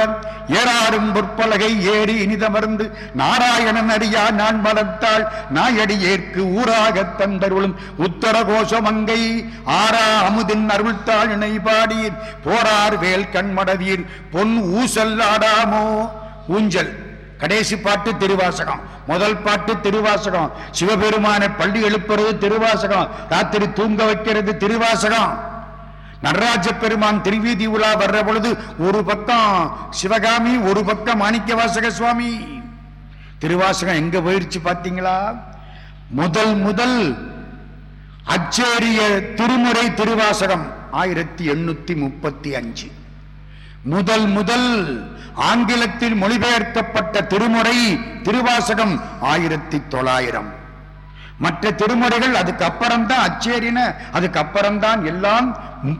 ஏறாரும் பொற்பலகை ஏறி இனிதமர்ந்து நாராயணன் அறியா நான் மலர்த்தாள் நாயடி ஏற்கு ஊராக தந்தருளும் உத்தர கோஷமங்கை ஆரா அமுதின் அருள்தாள் இணை பாடி போரார் வேல் கண்மடவீர் பொன் ஊசல் ஆடாமோ? ஊஞ்சல். கடைசி பாட்டு திருவாசகம். முதல் பாட்டு திருவாசகம். சிவபெருமானை பள்ளி எழுப்புறது திருவாசகம். ராத்திரி தூங்க வைக்கிறது திருவாசகம். நடராஜ பெருமான் திருவீதி உலா வர்ற பொழுது ஒரு பக்கம் சிவகாமி ஒரு பக்கம் மாணிக்க வாசக சுவாமி. திருவாசகம் எங்க போயிடுச்சு பாத்தீங்களா? முதல் முதல் அச்சேரிய திருமுறை திருவாசகம் ஆயிரத்தி எண்ணூத்தி முப்பத்தி அஞ்சு. முதல் முதல் ஆங்கிலத்தில் மொழிபெயர்க்கப்பட்ட திருமுறை திருவாசகம் ஆயிரத்தி தொள்ளாயிரம். மற்ற திருமுறைகள் அதுக்கு அப்புறம்தான் அச்சேரின அதுக்கு அப்புறம்தான் எல்லாம்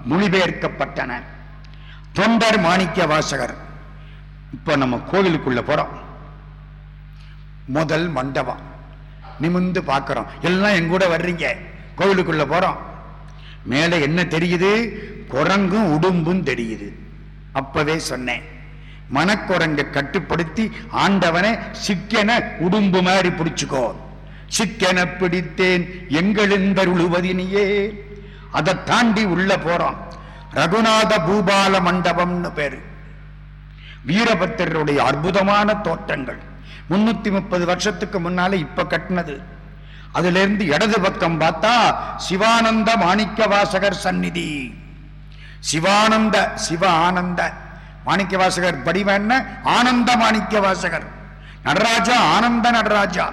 மொழிபெயர்க்கப்பட்டன. தொண்டர் மாணிக்க வாசகர். இப்ப நம்ம கோவிலுக்குள்ள போறோம். முதல் மண்டபம். நிமிந்து பார்க்கிறோம். எல்லாம் எங்கூட வர்றீங்க. கோவிலுக்குள்ள போறோம். மேலே என்ன தெரியுது? குரங்கும் உடும்பும் தெரியுது. அப்பவே சொன்னேன். மனக்குரங்க கட்டுப்படுத்தி ஆண்டவனை சிக்கென உடும்பு மாதிரி பிடிச்சுக்கோ. சிக்கென பிடித்தேன் எங்களெந்தருளுவதினியே அதை தாண்டி உள்ள போறோம். ரகுநாத பூபால மண்டபம்னு பேரு. வீரபத்திரருடைய அற்புதமான தோட்டங்கள். முன்னூத்தி முப்பது வருஷத்துக்கு முன்னால இப்ப கட்டினது. அதுல இருந்து இடது பக்கம் பார்த்தா சிவானந்த மாணிக்க வாசகர் சந்நிதி. சிவானந்த சிவ ஆனந்த மாணிக்க வாசகர் வடிவம் என்ன ஆனந்த மாணிக்க வாசகர் நடராஜா ஆனந்த நடராஜா.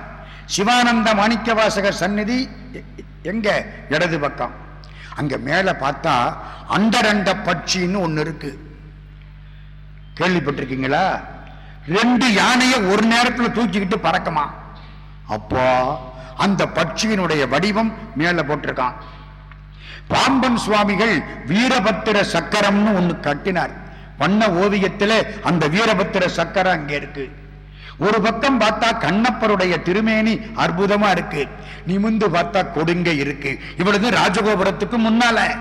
சிவானந்த மாணிக்க வாசகர் சந்நிதி எங்க? இடது பக்கம். அங்க மேல பார்த்தா அண்டரண்ட பட்சின்னு ஒண்ணு இருக்கு. கேள்விப்பட்டிருக்கீங்களா? ரெண்டு யானையை ஒரு நேரத்தில் தூக்கிக்கிட்டு பறக்குமா? அப்போ அந்த பட்சியினுடைய வடிவம் மேல போட்டிருக்கான். பாம்பன் சுவாமிகள் வீரபத்திர சக்கரம்னு ஒன்று கட்டினார். பண்ண ஓவியத்தில் அந்த வீரபத்திர சக்கரம் அங்கே இருக்கு. ஒரு பக்கம் பார்த்தா கண்ணப்பருடைய திருமேனி அற்புதமா இருக்கு. நிமிந்து பார்த்தா கொடுங்க இருக்கு. இவ்வளவு ராஜகோபுரத்துக்கு முன்னால.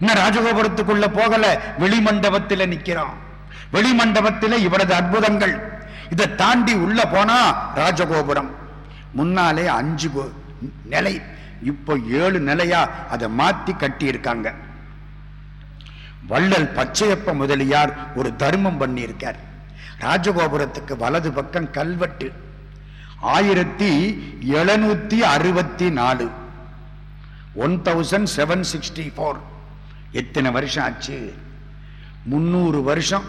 இன்னும் ராஜகோபுரத்துக்குள்ள போகல வெளிமண்டபத்தில் நிக்கிறோம். வெளிமண்டபத்தில் இவரது அற்புதங்கள். இதை தாண்டி உள்ள போனா ராஜகோபுரம். முன்னாலே அஞ்சு கோ- நிலை. இப்போ ஏழு நிலையா அதை மாற்றி கட்டியிருக்காங்க. வள்ளல் பச்சையப்ப முதலியார் ஒரு தர்மம் பண்ணியிருக்கார். ராஜகோபுரத்துக்கு வலது பக்கம் கல்வெட்டு. ஆயிரத்தி எழுநூத்தி அறுபத்தி நாலு. One thousand seven sixty four. எத்தனை வருஷம் ஆச்சு? முந்நூறு வருஷம்.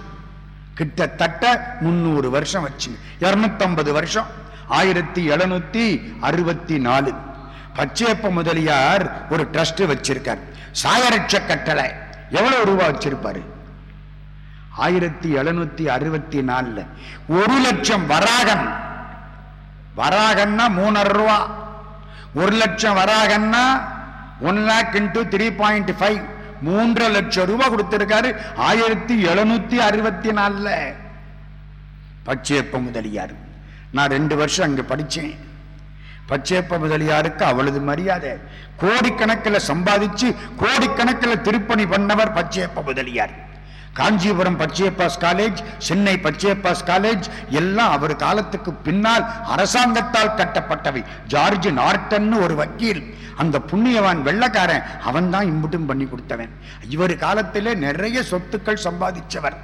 கிட்டத்தட்ட முந்நூறு வருஷம் வச்சு இரநூத்தம்பது வருஷம். ஆயிரத்தி எழுநூத்தி அறுபத்தி நாலு. பச்சையப்ப முதலியார் ஒரு ட்ரஸ்ட் வச்சிருக்கார். சாயரட்ச கட்டளை. எவ்வளவு ரூபா வச்சிருப்பாரு? ஆயிரத்தி எழுநூத்தி அறுபத்தி நாலுல. ஒரு லட்சம் வராகன். வராகன்னா மூணரை ரூபா. ஒரு லட்சம் வராகன்னா one lakh into three point five மூன்றரை லட்சம் ரூபாய் கொடுத்திருக்காரு ஆயிரத்தி எழுநூத்தி அறுபத்தி நாலுல. பச்சையப்ப முதலியார். நான் ரெண்டு வருஷம் அங்க படிச்சேன். பச்சேப்ப முதலியாருக்கு அவ்வளவு மரியாதை. கோடிக்கணக்கில் சம்பாதிச்சு கோடிக்கணக்கில் திருப்பணி பண்ணவர் பச்சையப்ப முதலியார் காஞ்சிபுரம் பச்சையப்பாஸ் காலேஜ் சென்னை பச்சையப்பாஸ் காலேஜ் எல்லாம் அவர் காலத்துக்கு பின்னால் அரசாங்கத்தால் கட்டப்பட்டவை. ஜார்ஜ் நார்டன் ஒரு வக்கீல். அந்த புண்ணியவான் வெள்ளக்காரன் அவன் தான் இம்புட்டும் பண்ணி கொடுத்தவன். இவர் காலத்திலே நிறைய சொத்துக்கள் சம்பாதிச்சவர்.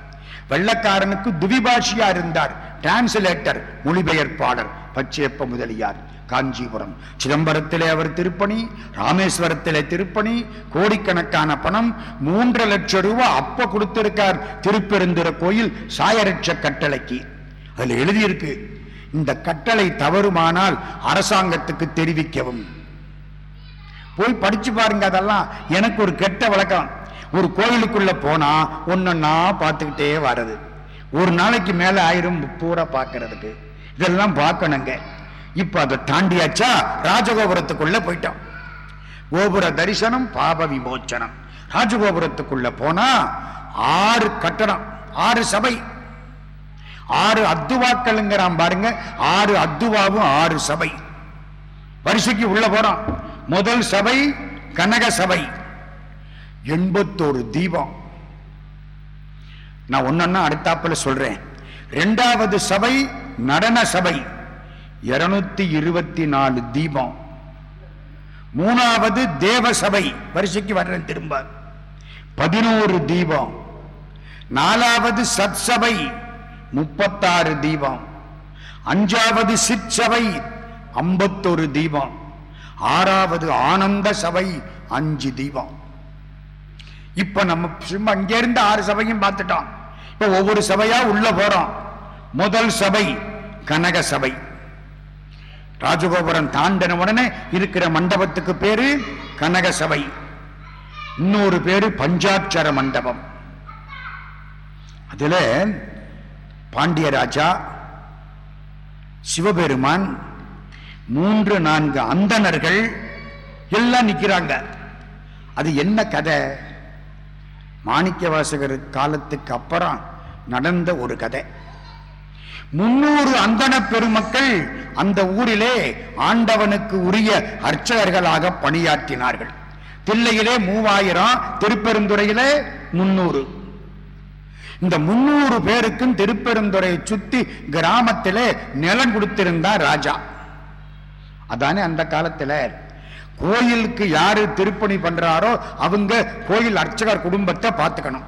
வெள்ளக்காரனுக்கு துவிபாஷியா இருந்தார். டிரான்ஸ்லேட்டர் மொழிபெயர்ப்பாளர் பச்சையப்ப முதலியார் காஞ்சிபுரம். சிதம்பரத்திலே அவர் திருப்பணி ராமேஸ்வரத்திலே திருப்பணி கோடிக்கணக்கான பணம் மூன்று லட்சம் ரூபாய் அப்ப கொடுத்திருக்கார் திருப்பெருந்திர கோயில் சாயரட்ச கட்டளைக்கு. அதுல எழுதியிருக்கு இந்த கட்டளை தவறுமானால் அரசாங்கத்துக்கு தெரிவிக்கவும். போய் படிச்சு பாருங்க அதெல்லாம் எனக்கு ஒரு கெட்ட வழக்கம். ஒரு கோயிலுக்குள்ள போனா ஒன்னொன்னா பார்த்துக்கிட்டே வர்றது. ஒரு நாளைக்கு மேல ஆயிரம் பூரா பார்க்கறதுக்கு. இதெல்லாம் பார்க்கணுங்க. இப்ப அதை தாண்டியாச்சா? ராஜகோபுரத்துக்குள்ள போயிட்டோம். கோபுர தரிசனம் பாப விமோச்சனம். ராஜகோபுரத்துக்குள்ள போனா ஆறு கட்டடம் ஆறு சபை. ஆறு அத்துவாக்கள்ங்கிறான் பாருங்க. ஆறு அத்துவாவும் ஆறு சபை. வரிசைக்கு உள்ள போறோம். முதல் சபை கனக சபை. எண்பத்தோரு தீபம். நான் ஒன்னொன்னா அடுத்தாப்பில் சொல்றேன். ரெண்டாவது சபை நடன சபை. இருநூத்தி இருபத்தி நாலு தீபம். மூணாவது தேவ சபை. வரிசைக்கு வர்றேன் திரும்ப. பதினோரு தீபம். நாலாவது சத்சபை முப்பத்தாறு தீபம். அஞ்சாவது சிற்சபை ஐம்பத்தொரு தீபம். ஆறாவது ஆனந்த சபை. அஞ்சு தீபம். இப்ப நம்ம சும்மா இங்க இருந்து ஆறு சபையும் பார்த்துட்டோம். இப்ப ஒவ்வொரு சபையா உள்ள போறோம். முதல் சபை கனக சபை. ராஜகோபுரம் தாண்டின உடனே இருக்கிற மண்டபத்துக்கு பேரு கனக சபை. இன்னொரு பேரு பஞ்சாட்சர மண்டபம். அதுல பாண்டியராஜா சிவபெருமான் மூன்று நான்கு அந்தணர்கள் எல்லாம் நிக்கிறாங்க. அது என்ன கதை? மாணிக்க வாசகர் காலத்துக்கு அப்புறம் நடந்த ஒரு கதை. முன்னூறு அந்தன பெருமக்கள் அந்த ஊரிலே ஆண்டவனுக்கு உரிய அர்ச்சகர்களாக பணியாற்றினார்கள். தில்லையிலே மூவாயிரம் திருப்பெருந்துறையிலே முன்னூறு. இந்த முன்னூறு பேருக்கும் திருப்பெருந்துறையை சுத்தி கிராமத்திலே நிலம் கொடுத்திருந்தார் ராஜா. அதானே அந்த காலத்தில் கோயிலுக்கு யாரு திருப்பணி பண்றாரோ அவங்க கோயில் அர்ச்சகர் குடும்பத்தை பார்த்துக்கணும்.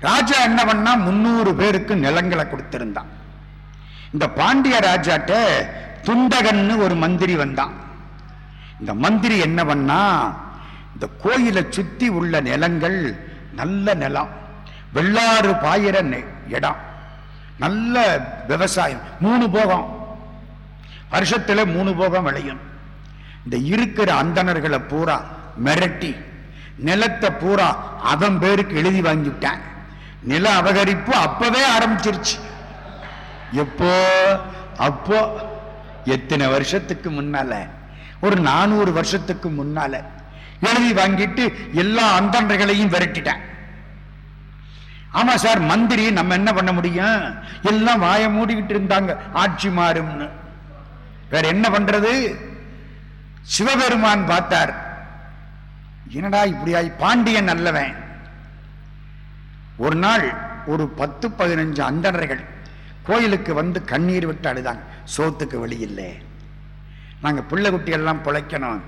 ராஜா என்ன பண்ணா முன்னூறு பேருக்கு நிலங்களை கொடுத்திருந்தான். இந்த பாண்டிய ராஜாட்ட துண்டகன்னு ஒரு மந்திரி வந்தான். இந்த மந்திரி என்ன பண்ணா இந்த கோயிலை சுத்தி உள்ள நிலங்கள் நல்ல நிலம் வெள்ளாறு பாயிர நெ- இடம் நல்ல விவசாயம் மூணு போகம். வருஷத்துல மூணு போகம் விளையும். இந்த இருக்கிற அந்தணர்களை பூரா மிரட்டி நிலத்தை பூரா அதன் பேருக்கு எழுதி வாங்கிவிட்டான் நில அபகரிப்பு அப்பவே ஆரம்பிச்சிருச்சு. எப்போ? அப்போ எத்தனை வருஷத்துக்கு முன்னால? ஒரு நானூறு வருஷத்துக்கு முன்னால எழுதி வாங்கிட்டு எல்லா அந்தணர்களையும் விரட்டிட்டேன். ஆமா சார் மந்திரி நம்ம என்ன பண்ண முடியும்? எல்லாம் வாய மூடிக்கிட்டு இருந்தாங்க. ஆட்சி மாறும்னு. வேற என்ன பண்றது? சிவபெருமான் பார்த்தார். என்னடா இப்படியாய் பாண்டியன் நல்லவன்? ஒரு நாள் ஒரு பத்து பதினஞ்சு அந்தனர்கள் கோயிலுக்கு வந்து கண்ணீர் விட்டு அழுதாங்க. சோத்துக்கு வழி இல்லை. பிள்ளை குட்டியெல்லாம் பிழைக்கணும்.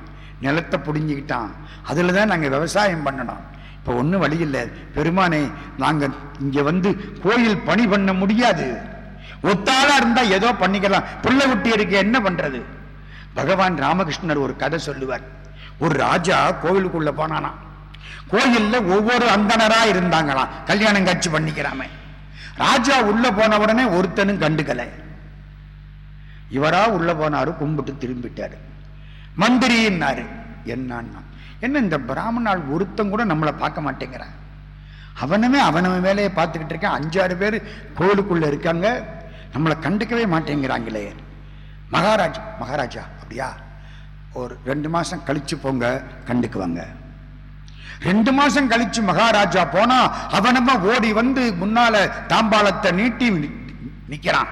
நிலத்தை புடிஞ்சிக்கிட்டான் அதில் தான் நாங்கள் விவசாயம் பண்ணணும். இப்போ ஒன்றும் வழி இல்லை. பெருமானே நாங்கள் இங்கே வந்து கோயில் பணி பண்ண முடியாது. ஒத்தாளா இருந்தால் ஏதோ பண்ணிக்கலாம். பிள்ளை குட்டியருக்கு என்ன பண்றது? பகவான் ராமகிருஷ்ணர் ஒரு கதை சொல்லுவார். ஒரு ராஜா கோவிலுக்குள்ள போனானா. கோயில்ல ஒவ்வொரு அந்தனரா இருந்தாங்களாம். கல்யாணம் காட்சி பண்ணிக்கிறாம. ராஜா உள்ள போன உடனே ஒருத்தனும் கண்டுக்கலை. இவரா உள்ள போனாரு கும்பிட்டு திரும்பிட்டாரு. மந்திரின்னாரு. என்னன்னா என்ன இந்த பிராமணால் ஒருத்தன் கூட நம்மளை பார்க்க மாட்டேங்கிறான். அவனுமே அவனவன் வேலையை பார்த்துக்கிட்டு இருக்கான். அஞ்சாறு பேர் கோவிலுக்குள்ள இருக்காங்க. நம்மளை கண்டுக்கவே மாட்டேங்கிறாங்களே. மகாராஜ் மகாராஜா அப்படியா? ஒரு ரெண்டு மாசம் கழிச்சு போங்க கண்டுக்குவாங்க ரெண்டு மாசம் கழிச்சு மகாராஜா போனா அவனமா ஓடி வந்து முன்னால தாம்பாளத்தை நீட்டி நிக்கிறான்.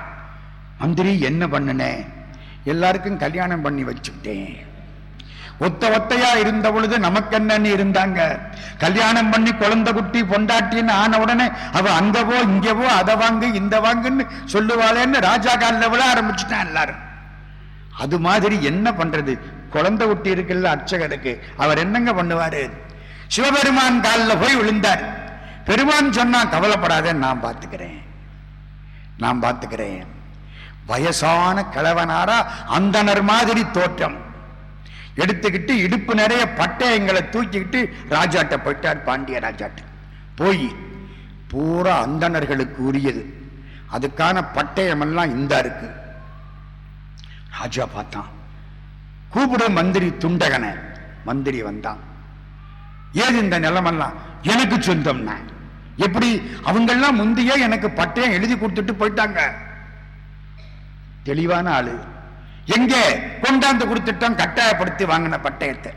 மந்திரி என்ன பண்ணுனே? எல்லாருக்கும் கல்யாணம் பண்ணி வச்சுட்டேன் ஒத்த ஒத்தையா இருந்த பொழுது நமக்கு என்னன்னு இருந்தாங்க. கல்யாணம் பண்ணி குழந்தை குட்டி பொண்டாட்டின்னு ஆன உடனே அவ அந்தவோ இங்கவோ அதை வாங்கு இந்த வாங்குன்னு சொல்லுவாளேன்னு ராஜா காலில் விழ ஆரம்பிச்சுட்டான் எல்லாரும். அது மாதிரி என்ன பண்றது? குழந்தை குட்டி இருக்குல்ல அர்ச்சகருக்கு. அவர் என்னங்க பண்ணுவாரு? சிவபெருமான் காலில் போய் விழுந்தார். பெருமான் சொன்னா கவலைப்படாத நான் பார்த்துக்கிறேன். நான் பார்த்துக்கிறேன். வயசான கிழவனாரா அந்தனர் மாதிரி தோற்றம். எடுத்துக்கிட்டு இடுப்பு நிறைய பட்டயங்களை தூக்கிக்கிட்டு ராஜாட்ட போயிட்டார் பாண்டிய ராஜாட்ட. போய் பூரா அந்தணர்களுக்கு உரியது. அதுக்கான பட்டயமெல்லாம் இந்த இருக்குது ராஜா பார்த்தான். கூப்பிடு மந்திரி துண்டகன. மந்திரி வந்தான். ஏது இந்த நிலமெல்லாம்? எனக்கு சொந்தம்னா. எப்படி? அவங்கெல்லாம் முந்தைய எனக்கு பட்டயம் எழுதி கொடுத்துட்டு போயிட்டாங்க. தெளிவான ஆளு. எங்கே? கொண்டாந்து கொடுத்துட்டோம் கட்டாயப்படுத்தி வாங்கின பட்டயத்தை.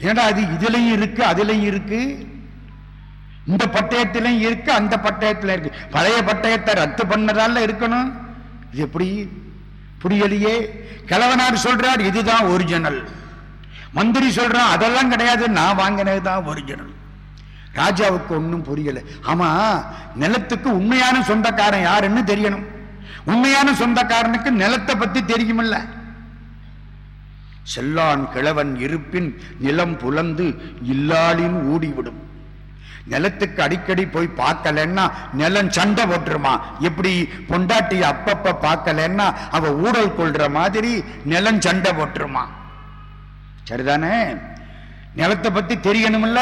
ஏடா அது இதுலயும் இருக்கு அதுலயும் இருக்கு? இந்த பட்டயத்திலையும் இருக்கு அந்த பட்டயத்துல இருக்கு. பழைய பட்டயத்தை ரத்து பண்ணதால இருக்கணும். இது எப்படி? புரியலையே? கிழவனார் சொல்றார் இதுதான் ஒரிஜினல் மந்திரி சொல்றான் அதெல்லாம் கிடையாது நான் வாங்கினது தான் ஒரிஜினல் ராஜாவுக்கு ஒன்றும் புரியல. ஆமா நிலத்துக்கு உண்மையான சொந்தக்காரன் யாருன்னு தெரியணும். உண்மையான சொந்தக்காரனுக்கு நிலத்தை பத்தி தெரியுமில்ல. செல்லான் கிழவன் இருப்பின் நிலம் புலந்து இல்லாளின் ஊடிவிடும். நிலத்துக்கு அடிக்கடி போய் பார்க்கலன்னா நிலம் சண்டை போட்டுருமா? எப்படி பொண்டாட்டி அப்பப்ப பார்க்கலன்னா அவ ஊழல் கொள்ற மாதிரி நிலம் சண்டை போட்டுருமா? சரிதானே? நிலத்தை பத்தி தெரியணும்ல?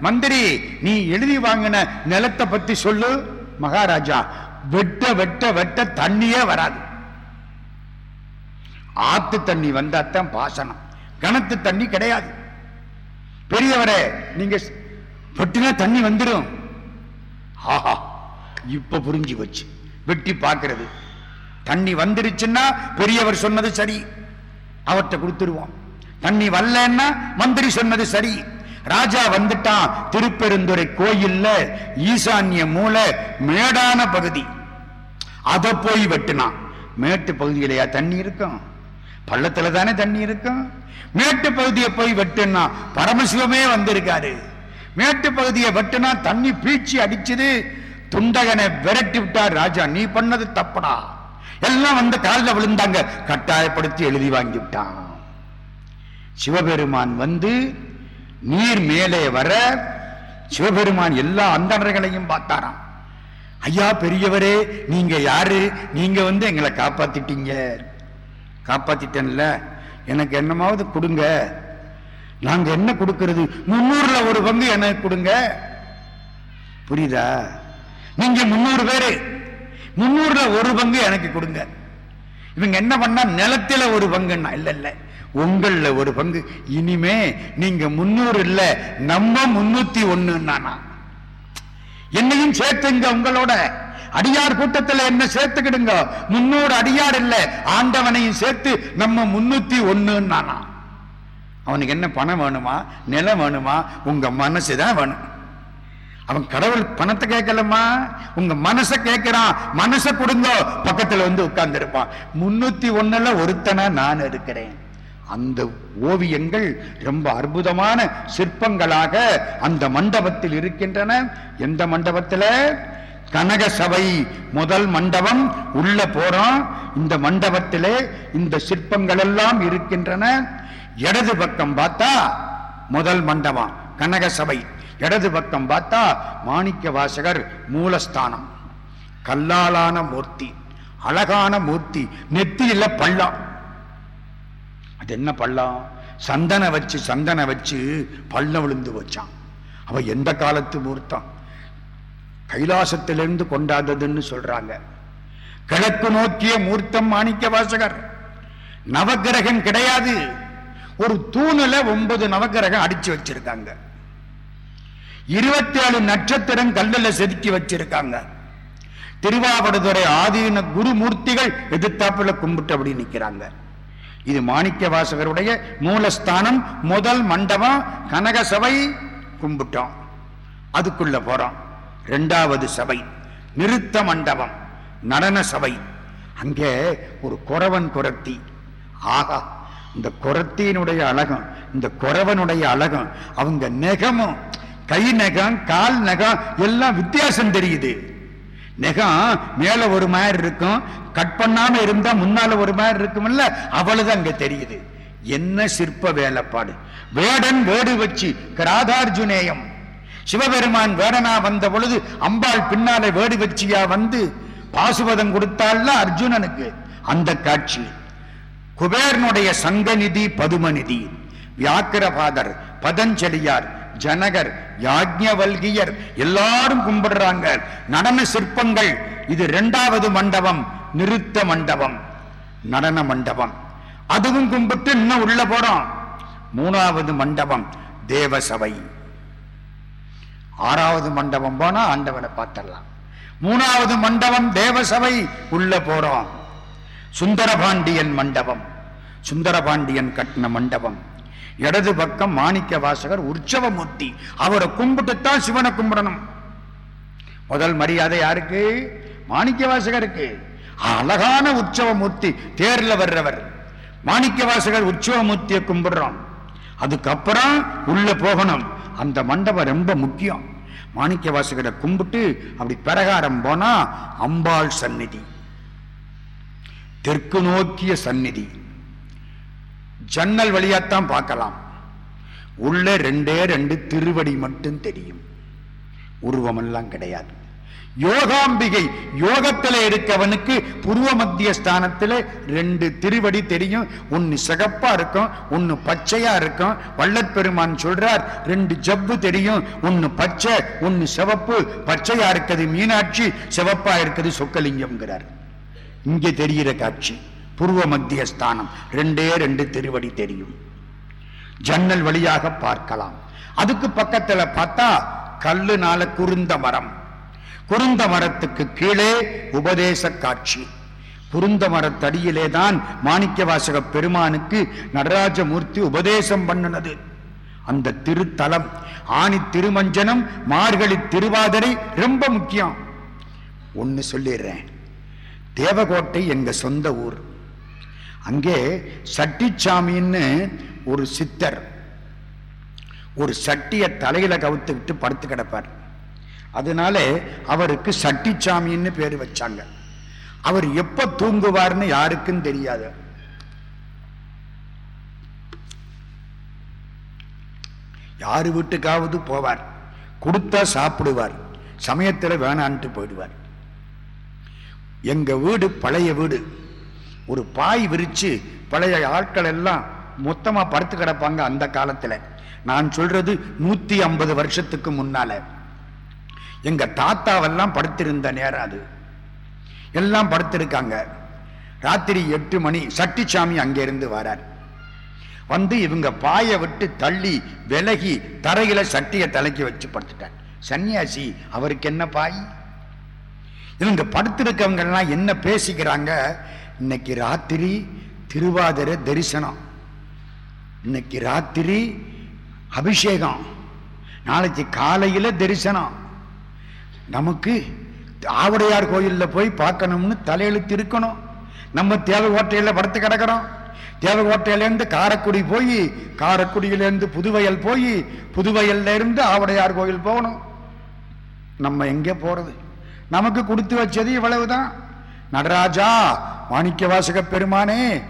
மந்திரி நீ எழுதி வாங்கின நிலத்தை பத்தி சொல்லு. மகாராஜா வெட்ட வெட்ட வெட்ட தண்ணியே வராது. ஆத்து தண்ணி வந்தாத்தான் பாசனம். கணத்து தண்ணி கிடையாது. பெரியவரே நீங்க வெட்டினா தண்ணி வந்துடும். ஆஹா இப்ப புரிஞ்சு வச்சு வெட்டி பார்க்கறது. தண்ணி வந்துருச்சுன்னா பெரியவர் சொன்னது சரி. அவர்கிட்ட கொடுத்துருவோம். தண்ணி வரலன்னா மந்திரி சொன்னது சரி. ராஜா வந்துட்டான். திருப்பெருந்துறை கோயில்ல ஈசான்ய மூலை மேடான பகுதி. அதை போய் வெட்டினான். மேட்டு பகுதியிலையா தண்ணி இருக்கும்? பள்ளத்துல தானே தண்ணி இருக்கும்? மேட்டு பகுதியை போய் வெட்டுன்னா பரமசிவமே வந்திருக்காரு. மேட்டு பகுதியை வெட்டுனா தண்ணி பீச்சி அடிச்சது. துண்டகனை விரட்டி விட்டார் ராஜா நீ பண்ணது தப்படா. எல்லாம் வந்து காலில் விழுந்தாங்க. கட்டாயப்படுத்தி எழுதி வாங்கி விட்டான். சிவபெருமான் வந்து நீர் மேலே வர சிவபெருமான் எல்லா அந்தனர்களையும் பார்த்தாராம். ஐயா பெரியவரே நீங்க யாரு? நீங்க வந்து எங்களை காப்பாத்திட்டீங்க. காப்பாத்திட்டேன்ல. எனக்கு என்னமாவது கொடுங்க. நாங்க என்ன கொடுக்கிறது? முன்னூறுல ஒரு பங்கு எனக்கு கொடுங்க? புரியுதா? நீங்க முன்னூறு பேரு. முன்னூறுல ஒரு பங்கு எனக்கு கொடுங்க. இவங்க என்ன பண்ணா நிலத்தில ஒரு பங்குன்னா இல்ல இல்ல. உங்கள ஒரு பங்கு. இனிமே நீங்க முன்னூறு இல்ல நம்ம முன்னூத்தி ஒண்ணுன்னா என்னையும் சேர்த்துங்க உங்களோட. அடியார் கூட்டத்தில் என்ன சேர்த்துக்கிடுங்க? முன்னூறு அடியார் இல்ல ஆண்டவனையும் சேர்த்து நம்ம முன்னூத்தி ஒண்ணுன்னா அவனுக்கு என்ன பணம் வேணுமா நிலம் வேணுமா உங்க மனசு தான் வேணும். அவன் கடவுள் பணத்தை கேட்கலமா உங்க மனசை கேட்கிறான். மனசை கொடுங்க. பக்கத்துல வந்து உட்கார்ந்து இருப்பான் முன்னூத்தி ஒண்ணுல ஒருத்தனை நான் இருக்கிறேன் அந்த ஓவியங்கள் ரொம்ப அற்புதமான சிற்பங்களாக அந்த மண்டபத்தில் இருக்கின்றன. எந்த மண்டபத்தில்? கனக சபை முதல் மண்டபம் உள்ள போறோம் இந்த மண்டபத்திலே இந்த சிற்பங்கள் எல்லாம் இருக்கின்றன. இடது பக்கம் பார்த்தா முதல் மண்டபம் கனக சபை. இடது பக்கம் பார்த்தா மாணிக்க வாசகர் மூலஸ்தானம். கல்லாலான மூர்த்தி அழகான மூர்த்தி நெத்தியில பள்ளம். அது என்ன பள்ளம்? சந்தன வச்சு சந்தன வச்சு பள்ளம் விழுந்து வச்சான் அவ எந்த காலத்து மூர்த்தம்? கைலாசத்திலிருந்து கொண்டாந்ததுன்னு சொல்றாங்க. கிழக்கு நோக்கிய மூர்த்தம் மாணிக்க வாசகர். நவகிரகம் கிடையாது. ஒரு தூணுல ஒன்பது நவகிரகம் அடிச்சு வச்சிருக்காங்க. இருபத்தி ஏழு நட்சத்திரம் கல்லில் செதுக்கி வச்சிருக்காங்க. திருவாவடுதுறை ஆதீன குருமூர்த்திகள் எதிர்த்தாப்புல கும்பிட்டு அப்படி நிக்கிறாங்க. இது மாணிக்க வாசகருடைய மூலஸ்தானம் முதல் மண்டபம் கனக சபை கும்பிட்டோம். அதுக்குள்ள போறோம். ரெண்டாவது சபை நிறுத்த மண்டபம் நடன சபை. அங்கே ஒரு குறவன் குரத்தி ஆகா இந்த குரத்தியினுடைய அழகம் இந்த குறவனுடைய அழகம் அவங்க நெகமும் கை நகம் கால் நகம் எல்லாம் வித்தியாசம் தெரியுது. நெகம் மேல ஒரு மாதிரி இருக்கும் கட் பண்ணாம இருந்தா முன்னால ஒரு மாதிரி இருக்கும்ல அவ்வளவுதான் அங்க தெரியுது. என்ன சிற்ப வேலைப்பாடு? வேடன் வேடு வச்சு கிராதார்ஜுனேயம். சிவபெருமான் வேடனா வந்த பொழுது அம்பாள் பின்னாலே வேடு வச்சியா வந்து பாசுபதம் கொடுத்தாள்ல அர்ஜுனனுக்கு அந்த காட்சி. குபேரனுடைய சங்கநிதி பதுமநிதி. வியாக்கிரபாதர் பதஞ்சலியார் ஜனகர் யாஜ்ஞவல்கியர் எல்லாரும் கும்பிடுறாங்க. நடன சிற்பங்கள் இது இரண்டாவது மண்டபம் நிறுத்த மண்டபம் நடன மண்டபம். அதுவும் கும்பிட்டு இன்னும் உள்ள போறோம். மூணாவது மண்டபம் தேவசபை. ஆறாவது மண்டபம் போனா ஆண்டவனை பார்த்தரலாம் மூணாவது மண்டபம் தேவசபை உள்ள போறோம். சுந்தரபாண்டியன் மண்டபம். சுந்தரபாண்டியன் கட்டின மண்டபம். இடது பக்கம் மாணிக்க வாசகர் உற்சவமூர்த்தி. அவரை கும்பிட்டுத்தான் சிவனை கும்பிடணும். முதல் மரியாதை யாருக்கு? மாணிக்க வாசகருக்கு. அழகான உற்சவமூர்த்தி தேர்ல வர்றவர். மாணிக்க வாசகர் உற்சவமூர்த்தியை கும்பிடுறோம். அதுக்கப்புறம் உள்ள போகணும். அந்த மண்டபம் ரொம்ப முக்கியம். மாணிக்க வாசகரை கும்பிட்டு அப்படி பிரகாரம் போனா அம்பாள் சந்நிதி. தெற்கு நோக்கிய சந்நிதி. ஜன்னல் வழியாத்தான் பார்க்கலாம். உள்ள ரெண்டே ரெண்டு திருவடி மட்டும் தெரியும். உருவமெல்லாம் கிடையாது. யோகாம்பிகை யோகத்தில் இருக்கவனுக்கு புருவ மத்திய ஸ்தானத்தில் ரெண்டு திருவடி தெரியும். ஒன்னு சிகப்பா இருக்கும் ஒன்னு பச்சையா இருக்கும். வள்ளற்பெருமான் சொல்றார் ரெண்டு ஜவ்வு தெரியும். ஒன்னு பச்சை ஒன்னு சிவப்பு. பச்சையா இருக்குது மீனாட்சி சிவப்பா இருக்குது சொக்கலிங்கம்ங்கிறார். இங்கே தெரிகிற காட்சி பூர்வ மத்திய ஸ்தானம் ரெண்டே ரெண்டு திருவடி தெரியும். ஜன்னல் வழியாக பார்க்கலாம். அதுக்கு பக்கத்துல பார்த்தா கல்லுனால குருந்த மரம். குருந்த மரத்துக்கு கீழே உபதேச காட்சி. குருந்த மரத்தடியிலே தான் மாணிக்க வாசக பெருமானுக்கு நடராஜமூர்த்தி உபதேசம் பண்ணினது. அந்த திருத்தலம் ஆணி திருமஞ்சனம் மார்கழி திருவாதிரை ரொம்ப முக்கியம். ஒன்னு சொல்லிடுறேன். தேவகோட்டை எங்கள் சொந்த ஊர். அங்கே சட்டிச்சாமின்னு ஒரு சித்தர் ஒரு சட்டியை தலையில விட்டு படுத்து கிடப்பார். அதனால அவருக்கு சட்டிச்சாமின்னு பேர் வச்சாங்க. அவர் எப்ப தூங்குவார்னு யாருக்கும் தெரியாது. யாரு வீட்டுக்காவது போவார் கொடுத்தா சாப்பிடுவார் சமயத்தில் வேணான்ட்டு போயிடுவார். எங்க வீடு பழைய வீடு. ஒரு பாய் விரிச்சு பழைய ஆட்கள் எல்லாம் மொத்தமா படுத்து கிடப்பாங்க அந்த காலத்துல. நான் சொல்றது நூத்தி ஐம்பது வருஷத்துக்கு முன்னால. எங்க தாத்தாவெல்லாம் படுத்திருந்த நேரம் அது. எல்லாம் படுத்திருக்காங்க. ராத்திரி எட்டு மணி சட்டிச்சாமி அங்கிருந்து வரார். வந்து இவங்க பாயை விட்டு தள்ளி விலகி தரையில சட்டியை தலைக்கி வச்சு படுத்துட்டார். சன்னியாசி அவருக்கு என்ன பாய்? இவங்க படுத்திருக்கவங்கெல்லாம் என்ன பேசிக்கிறாங்க? இன்னைக்கு ராத்திரி திருவாதிர தரிசனம். இன்னைக்கு ராத்திரி அபிஷேகம். நாளைக்கு காலையில் தரிசனம். நமக்கு ஆவுடையார் கோயிலில் போய் பார்க்கணும்னு தலையெழுத்து இருக்கணும். நம்ம தேவை ஓட்டையில் படுத்து கிடக்கிறோம். தேவை ஓட்டையிலேருந்து காரைக்குடி போய் காரைக்குடியிலேருந்து புதுவயல் போய் புதுவயல்லேருந்து இருந்து கோயில் போகணும். நம்ம எங்கே போகிறது நமக்கு கொடுத்து வச்சது இவ்வளவுதான். நடராஜா மாணிக்க வாசக பெருமானே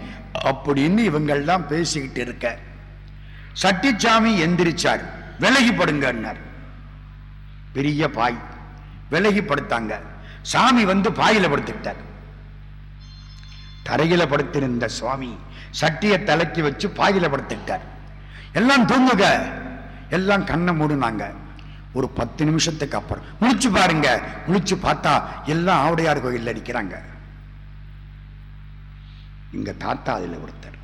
அப்படின்னு இவங்கெல்லாம் பேசிக்கிட்டு இருக்க. சட்டிச்சாமி எந்திரிச்சார். விலகி படுங்கன்னார் பெரிய பாய். விலகி படுத்தாங்க சாமி வந்து பாயில படுத்துக்கிட்டார். தரையில படுத்திருந்த சுவாமி சட்டியை தலைக்கி வச்சு பாயில படுத்துக்கிட்டார். எல்லாம் தூங்குக. எல்லாம் கண்ணை மூடுனாங்க. ஒரு பத்து நிமிஷத்துக்கு அப்புறம். முழிச்சு பாருங்க. முழிச்சு பார்த்தா எல்லாம் ஆவுடையார் கோயிலில் அடிக்கிறாங்க இங்க தாத்தா அதில் ஒருத்தர்.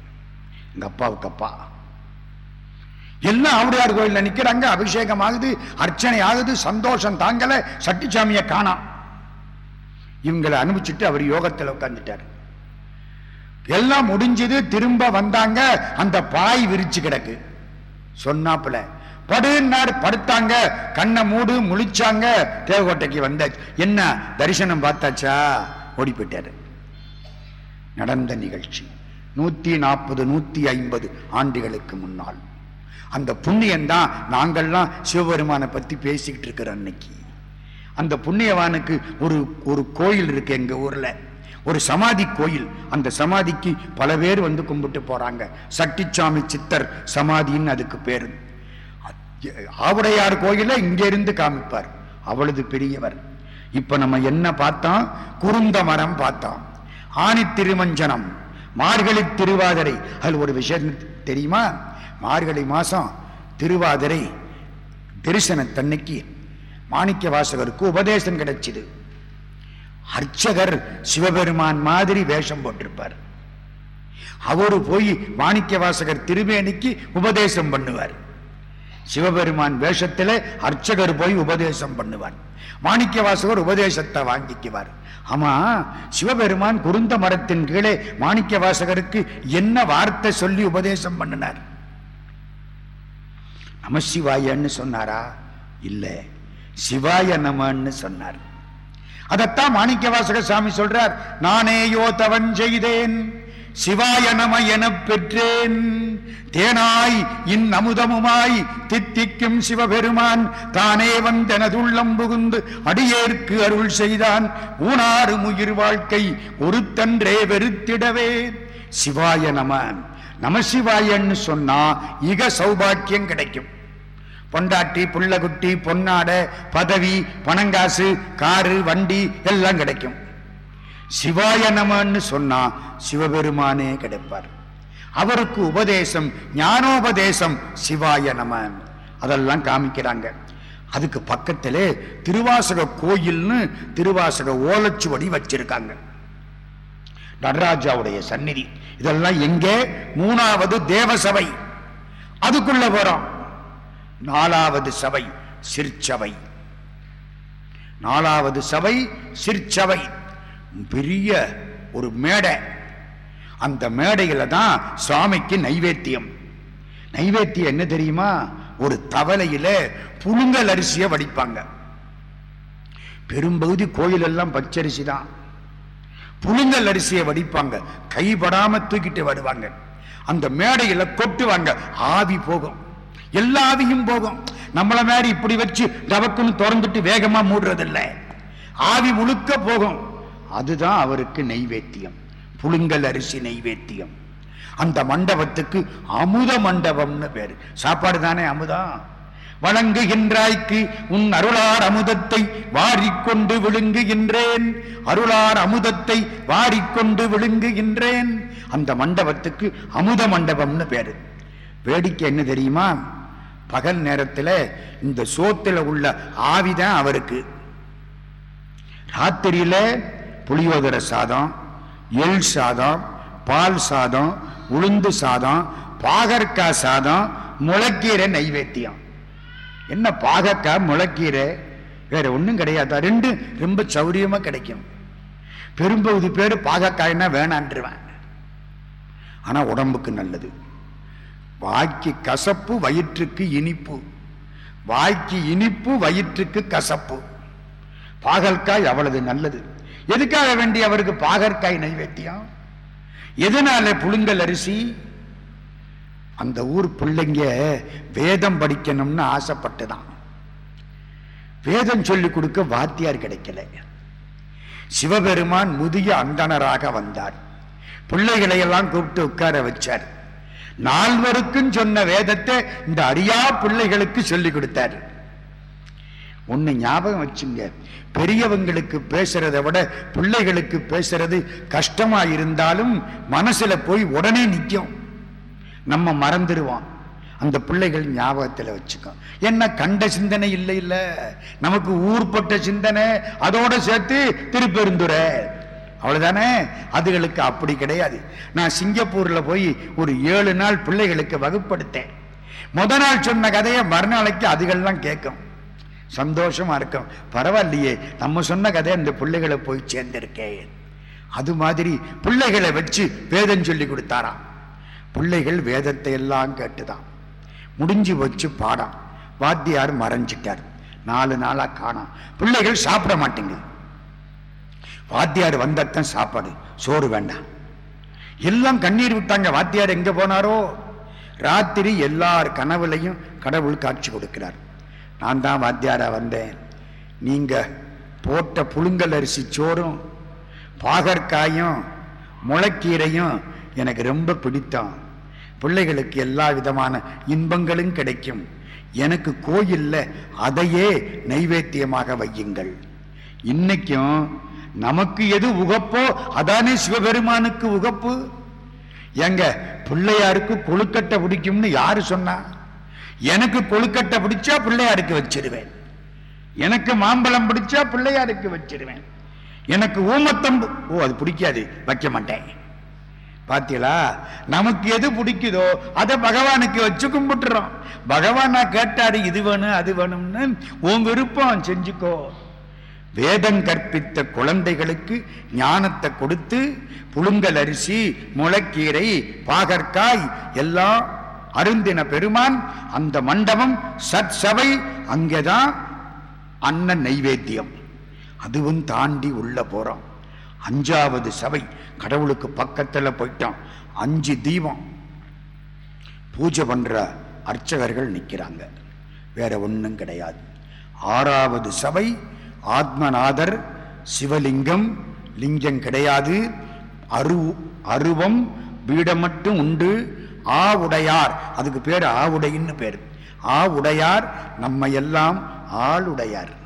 எங்க அப்பாவுக்கு அப்பா. எல்லாம் ஆவுடையார் கோயில்ல நிக்கிறாங்க. அபிஷேகம் ஆகுது அர்ச்சனை ஆகுது சந்தோஷம் தாங்கல சட்டிச்சாமியை காணாம் இவங்களை அனுப்பிச்சுட்டு அவர் யோகத்தில் உட்கார்ந்துட்டார். எல்லாம் முடிஞ்சது திரும்ப வந்தாங்க. அந்த பாய் விரிச்சு கிடக்கு. சொன்னாப்புல படுன்னாரு படுத்தாங்க கண்ணை மூடு முழிச்சாங்க தேவகோட்டைக்கு வந்தாச்சு. என்ன தரிசனம் பார்த்தாச்சா? ஓடி போயிட்டாரு நடந்த நிகழ்ச்சி. நூத்தி நாற்பது நூத்தி ஐம்பது ஆண்டுகளுக்கு முன்னால். அந்த புண்ணியம் தான் நாங்கள்லாம் சிவபெருமானை பத்தி பேசிக்கிட்டு இருக்கிற அன்னைக்கு. அந்த புண்ணியவானுக்கு ஒரு ஒரு கோயில் இருக்கு எங்க ஊர்ல. ஒரு சமாதி கோயில். அந்த சமாதிக்கு பல பேர் வந்து கும்பிட்டு போறாங்க. சட்டிச்சாமி சித்தர் சமாதின்னு அதுக்கு பேரு. ஆவுடையார் கோயில இங்கிருந்து காமிப்பார். அவளது பெரியவர். இப்ப நம்ம என்ன பார்த்தோம்? குருந்த மரம் பார்த்தோம். ஆணி திருமஞ்சனம் மார்கழி திருவாதிரை. அதில் ஒரு விஷயம் தெரியுமா? மார்கழி மாசம் திருவாதிரை தரிசனத்தன்னைக்கு மாணிக்க வாசகருக்கு உபதேசம் கிடைச்சிது. அர்ச்சகர் சிவபெருமான் மாதிரி வேஷம் போட்டிருப்பார். அவரு போய் மாணிக்க வாசகர் திருமேனிக்கு உபதேசம் பண்ணுவார். சிவபெருமான் வேஷத்தில் அர்ச்சகர் போய் உபதேசம் பண்ணுவார். மாணிக்க வாசகர் உபதேசத்தை வாங்கிக்குவார். ஆமா சிவபெருமான் குருந்த மரத்தின் கீழே மாணிக்க வாசகருக்கு என்ன வார்த்தை சொல்லி உபதேசம் பண்ணினார்? நமசிவாயன்னு சொன்னாரா? இல்ல சிவாய நமன்னு சொன்னார். அதத்தான் மாணிக்க வாசக சாமி சொல்றார் நானேயோ தவன் செய்தேன். சிவாய நம எனப் பெற்றேன். தேனாய் இன் அமுதமுமாய் தித்திக்கும் சிவபெருமான் தானே வந்தெனதுள்ளம் புகுந்து அடியேற்கு அருள் செய்தான். ஊனாறு முயிர் வாழ்க்கை ஒருத்தன்றே வெறுத்திடவே. சிவாய நம நமசிவாயன்னு சொன்னா இக சௌபாக்கியம் கிடைக்கும். பொண்டாட்டி புள்ளகுட்டி பொன்னாட பதவி பணங்காசு காரு வண்டி எல்லாம் கிடைக்கும். சிவாய நமன்னு சொன்னா சிவபெருமானே கிடைப்பார். அவருக்கு உபதேசம் ஞானோபதேசம் சிவாய நம அதெல்லாம் காமிக்கிறாங்க. அதுக்கு பக்கத்திலே திருவாசக கோயில்னு திருவாசக ஓலச்சுவடி வச்சிருக்காங்க. நடராஜாவுடைய சந்நிதி. இதெல்லாம் எங்கே? மூணாவது தேவசபை. அதுக்குள்ள போறோம் நாலாவது சபை சிற்சபை. நாலாவது சபை சிற்சபை. பெரிய ஒரு மேடை. அந்த மேடையில தான் சுவாமிக்கு நைவேத்தியம். நைவேத்தியம் என்ன தெரியுமா? ஒரு தவளையில புழுங்கல் அரிசியை வடிப்பாங்க. பெரும்பகுதி கோயில் எல்லாம் பச்சரிசி தான். புழுங்கல் அரிசியை வடிப்பாங்க. கைபடாம தூக்கிட்டு வருவாங்க. அந்த மேடையில கொட்டுவாங்க. ஆவி போகும். எல்லா ஆவியும் போகும். நம்மள மாதிரி இப்படி வச்சு தவக்குன்னு திறந்துட்டு வேகமா மூடுறதில்ல. ஆவி முழுக்க போகும். அதுதான் அவருக்கு நெய்வேத்தியம் புழுங்கல் அரிசி நெய்வேத்தியம் அந்த மண்டபத்துக்கு அமுத மண்டபம்னு பேரு. சாப்பாடு தானே அமுதம் வழங்குகின்றாய்க்கு உன் அருளார் அமுதத்தை வாரிக்கொண்டு விழுங்குகின்றேன். அருளார் அமுதத்தை வாரிக்கொண்டு விழுங்குகின்றேன். அந்த மண்டபத்துக்கு அமுத மண்டபம்னு பேரு. வேடிக்கை என்ன தெரியுமா? பகல் நேரத்தில் இந்த சோத்துல உள்ள ஆவிதான் அவருக்கு. ராத்திரியில புளியோதரை சாதம் எள் சாதம் பால் சாதம் உளுந்து சாதம் பாகற்காய் சாதம் முளைக்கீரை நைவேத்தியம். என்ன பாகக்காய் முளைக்கீரை? வேற ஒன்றும் கிடையாது. ரெண்டு ரொம்ப சௌரியமாக கிடைக்கும். பெரும்பகுதி பேர் பாகக்காய்னா வேணான்றுவேன் ஆனால் உடம்புக்கு நல்லது. வாய்க்கு கசப்பு வயிற்றுக்கு இனிப்பு. வாய்க்கு இனிப்பு வயிற்றுக்கு கசப்பு. பாகற்காய் அவ்வளவு நல்லது. எதுக்காக வேண்டிய அவருக்கு பாகற்காய் நைவேத்தியம்? எதனால புழுங்கல் அரிசி? அந்த ஊர் பிள்ளைங்க வேதம் படிக்கணும்னு ஆசைப்பட்டுதான். வேதம் சொல்லிக் கொடுக்க வாத்தியார் கிடைக்கல. சிவபெருமான் முதிய அந்தணராக வந்தார். பிள்ளைகளை எல்லாம் கூப்பிட்டு உட்கார வச்சார். நால்வருக்கும் சொன்ன வேதத்தை இந்த அடியா பிள்ளைகளுக்கு சொல்லிக் கொடுத்தார். ஒன்று ஞாபகம் வச்சுங்க. பெரியவங்களுக்கு பேசுறதை விட பிள்ளைகளுக்கு பேசுறது கஷ்டமா இருந்தாலும் மனசுல போய் உடனே நிற்கும் நம்ம மறந்துடுவோம். அந்த பிள்ளைகள் ஞாபகத்தில் வச்சுக்கோ என்ன கண்ட சிந்தனை இல்லை இல்லை? நமக்கு ஊர்பட்ட சிந்தனை அதோட சேர்த்து திருப்பெருந்துரை அவ்வளோதானே அதுகளுக்கு அப்படி கிடையாது. நான் சிங்கப்பூரில் போய் ஒரு ஏழு நாள் பிள்ளைகளுக்கு வகுப்படுத்தேன். முத நாள் சொன்ன கதையை மறுநாளைக்கு அதுகள்லாம் கேட்கும். சந்தோஷமா இருக்கும். பரவாயில்லையே நம்ம சொன்ன கதை அந்த பிள்ளைகளை போய் சேர்ந்திருக்கேன். அது மாதிரி பிள்ளைகளை வச்சு வேதம் சொல்லி கொடுத்தாராம். பிள்ளைகள் வேதத்தை எல்லாம் கேட்டுதான். முடிஞ்சு வச்சு பாடாம். வாத்தியார் மறைஞ்சிட்டார். நாலு நாளா காணாம். பிள்ளைகள் சாப்பிட மாட்டேங்குது. வாத்தியார் வந்தத்தான் சாப்பாடு. சோறு வேண்டாம். எல்லாம் கண்ணீர் விட்டாங்க. வாத்தியார் எங்கே போனாரோ? ராத்திரி எல்லார் கனவுலையும் கடவுள் காட்சி கொடுக்கிறார். நான் தான் வாத்தியாராக வந்தேன். நீங்கள் போட்ட புழுங்கல் அரிசி சோறும் பாகற்காயும் முளைக்கீரையும் எனக்கு ரொம்ப பிடித்தம். பிள்ளைகளுக்கு எல்லா விதமான இன்பங்களும் கிடைக்கும். எனக்கு கோயில்ல அதையே நைவேத்தியமாக வையுங்கள். இன்னைக்கும் நமக்கு எது உகப்போ அதானே சிவபெருமானுக்கு உகப்பு? எங்க பிள்ளையாருக்கு கொழுக்கட்டை பிடிக்கும்னு யாரு சொன்னா? எனக்கு கொழுக்கட்டை பிடிச்சா பிள்ளையாருக்கு வச்சிருவேன். எனக்கு மாம்பழம் பிடிச்சா பிள்ளையாருக்கு வச்சிருவேன். எனக்கு ஊமத்தம்பு ஓ அது பிடிக்காது வைக்க மாட்டேன். பாத்தீங்களா? நமக்கு எது பிடிக்குதோ அதை பகவானுக்கு வச்சு கும்பிட்டுறோம். பகவானா கேட்டாரு இது வேணும் அது வேணும்னு உன் விருப்பம் செஞ்சுக்கோ. வேதம் கற்பித்த குழந்தைகளுக்கு ஞானத்தை கொடுத்து புழுங்கல் அரிசி முளைக்கீரை பாகற்காய் எல்லாம் அருந்தின பெருமான் அந்த மண்டபம் சற்சபை அங்கேதான் அன்ன நைவேத்தியம். அதுவும் தாண்டி உள்ள போறோம் அஞ்சாவது சபை கடவுளுக்கு பக்கத்தில் போயிட்டோம் அஞ்சு தீபம். பூஜை பண்ற அர்ச்சகர்கள் நிற்கிறாங்க வேற ஒன்றும் கிடையாது. ஆறாவது சபை ஆத்மநாதர் சிவலிங்கம் லிங்கம் கிடையாது. அரு அருவம் பீடம் மட்டும் உண்டு. ஆ உடையார் அதுக்கு பேர் ஆ பேர். ஆ உடையார் நம்ம எல்லாம் ஆளுடையார்.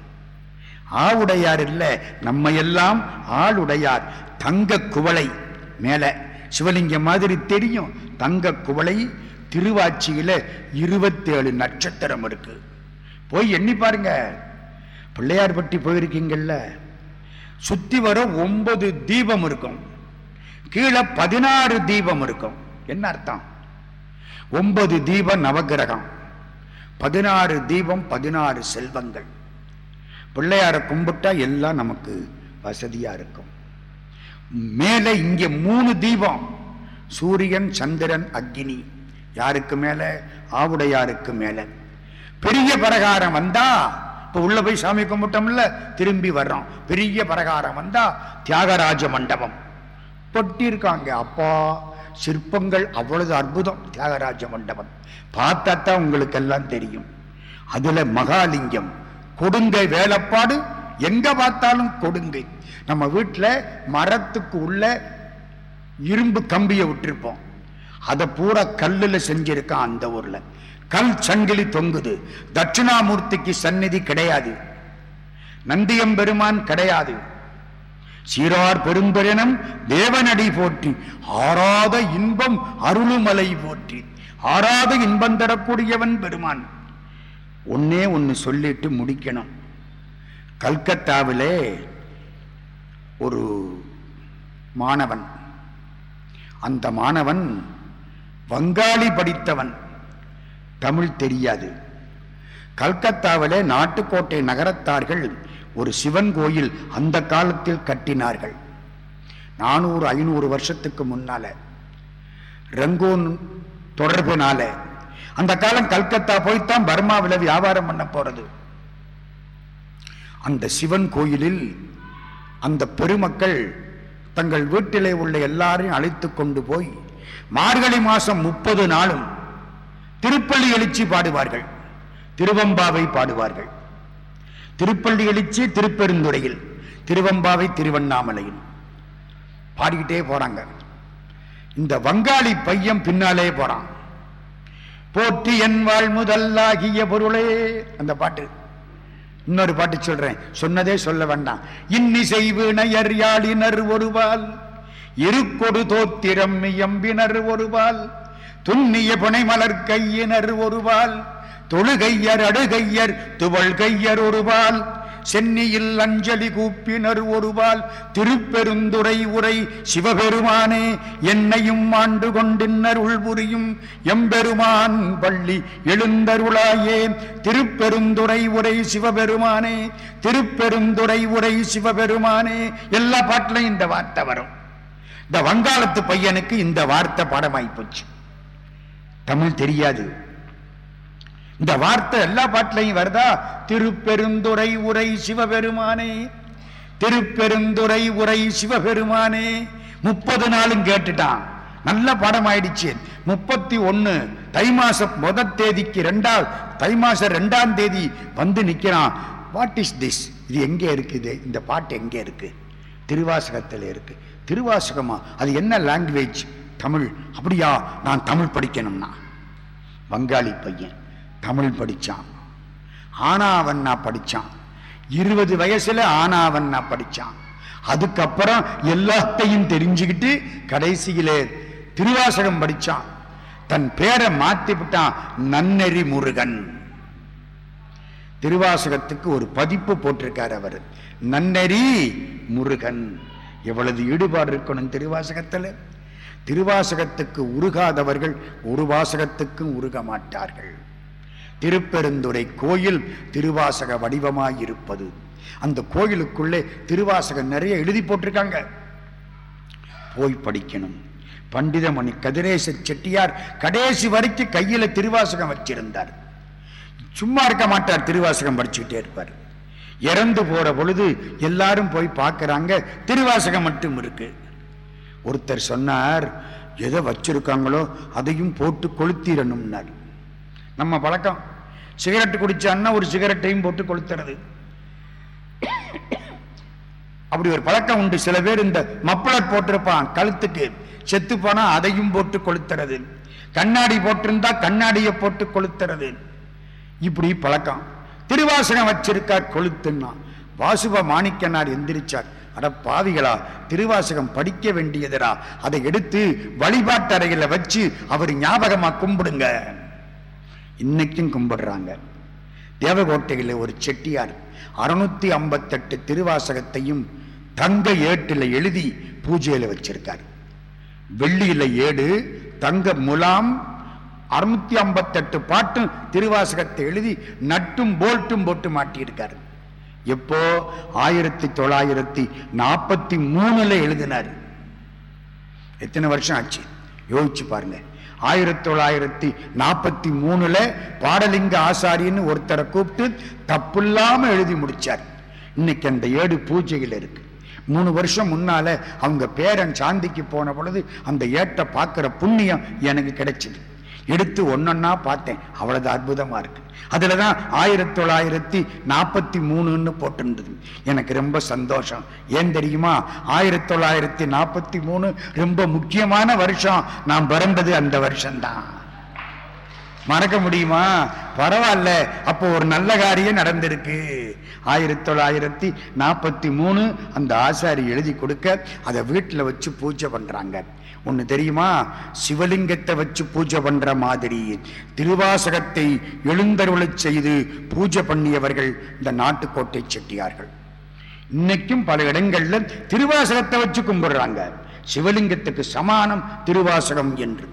ஆவுடையார் இல்லை நம்ம எல்லாம் ஆளுடையார். தங்க குவளை மேலே. சிவலிங்கம் மாதிரி தெரியும். தங்க குவளை திருவாச்சியில் இருபத்தேழு நட்சத்திரம் இருக்கு. போய் எண்ணி பாருங்க. பிள்ளையார்பட்டி போயிருக்கீங்கல்ல? சுத்தி வர ஒன்பது தீபம் இருக்கும். கீழே பதினாறு தீபம் இருக்கும். என்ன அர்த்தம்? ஒன்பது தீபம் நவகிரகம் பதினாறு தீபம் பதினாறு செல்வங்கள். பிள்ளையாரை கும்பிட்டா எல்லாம் நமக்கு வசதியா இருக்கும். மேலே இங்கே மூணு தீபம். சூரியன் சந்திரன் அக்னி. யாருக்கு மேல? ஆவுடையாருக்கு மேல. பெரிய பிரகாரம் வந்தா இப்ப உள்ள போய் சாமி கும்பிட்டோம்ல திரும்பி வர்றோம். பெரிய பிரகாரம் வந்தா தியாகராஜ மண்டபம். பொட்டியிருக்காங்க அப்பா. சிற்பங்கள் அவ்வளவு அற்புதம். தியாகராஜ மண்டபம். பார்த்தா தான் உங்களுக்கெல்லாம் தெரியும். அதுல மகாலிங்கம் கொடுங்கை வேலைப்பாடு எங்க பார்த்தாலும் கொடுங்கை. நம்ம வீட்டில் மரத்துக்கு உள்ள இரும்பு கம்பியை விட்டிருப்போம். அதை பூரா கல்லுல செஞ்சிருக்கான் அந்த ஊர்ல. கல் சங்கிலி தொங்குது. தட்சிணாமூர்த்திக்கு சந்நிதி கிடையாது. நந்தியம்பெருமான் கிடையாது. சீரார் பெரும்பெருனம் தேவனடி போற்றி. ஆறாத இன்பம் அருளுமலை போற்றி. ஆறாத இன்பம் தரக்கூடியவன் பெருமான். ஒன்னே ஒன்று சொல்லிட்டு முடிக்கணும். கல்கத்தாவிலே ஒரு மாணவன் அந்த மாணவன் வங்காளி படித்தவன். தமிழ் தெரியாது. கல்கத்தாவிலே நாட்டுக்கோட்டை நகரத்தார்கள் ஒரு சிவன் கோயில் அந்த காலத்தில் கட்டினார்கள். நானூறு ஐநூறு வருஷத்துக்கு முன்னால ரங்கூன் தொடர்புனால அந்த காலம் கல்கத்தா போய்த்தான் பர்மாவில் வியாபாரம் பண்ண போறது. அந்த சிவன் கோயிலில் அந்த பெருமக்கள் தங்கள் வீட்டிலே உள்ள எல்லாரையும் அழைத்து கொண்டு போய் மார்கழி மாசம் முப்பது நாளும் திருப்பள்ளி எழுச்சி பாடுவார்கள் திருவம்பாவை பாடுவார்கள். திருப்பள்ளி எழுச்சி திருப்பெருந்துறையில் திருவம்பாவை திருவண்ணாமலையில். பாடிக்கிட்டே போறாங்க. இந்த வங்காளி பையன் பின்னாலே போறான். போற்றி என் வாழ் முதல்லாகிய பொருளே. அந்த பாட்டு. இன்னொரு பாட்டு சொல்றேன். சொன்னதே சொல்ல வேண்டாம். இன்னிசை வினையர் யாழினர் ஒருவால் இருக்கொடு தோத்திரம் எம்பினர் ஒருவால் துண்ணிய புனைமலர் கையினர் ஒருவால் தொழுகையர் அடுகையர் துவள் கையர் ஒருவால் சென்னியில் அஞ்சலி கூப்பினர் ஒருவால் திருப்பெருந்துரை உரை சிவபெருமானே என்னையும் ஆண்டு கொண்டின்னர் உள்புரியும் எம்பெருமான் பள்ளி எழுந்தருளாயே. திருப்பெருந்துரை உரை சிவபெருமானே திருப்பெருந்துரை உரை சிவபெருமானே. எல்லா பாட்டிலையும் இந்த வார்த்தை வரும். இந்த வங்காளத்து பையனுக்கு இந்த வார்த்தை பாடமாய் போச்சு. தமிழ் தெரியாது. இந்த வார்த்தை எல்லா பாட்டிலையும் வருதா? திருப்பெருந்துரை உரை சிவபெருமானே திருப்பெருந்துரை உரை சிவபெருமானே. முப்பது நாளும் கேட்டுட்டான். நல்ல படம் ஆயிடுச்சு முப்பத்தி ஒன்னு தை மாசம் முத தேதிக்கு ரெண்டாவது தை மாசம் ரெண்டாம் தேதி வந்து நிக்கிறான். வாட் இஸ் திஸ் இது எங்கே இருக்குது இந்த பாட்டு எங்கே இருக்கு? திருவாசகத்தில் இருக்கு. திருவாசகமா? அது என்ன லாங்குவேஜ் தமிழ். அப்படியா நான் தமிழ் படிக்கணும்னா. வங்காளி பையன். தமிழ் படிச்சான். ஆனாவண்ணா படிச்சான். இருபது வயசுல ஆனாவண்ணா படிச்சான். அதுக்கப்புறம் எல்லாத்தையும் தெரிஞ்சுக்கிட்டு கடைசியிலே திருவாசகம் படிச்சான். தன் பேரை மாற்றி விட்டான் நன்னெறி முருகன். திருவாசகத்துக்கு ஒரு பதிப்பு போட்டிருக்கார் அவர். நன்னெறி முருகன். எவ்வளவு ஈடுபாடு இருக்கணும் திருவாசகத்துல? திருவாசகத்துக்கு உருகாதவர்கள் ஒரு வாசகத்துக்கும் உருக மாட்டார்கள். திருப்பெருந்துறை கோயில் திருவாசக வடிவமாய் இருப்பது அந்த கோயிலுக்குள்ளே திருவாசகம் நிறைய எழுதி போட்டிருக்காங்க. போய் படிக்கணும். பண்டிதமணி கதிரேச செட்டியார் கடைசி வரைக்கும் கையில திருவாசகம் வச்சிருந்தார். சும்மா இருக்க மாட்டார் திருவாசகம் படிச்சுக்கிட்டே இருப்பார். இறந்து போற பொழுது எல்லாரும் போய் பார்க்கறாங்க திருவாசகம் மட்டும் இருக்கு. ஒருத்தர் சொன்னார் எதை வச்சிருக்காங்களோ அதையும் போட்டு கொளுத்திடணும்னார். நம்ம பழக்கம். சிகரெட் குடிச்சான்னா ஒரு சிகரெட்டையும் போட்டு கொளுத்துறது. அப்படி ஒரு பழக்கம் உண்டு. சில பேர் இந்த மப்பளர் போட்டிருப்பான் கழுத்துக்கு. செத்து போனா அதையும் போட்டு கொளுத்துறது. கண்ணாடி போட்டிருந்தா கண்ணாடியை போட்டு கொளுத்துறது. இப்படி பழக்கம். திருவாசகம் வச்சிருக்கார் கொளுத்துன்னா. வாசுப மாணிக்கனார் எந்திரிச்சார். அட பாவிகளா திருவாசகம் படிக்க வேண்டியதுரா அதை எடுத்து வழிபாட்டறையில வச்சு அவர் ஞாபகமா கும்பிடுங்க. இன்னைக்கும் கும்பிடுறாங்க. தேவகோட்டையில் ஒரு செட்டியார் அறுநூத்தி ஐம்பத்தெட்டு திருவாசகத்தையும் தங்க ஏட்டில் எழுதி பூஜையில வச்சிருக்கார். வெள்ளியில ஏடு தங்க முலாம் அறுநூத்தி ஐம்பத்தெட்டு பாட்டும் திருவாசகத்தை எழுதி நட்டும் போல்ட்டும் போட்டு மாட்டியிருக்காரு. எப்போ? ஆயிரத்தி தொள்ளாயிரத்தி நாற்பத்தி மூணுல எழுதினார். எத்தனை வருஷம் ஆச்சு? யோசிச்சு பாருங்க. ஆயிரத்தி தொள்ளாயிரத்தி நாற்பத்தி மூணுல பாடலிங்க ஆசாரின்னு ஒருத்தரை கூப்பிட்டு தப்பில்லாம எழுதி முடிச்சார். இன்னைக்கு அந்த ஏடு பூஜையில் இருக்கு. மூணு வருஷம் முன்னால அவங்க பேரன் சாந்திக்கு போன பொழுது அந்த ஏட்டை பார்க்கிற புண்ணியம் எனக்கு கிடைச்சிது. எடுத்து ஒன்னொன்னா பார்த்தேன். அவ்வளவு அற்புதமா இருக்கு. அதுலதான் ஆயிரத்தி தொள்ளாயிரத்தி நாற்பத்தி மூணுன்னு போட்டிருந்தது. எனக்கு ரொம்ப சந்தோஷம். ஏன் தெரியுமா? ஆயிரத்தி தொள்ளாயிரத்தி நாற்பத்தி மூணு ரொம்ப முக்கியமான வருஷம். நான் பிறந்தது அந்த வருஷம்தான். மறக்க முடியுமா? பரவாயில்ல. அப்போ ஒரு நல்ல காரியம் நடந்திருக்கு. ஆயிரத்தி தொள்ளாயிரத்தி நாற்பத்தி மூணு அந்த ஆசாரி எழுதி கொடுக்க அதை வீட்டில் வச்சு பூஜை பண்றாங்க. ஒன்று தெரியுமா? சிவலிங்கத்தை வச்சு பூஜை பண்ற மாதிரி. திருவாசகத்தை எழுந்தருளை செய்து பூஜை பண்ணியவர்கள் இந்த நாட்டுக்கோட்டை செட்டியார்கள். இன்னைக்கும் பல இடங்கள்ல திருவாசகத்தை வச்சு கும்பிடுறாங்க. சிவலிங்கத்துக்கு சமானம் திருவாசகம் என்று.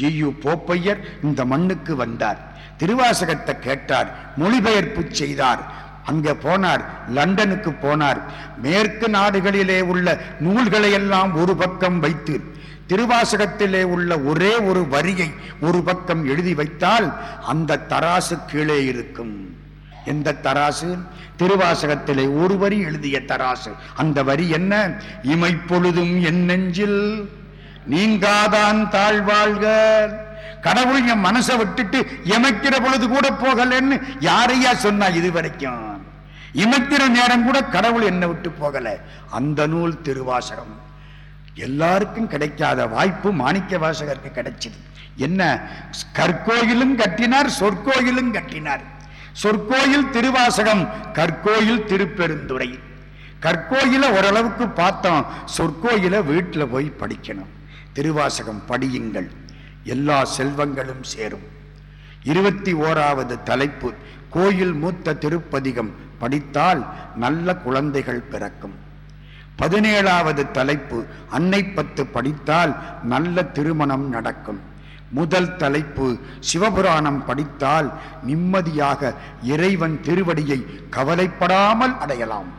ஜியு போப்பையர் இந்த மண்ணுக்கு வந்தார். திருவாசகத்தை கேட்டார் மொழிபெயர்ப்பு செய்தார். அங்கே போனார் லண்டனுக்கு போனார். மேற்கு நாடுகளிலே உள்ள நூல்களை எல்லாம் ஒரு பக்கம் வைத்து திருவாசகத்திலே உள்ள ஒரே ஒரு வரியை ஒரு பக்கம் எழுதி வைத்தால் அந்த தராசு கீழே இருக்கும். எந்த தராசு? திருவாசகத்திலே ஒரு வரி எழுதிய தராசு. அந்த வரி என்ன? இமைப்பொழுதும் என் நெஞ்சில் நீங்காதான் தாழ்வாழ்க கடவுள் என் மனசை விட்டுட்டு எமைக்கிற பொழுது கூட போகலன்னு யாரையா சொன்னா இது வரைக்கும் இமைக்கிற நேரம் கூட கடவுள் என்னை விட்டு போகல. அந்த நூல் திருவாசகம். எல்லாருக்கும் கிடைக்காத வாய்ப்பு மாணிக்க வாசகருக்கு கிடைச்சது. என்ன? கற்கோயிலும் கட்டினார் சொற்கோயிலும் கட்டினார். சொற்கோயில் திருவாசகம் கற்கோயில் திருப்பெருந்துறை. கற்கோயில ஓரளவுக்கு பார்த்தோம் சொற்கோயில வீட்டில் போய் படிக்கணும். திருவாசகம் படியுங்கள். எல்லா செல்வங்களும் சேரும். இருபத்தி ஓராவது தலைப்பு கோயில் மூத்த திருப்பதிகம் படித்தால் நல்ல குழந்தைகள் பிறக்கும். பதினேழாவது தலைப்பு அன்னை பத்து படித்தால் நல்ல திருமணம் நடக்கும். முதல் தலைப்பு சிவபுராணம் படித்தால் நிம்மதியாக இறைவன் திருவடியை கவலைப்படாமல் அடையலாம்.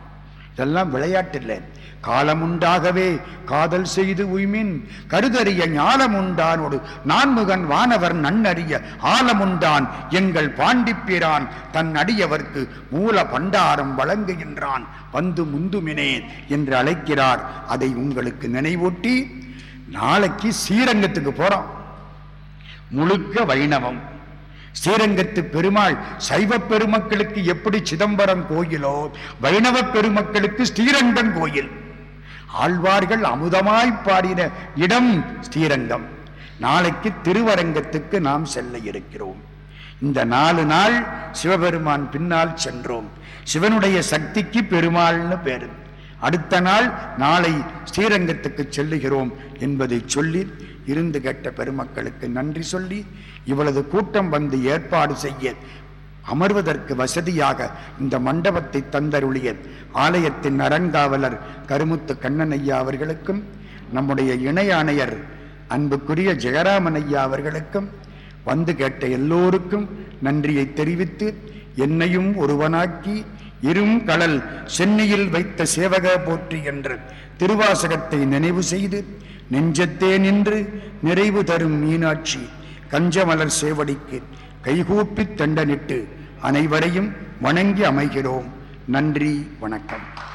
இதெல்லாம் விளையாட்டில்லை. காலமுண்டாகவே காதல் செய்து உய்மின். கருதறிய ஞாலமுண்டானோடு நான்முகன் வானவர் நன்னறிய ஆலமுண்டான். எங்கள் பாண்டிப்பிரான் தன் அடியவர்க்கு மூல பண்டாரம் வழங்குகின்றான். வந்து முந்துமினே என்று அழைக்கிறார். அதை உங்களுக்கு நினைவூட்டி நாளைக்கு ஸ்ரீரங்கத்துக்கு போறோம். முழுக்க வைணவம். ஸ்ரீரங்கத்து பெருமாள் சைவ பெருமக்களுக்கு எப்படி சிதம்பரம் கோயிலோ வைணவ பெருமக்களுக்கு ஸ்ரீரங்கம் கோயில். ஆழ்வார்கள் அமுதமாய் பாடின இடம் ஸ்ரீரங்கம். நாளைக்கு திருவரங்கத்துக்கு நாம் செல்ல இருக்கிறோம். இந்த நாலு நாள் சிவபெருமான் பின்னால் சென்றோம். சிவனுடைய சக்திக்கு பெருமாள்னு பேரு. அடுத்த நாள் நாளை ஸ்ரீரங்கத்துக்கு செல்லுகிறோம் என்பதை சொல்லி இருந்து கேட்ட பெருமக்களுக்கு நன்றி சொல்லி இவளது கூட்டம் வந்து ஏற்பாடு செய்ய அமர்வதற்கு வசதியாக இந்த மண்டபத்தை தந்தருளிய ஆலயத்தின் அறங்காவலர் கருமுத்து கண்ணன் ஐயா அவர்களுக்கும் நம்முடைய இணை ஆணையர் அன்புக்குரிய ஜெயராமன் ஐயா அவர்களுக்கும் வந்து கேட்ட எல்லோருக்கும் நன்றியை தெரிவித்து என்னையும் ஒருவனாக்கி இரும் கடல் சென்னையில் வைத்த சேவக போற்றி என்று திருவாசகத்தை நினைவு செய்து நெஞ்சத்தே நின்று நிறைவு தரும் மீனாட்சி கஞ்சமலர் சேவடிக்கு கைகூப்பித் தண்டனிட்டு அனைவரையும் வணங்கி அமைகிறோம். நன்றி வணக்கம்.